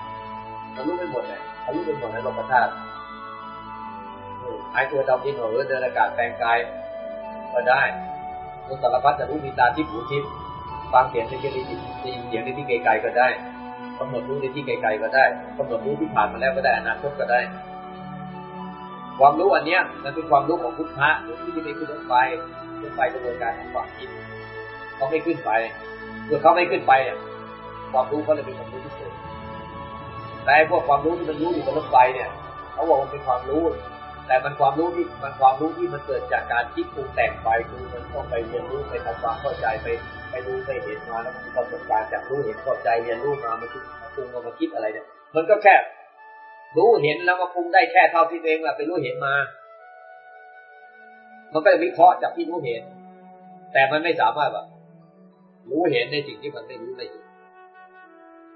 มันรู้ไปหมดเลยเขารู้ไปหมดในโลกธาตุหายตัวดำดินหัวเดินอากาศแปลงกายก็ได้รู้สารพัดจะรู้มีตาที่หูทิพฟังเสียงในที่ได้ยินเสียงในที่ไกลๆก็ได้กำหนดรู้ในที่ไกลๆก็ได้กำหนดรู้ที่ผ่านมาแล้วก็ได้อนาคตก็ได้ ความรู้อันเนี้ยมันเป็นความรู้ของพุทธะหรือที่ไม่ขึ้นรถไฟรถไฟกระบวนการของความคิดเขาไม่ขึ้นไปเมื่อเขาไม่ขึ้นไปเนี่ยความรู้เขาเลยเป็นความรู้ แต่พวกความรู้ที่มันรู้อยู่บนรถไฟเนี่ยเขาบอกมันเป็นความรู้ แต่มันความรู้ที่มันความรู้ที่มันเกิดจากการคิดปรุงแต่งไปคือมันต้องไปเรียนรู้ไปทำความเข้าใจไปไปดูไปเห็นมาแล้วมีประสบการณ์จากรู้เห็นเข้าใจเรียนรู้มามันคือปรุงมาคิดอะไรเนี่ย มันก็แค่รู้เห็นแล้วก็ปรุงได้แค่เท่าที่เองแหละไปรู้เห็นมา มันก็วิเคราะห์จากที่รู้เห็น แต่มันไม่สามารถแบบรู้เห็นในสิ่งที่มันไม่รู้ได้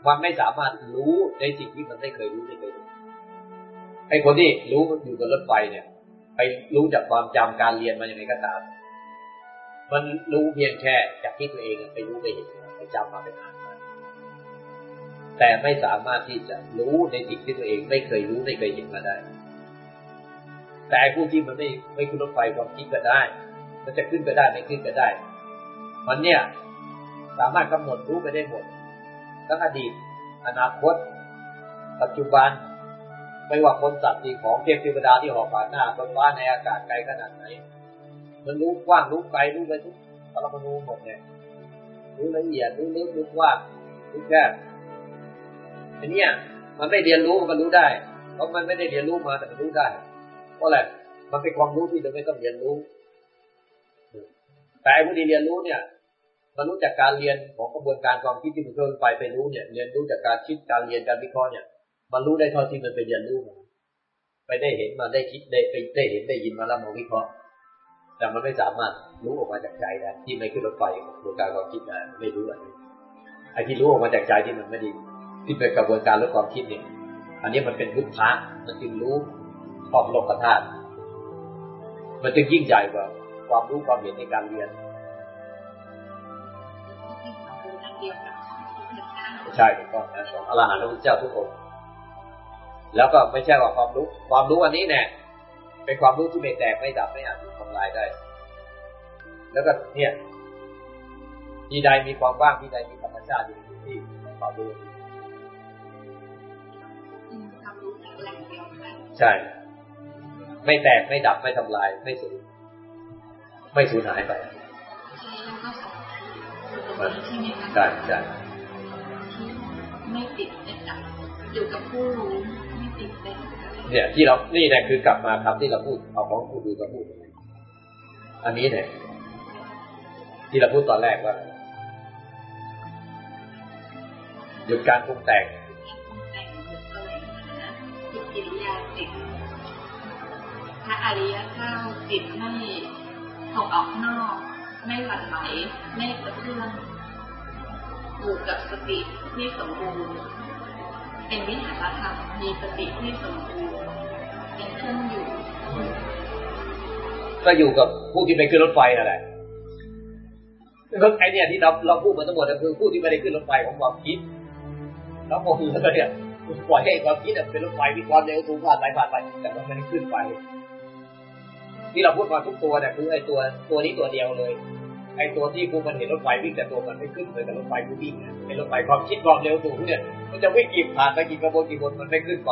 มันไม่สามารถรู้ในสิ่งที่มันไม่เคยรู้ไม่เคยรู้ไอ้คนที่รู้อยู่บนรถไฟเนี่ย ไปรู้จากความจำการเรียนมาอย่างไรก็ตาม มันรู้เพียงแค่จากที่ตัวเองไปรู้ไปเห็นไปจำมาไปอ่านมาแต่ไม่สามารถที่จะรู้ในสิ่งที่ตัวเองไม่เคยรู้ไม่เคยเห็นมาได้ แต่ผู้ที่มันไม่ไม่ขึ้นรถไฟความคิดก็ได้ มันจะขึ้นก็ได้ไม่ขึ้นก็ได้ มันเนี่ย สามารถกำหนดรู้ไปได้หมด ทั้งอดีต อนาคต ปัจจุบัน ไม่ว่าคนสัตว์สิ่งของเทพเทวดาที่หอบผ่านหน้าบนฟ้าในอากาศไกลขนาดไหน มันรู้กว้างรู้ไกลรู้ไปทุกปรมาณูหมดเนี่ยรู้ละเอียดรู้ลึกรู้กว้างรู้แคบอันนี้มันไม่เรียนรู้มันรู้ได้ เพราะมันไม่ได้เรียนรู้มาแต่มันรู้ได้เพราะอะไรมันเป็นความรู้ที่เราไม่ต้องเรียนรู้ แต่ผู้ที่เรียนรู้เนี่ย มันรู้จากการเรียนของกระบวนการความคิดที่มันเพิ่มไปไปรู้เนี่ย เรียนรู้จากการคิดการเรียนการวิเคราะห์เนี่ย มันรู้ได้เท่าที่มันไปเรียนรู้มาไปได้เห็นมาได้คิดได้ไปได้เห็นได้ยินมาแล้วมาวิเคราะห์ แต่มันไม่สามารถรู้ออกมาจากใจได้ที่ไม่ขึ้นรถไฟกระบวนการความคิดได้ไม่รู้อะไรไอ้ที่รู้ออกมาจากใจที่มันไม่ดีที่เป็นกระบวนการลดความคิดเนี่ย อันนี้มันเป็นพุทธะมันจึงรู้ครอบโลกธาตุมันจึงยิ่งใหญ่กว่าความรู้ความเห็นในการเรียน ใช่ถูกต้องนะของอรหันต์พระพุทธเจ้าทุกองค์แล้วก็ไม่ใช่ว่าความรู้ ความรู้อันนี้เนี่ยเป็นความรู้ที่ไม่แตกไม่ดับไม่อาจถูกทำลายได้ แล้วก็เนี่ยที่ใดมีความว่างที่ใดมีธรรมชาติอยู่ที่ความรู้ใช่ ไม่แตกไม่ดับไม่ทำลาย ไม่สูญไม่สูญหายไปใช่ใช่ ไม่ติดไม่จับอยู่กับผู้รู้ไม่ติดเป็นเนี่ยที่เรานี่แหละคือกลับมาคำที่เราพูดเอาของคุณดูก็พูดอันนี้เนี่ยที่เราพูดตอนแรกว่าหยุดการปรุงแต่งแต่งหรืออะไรนะจิตกิริยาจิตพระอริยเจ้าจิตไม่ถกออกนอก ไม่หวั่นไหวไม่กระเพื่อม อยู่กับสติที่สมบูรณ์เป็นวิหารธรรมมีสติที่สมบูรณ์เป็นเครื่องอยู่ ก็อยู่กับผู้ที่ไปขึ้นรถไฟนั่นแหละก็ไอเนี่ยที่เราเราพูดมาทั้งหมดก็คือผู้ที่ไม่ได้ขึ้นรถไฟของความคิดแล้วพอคือแล้วเนี่ยปล่อยให้ความคิดเป็นรถไฟมีความเร็วสูงผ่านไปผ่านไปแต่มันไม่ได้ขึ้นไป ที่เราพูดมาทุกตัวเนี่ยคือไอตัวตัวนี้ตัวเดียวเลย ไอตัวที่กูมันเห็นรถไฟวิ่งแต่ตัวมันไม่ขึ้นเลยแต่รถไฟกูวิ่งเนี่ยไอรถไฟความคิดความเร็วสูงเนี่ยมันจะวิ่งกี่ผ่านไปกี่กระบวนกี่บนมันไม่ขึ้นไป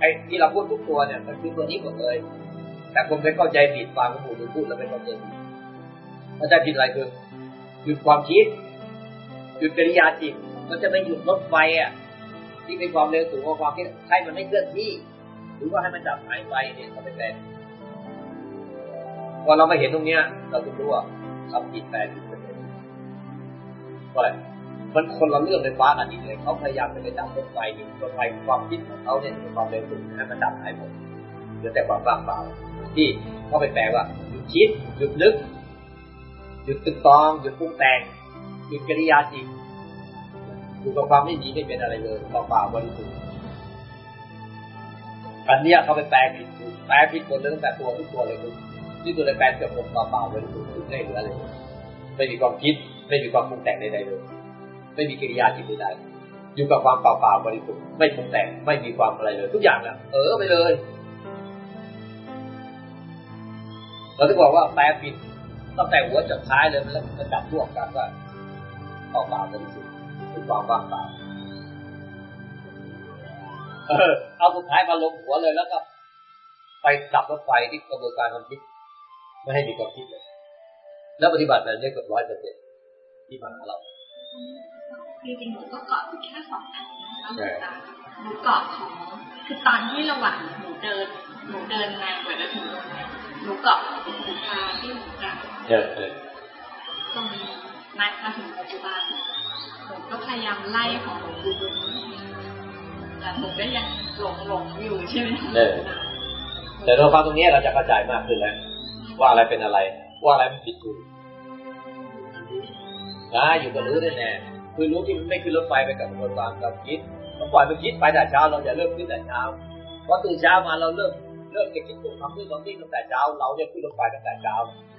ไอที่เราพูดทุกตัวเนี่ยมันคือตัวนี้หมดเลย แต่คนไปเข้าใจผิดฟังผู้ดูพูดแล้วไม่เข้าใจผิดเข้าใจผิดอะไรคือหยุดความคิดหยุดกิริยาจิตมันจะไม่หยุดรถไฟอะที่เป็นความเร็วสูงกว่าความคิดให้มันไม่เคลื่อนที่ หรือว่าให้มันดับหายไปเนี่ยเขาไม่แปลพอเราไม่เห็นตรงเนี้ยเราต้องรู้ว่า ทำผิดแปลผิดเป็นเพราะอะไรมันคนละเรื่องในฟ้ากันอีกเลยเขาพยายามจะไปดับรถไฟนี่รถไฟความคิดของเขาเนี่ยความเร็วสูงให้มันดับหายหมดเหลือแต่ความว่างเปล่า ที่เขาไปแปลว่าหยุดคิดหยุดนึกหยุดตึกตองหยุดปรุงแต่งหยุดกิริยาจิตอยู่กับความไม่มีไม่เป็นอะไรเลยเปล่าบริสุทธิ์อันเนี้ยเขาไปแปลผิดแปลผิดหมดเลยตั้งแต่ตัวทุกตัวเลยคือ ที่ตัวเลยแปลเกือบหมเปล่าๆบริสุทธิ์ไม่เหลือเลยไม่มีความคิด ไม่มีความปรุงแต่งใดๆเลย ไม่มีกิริยาจิตใดๆอยู่กับความเปล่าๆบริสุทธิ์ไม่ปรุงแต่งไม่มีความอะไรเลย ทุกอย่างอะเออไปเลยเราถึงบอกว่าแปลผิดตั้งแต่หัวจนท้ายเลยมันแล้วมันจับร่วมกันว่าเปล่าเปล่าบริสุทธิ์คือความว่างเปล่าเออเอาสุดท้ายมาลงหัวเลยแล้วก็ ไปดับรถไฟที่กระบวนการความคิด ไม่ให้มีความคิดเลย แล้วปฏิบัติแบบนี้เกือบร้อยเปอร์เซ็นต์ที่มาหาเราจริงๆหนูก็เกาะอยู่แค่สองอันแล้วหนูตาหนูเกาะของคือตอนที่ระหว่างหนูเดินหนูเดินมากว่าจะถึงหนูเกาะของสุตาที่หนูกลับเออเออจนมามาถึงปัจจุบันหนูก็พยายามไล่ของหนูดูแต่หนูก็ยังหลงหลงๆอยู่ใช่ไหมเออแต่เราฟังตรงนี้เราจะเข้าใจมากขึ้นแล้ว ว่าอะไรเป็นอะไร ว่าอะไรมันผิดถูนะอยู่กับรู้แน่คือรู้ที่มันไม่ขึ้นรถไฟไปกับกระบวารความคิดเราปล่อยมันคิดไปแต่เช้าเราอย่าเริ่มขึ้นแต่เช้าเพราะตื่นเช้ามาเราเริ่มเริ่มจะคิดตัวทำด้วยความคิดตั้งแต่เช้า เราจะขึ้นรถไฟตั้งแต่เช้า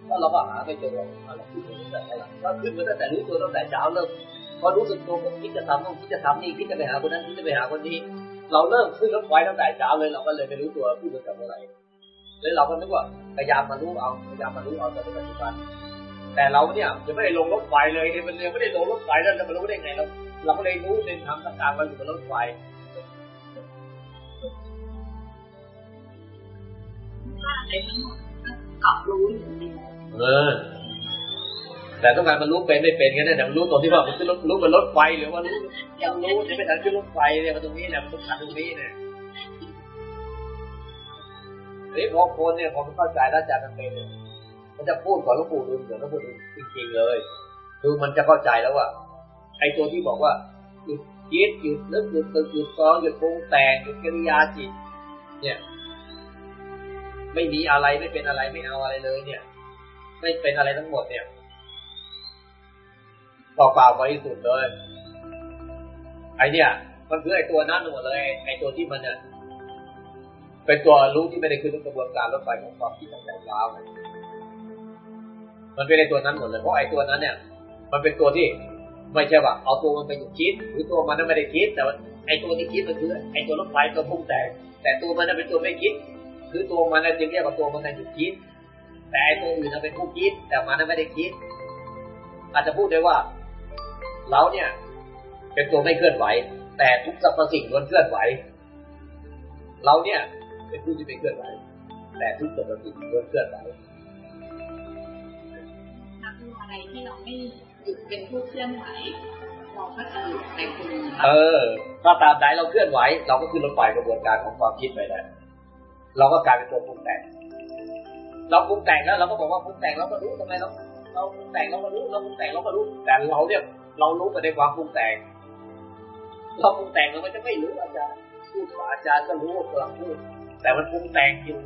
แล้วเราก็หาไม่เจอเราขึ้นมาตั้งแต่ไหนเราขึ้นมาตั้งแต่รู้ตัวตั้งแต่เช้าเริ่มพอรู้สึกตัวก็คิดจะทำต้องคิดจะทำนี่คิดจะไปหาคนนั้นคิดจะไปหาคนนี้ เราเริ่มขึ้นรถไฟตั้งแต่เช้าเลยเราก็เลยไม่รู้ตัวขึ้นมาจากเมื่อไหร่เลยเราก็นึกว่าพยายามมารู้เอาพยายามมารู้เอาแต่ในปัจจุบันแต่เราเนี่ยยังไม่ได้ลงรถไฟเลยเนี่ยมันยังไม่ได้ลงรถไฟแล้วเราไม่รู้ได้ไงเราเราก็เลยรู้เส้นทางต่างๆเราอยู่บนรถไฟว่าอะไรทั้งหมดก็เกาะรู้อยู่ในเออแต่ต้องการมันรู้เป็นไม่เป็นกันเนี่ยแต่มันรู้ตรงที่ว่ามันขึ้นรถรู้บนรถไฟหรือว่ารู้ยังรู้ยังไม่ทันขึ้นรถไฟเนี่ยมันตรงนี้เนี่ยมันต้องการตรงนี้เนี่ย เฮ้ยพอคนเนี่ยพอมันเข้าใจแล้วอาจารย์เป็นเนี่ยมันจะพูดก่อนหลวงปู่ดูเดี๋ยวหลวงปู่ดูจริงๆเลย คือมันจะเข้าใจแล้วว่าไอ้ตัวที่บอกว่าหยุดคิดหยุดนึกหยุดตึกหยุดซ้องหยุดปรุงแต่งหยุดกิริยาจิต เนี่ย ไม่มีอะไรไม่เป็นอะไรไม่เอาอะไรเลย เนี่ย ไม่เป็นอะไรทั้งหมดเนี่ยเปล่าๆบริสุทธิ์เลยไอเนี่ยมันคือไอตัวนั้นหมดเลยไอตัวที่มันเนี่ย เป็นตัวรู้ที่ไม่ได้ขึ้นกระบวนการรถไฟของความคิดของใจยาวมันเป็นไอตัวนั้นหมดเลยเพราะไอตัวนั้นเนี่ย มันเป็นตัวที่ไม่ใช่ว่าเอาตัวมันไปอยู่คิด หรือตัวมันนั้นไม่ได้คิด แต่ว่าไอตัวที่คิดมันคือไอตัวรถไฟตัวพุ่งแต่แต่ตัวมันนั้นเป็นตัวไม่คิด คือตัวมันนั้นจึงเรียกว่าตัวมันนั้นอยู่คิด แต่ไอตัวอื่นนั้นเป็นผู้คิด แต่มันนั้นไม่ได้คิด อาจจะพูดได้ว่าเราเนี่ย เป็นตัวไม่เคลื่อนไหว แต่ทุกสรรพสิ่งล้วนเคลื่อนไหว เราเนี่ย เป็นผู้ที่ไม่เคลื่อนไหวแต่ทุกสรรพสิ่งล้วนเคลื่อนไหวถ้าคืออะไรที่เราไม่หยุดเป็นผู้เคลื่อนไหวเราก็จะหลุดไปคนเออถ้าตามใดเราเคลื่อนไหว เราก็ขึ้นรถไฟกระบวนการของความคิดไปแล้วเราก็กลายเป็นตัวปรุงแต่งเราปรุงแต่งแล้วเราก็บอกว่าปรุงแต่งเราก็รู้ทำไมเราเราปรุงแต่งเราก็รู้เราปรุงแต่งเราก็รู้ แต่เราเนี่ยเรารู้ไปในความปรุงแต่งเราปรุงแต่งเราไม่จะไม่รู้อาจารย์พูดกับอาจารย์ก็รู้ว่ากำลังพูด แต่มันปรุงแต่งอยู่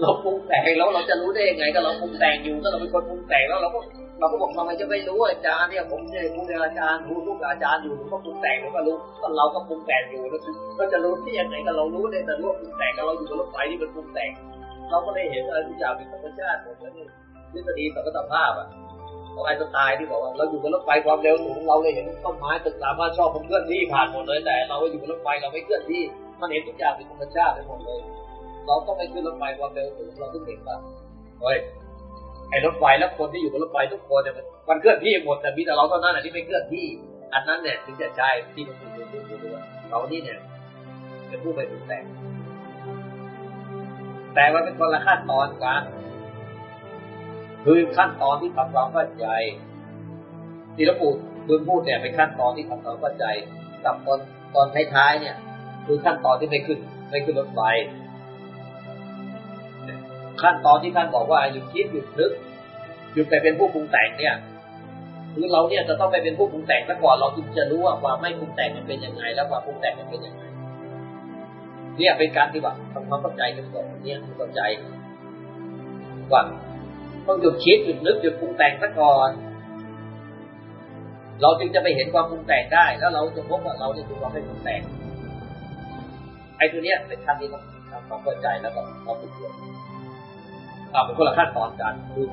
เราปรุงแต่งแล้วเราจะรู้ได้ยังไง ก็เราปรุงแต่งอยู่ก็เราเป็นคนปรุงแต่งแล้วเราก็เราก็บอกทำไมจะไม่รู้อาจารย์เนี่ยผมเนี่ยพูดกับอาจารย์รู้ลูกอาจารย์อยู่ก็ปรุงแต่งผมก็รู้ก็เราก็ปรุงแต่งอยู่แล้วก็จะรู้ที่ยังไงก็เรารู้ได้แต่รู้ปรุงแต่งกับเราอยู่บนรถไฟที่มันปรุงแต่ง เราก็ได้เห็นอะไรทุกอย่างเป็นธรรมชาติหมดแล้วนี่ทฤษฎีสังคตภาพอะของไอ้ตตายที่บอกว่าเราอยู่บนรถไฟความเร็วสูงเราเลยเห็นต้นไม้ตึกสามารถชอบมันเคลื่อนที่ผ่านหมดเลยแต่ เราอยู่บนรถไฟเราไม่เคลื่อนที่ มันเห็นทุกอย่างเป็นธรรมชาติไปหมดเลย เราต้องไปขึ้นรถไฟความเร็วสูงเราต้องเห็นว่าเฮ้ยไอ้รถไฟแล้วคนที่อยู่บนรถไฟทุกคนเนี่ยมันเคลื่อนที่หมดแต่มีแต่เราเท่านั้นแหละที่ไม่เคลื่อนที่ อันนั้นเนี่ยถึงจะใช่ที่มันเป็นตัวตัวเรานี่เนี่ยเป็นผู้ไปปรุงแต่แต่มันเป็นคนละขั้นตอนกันคือขั้นตอนที่ทำความเข้าใจที่หลวงปู่ดูลพูดเนี่ยเป็นขั้นตอนที่ทำความเข้าใจกับตอนตอนท้ายๆเนี่ย คือขั้นตอนที่ไม่ขึ้น ไม่ขึ้นรถไฟขั้นตอนที่ท่านบอกว่าหยุดคิดหยุดนึกหยุดไปเป็นผู้ปรุงแต่งเนี่ยคือเราเนี่ยจะต้องไปเป็นผู้ปรุงแต่งซะก่อนเราจึงจะรู้ว่าความไม่ปรุงแต่งมันเป็นยังไง แล้วความปรุงแต่งมันเป็นยังไงเนี่ยเป็นการที่ว่าทำความเข้าใจกันก่อนเนี่ยเข้าใจว่าต้องหยุดคิดหยุดนึกหยุดปรุงแต่งซะก่อน เราจึงจะไปเห็นความปรุงแต่งได้ แล้วเราจะพบว่าเราเนี่ยคือความไม่ปรุงแต่ง ไอ้ตัวเนี้ยเป็นขั้นที่ต้องทำความเข้าใจแล้วก็เราฝึกเรียนอ่าเป็นคนละขั้นตอนกันคือ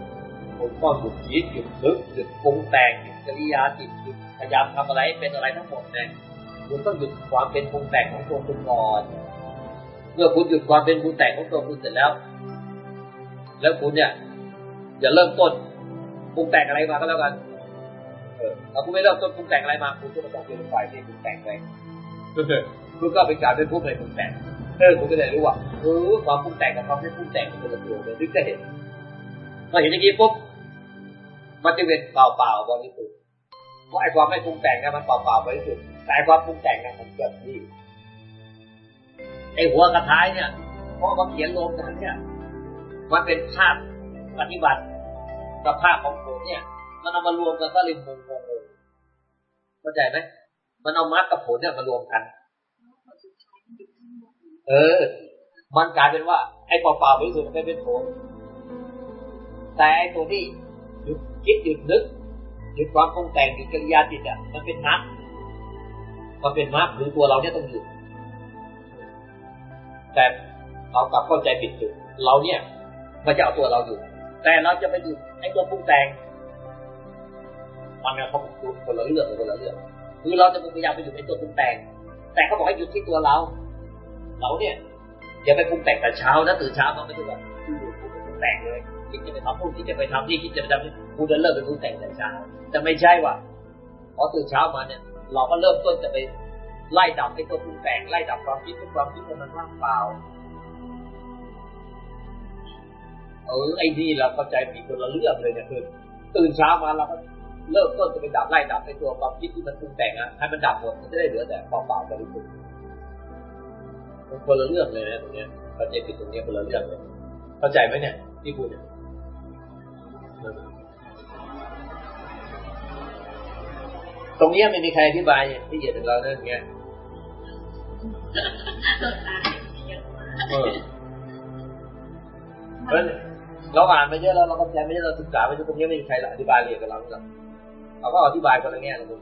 ผมก็หยุดคิดหยุดนึกหยุดปรุงแต่งหยุดกิริยาจิตหยุดพยายามทำอะไรเป็นอะไรทั้งหมดเนี่ยคุณต้องหยุดความเป็นปรุงแต่งของตัวคุณก่อนเมื่อคุณหยุดความเป็นปรุงแต่งของตัวคุณเสร็จแล้ว แล้วคุณเนี่ยอย่าเริ่มต้นปรุงแต่งอะไรมาก็แล้วกัน เออถ้าคุณไม่เริ่มต้นปรุงแต่งอะไรมาคุณก็มาบอกเป็นฝ่ายที่ปรุงแต่งไป คุณก็เป็นการเป็นผู้ไม่ปรุงแต่งเออคุณก็ได้รู้ว่าเออความปรุงแต่งกับความไม่ปรุงแต่งมันเป็นตัวเดียวถึงจะเห็นพอเห็นอย่างนี้ปุ๊บมันจะเป็นเปล่าเปล่าบริสุทธิ์เพราะไอ้ความไม่ปรุงแต่งเนี่ยมันเปล่าเปล่าบริสุทธิ์แต่ความปรุงแต่งเนี่ยมันเกิดที่ไอ้หัวกระท้ายเนี่ยเพราะเขาเขียนลงนั้นเนี่ย มันเป็นภาพปฏิบัติกับภาพของผมเนี่ย มันเอามารวมกันก็เลยงงงงเข้าใจไหมมันเอามัดกับผลเนี่ยมารวมกัน เออ มันกลายเป็นว่า ไอ้เปล่าๆบริสุทธิ์มันเป็นผลแต่ไอ้ตัวที่หยุดคิดหยุดนึกหยุดความปรุงแต่งหยุดกิริยาจิตอะมันเป็นมัดมันเป็นมัดหรือตัวเราเนี่ยต้องหยุดแต่เรากลับเข้าใจผิดจุดเราเนี่ยมันจะเอาตัวเราอยู่ แต่เราจะไปหยุดไอ้ตัวปรุงแต่งมันเนี่ยเขาคนละเรื่องคนละเรื่อง คือเราจะพยายามไปหยุดไอ้ตัวปรุงแต่ง แต่เขาบอกให้หยุดที่ตัวเรา เราเนี่ยอย่าไปปรุงแต่งแต่เช้านะตื่นเช้ามาไม่ใช่แบบปรุงแต่งเลยคิดจะไปทำพูดคิดจะไปทำนี่คิดจะไปทำนี่กูจะเริ่มไปปรุงแต่งแต่เช้า แต่ไม่ใช่ว่าพอตื่นเช้ามาเนี่ย เราก็เริ่มต้นจะไปไล่ดับไอ้ตัวปรุงแต่งไล่ดับความคิดทุกความคิดมันว่างเปล่าเออไอ้นี่เราเข้าใจผิดคนละเรื่องเลยเนี่ยคือตื่นเช้ามาเราก็เริ่มต้นจะไปดับไล่ดับไอ้ตัวความคิดที่มันปรุงแต่งอะให้มันดับหมดมันจะได้เหลือแต่เปล่าๆบริสุทธิ์ มันคนละเรื่องเลยนะตรงเนี้ยเข้าใจผิดตรงเนี้ยคนละเรื่องเลย เข้าใจไหมเนี่ยที่พูดเนี่ยตรงเนี้ยไม่มีใครอธิบายที่เหยียดถึงเราเนี่ยอย่างเงี้ยเออเพราะฉะนั้นเราอ่านมาเยอะแล้วเราก็แชร์มาเยอะเราศึกษามาเยอะตรงนี้ไม่มีใครอธิบายเรียนกับเราหรอกเราก็อธิบายคนละแง่ละมุม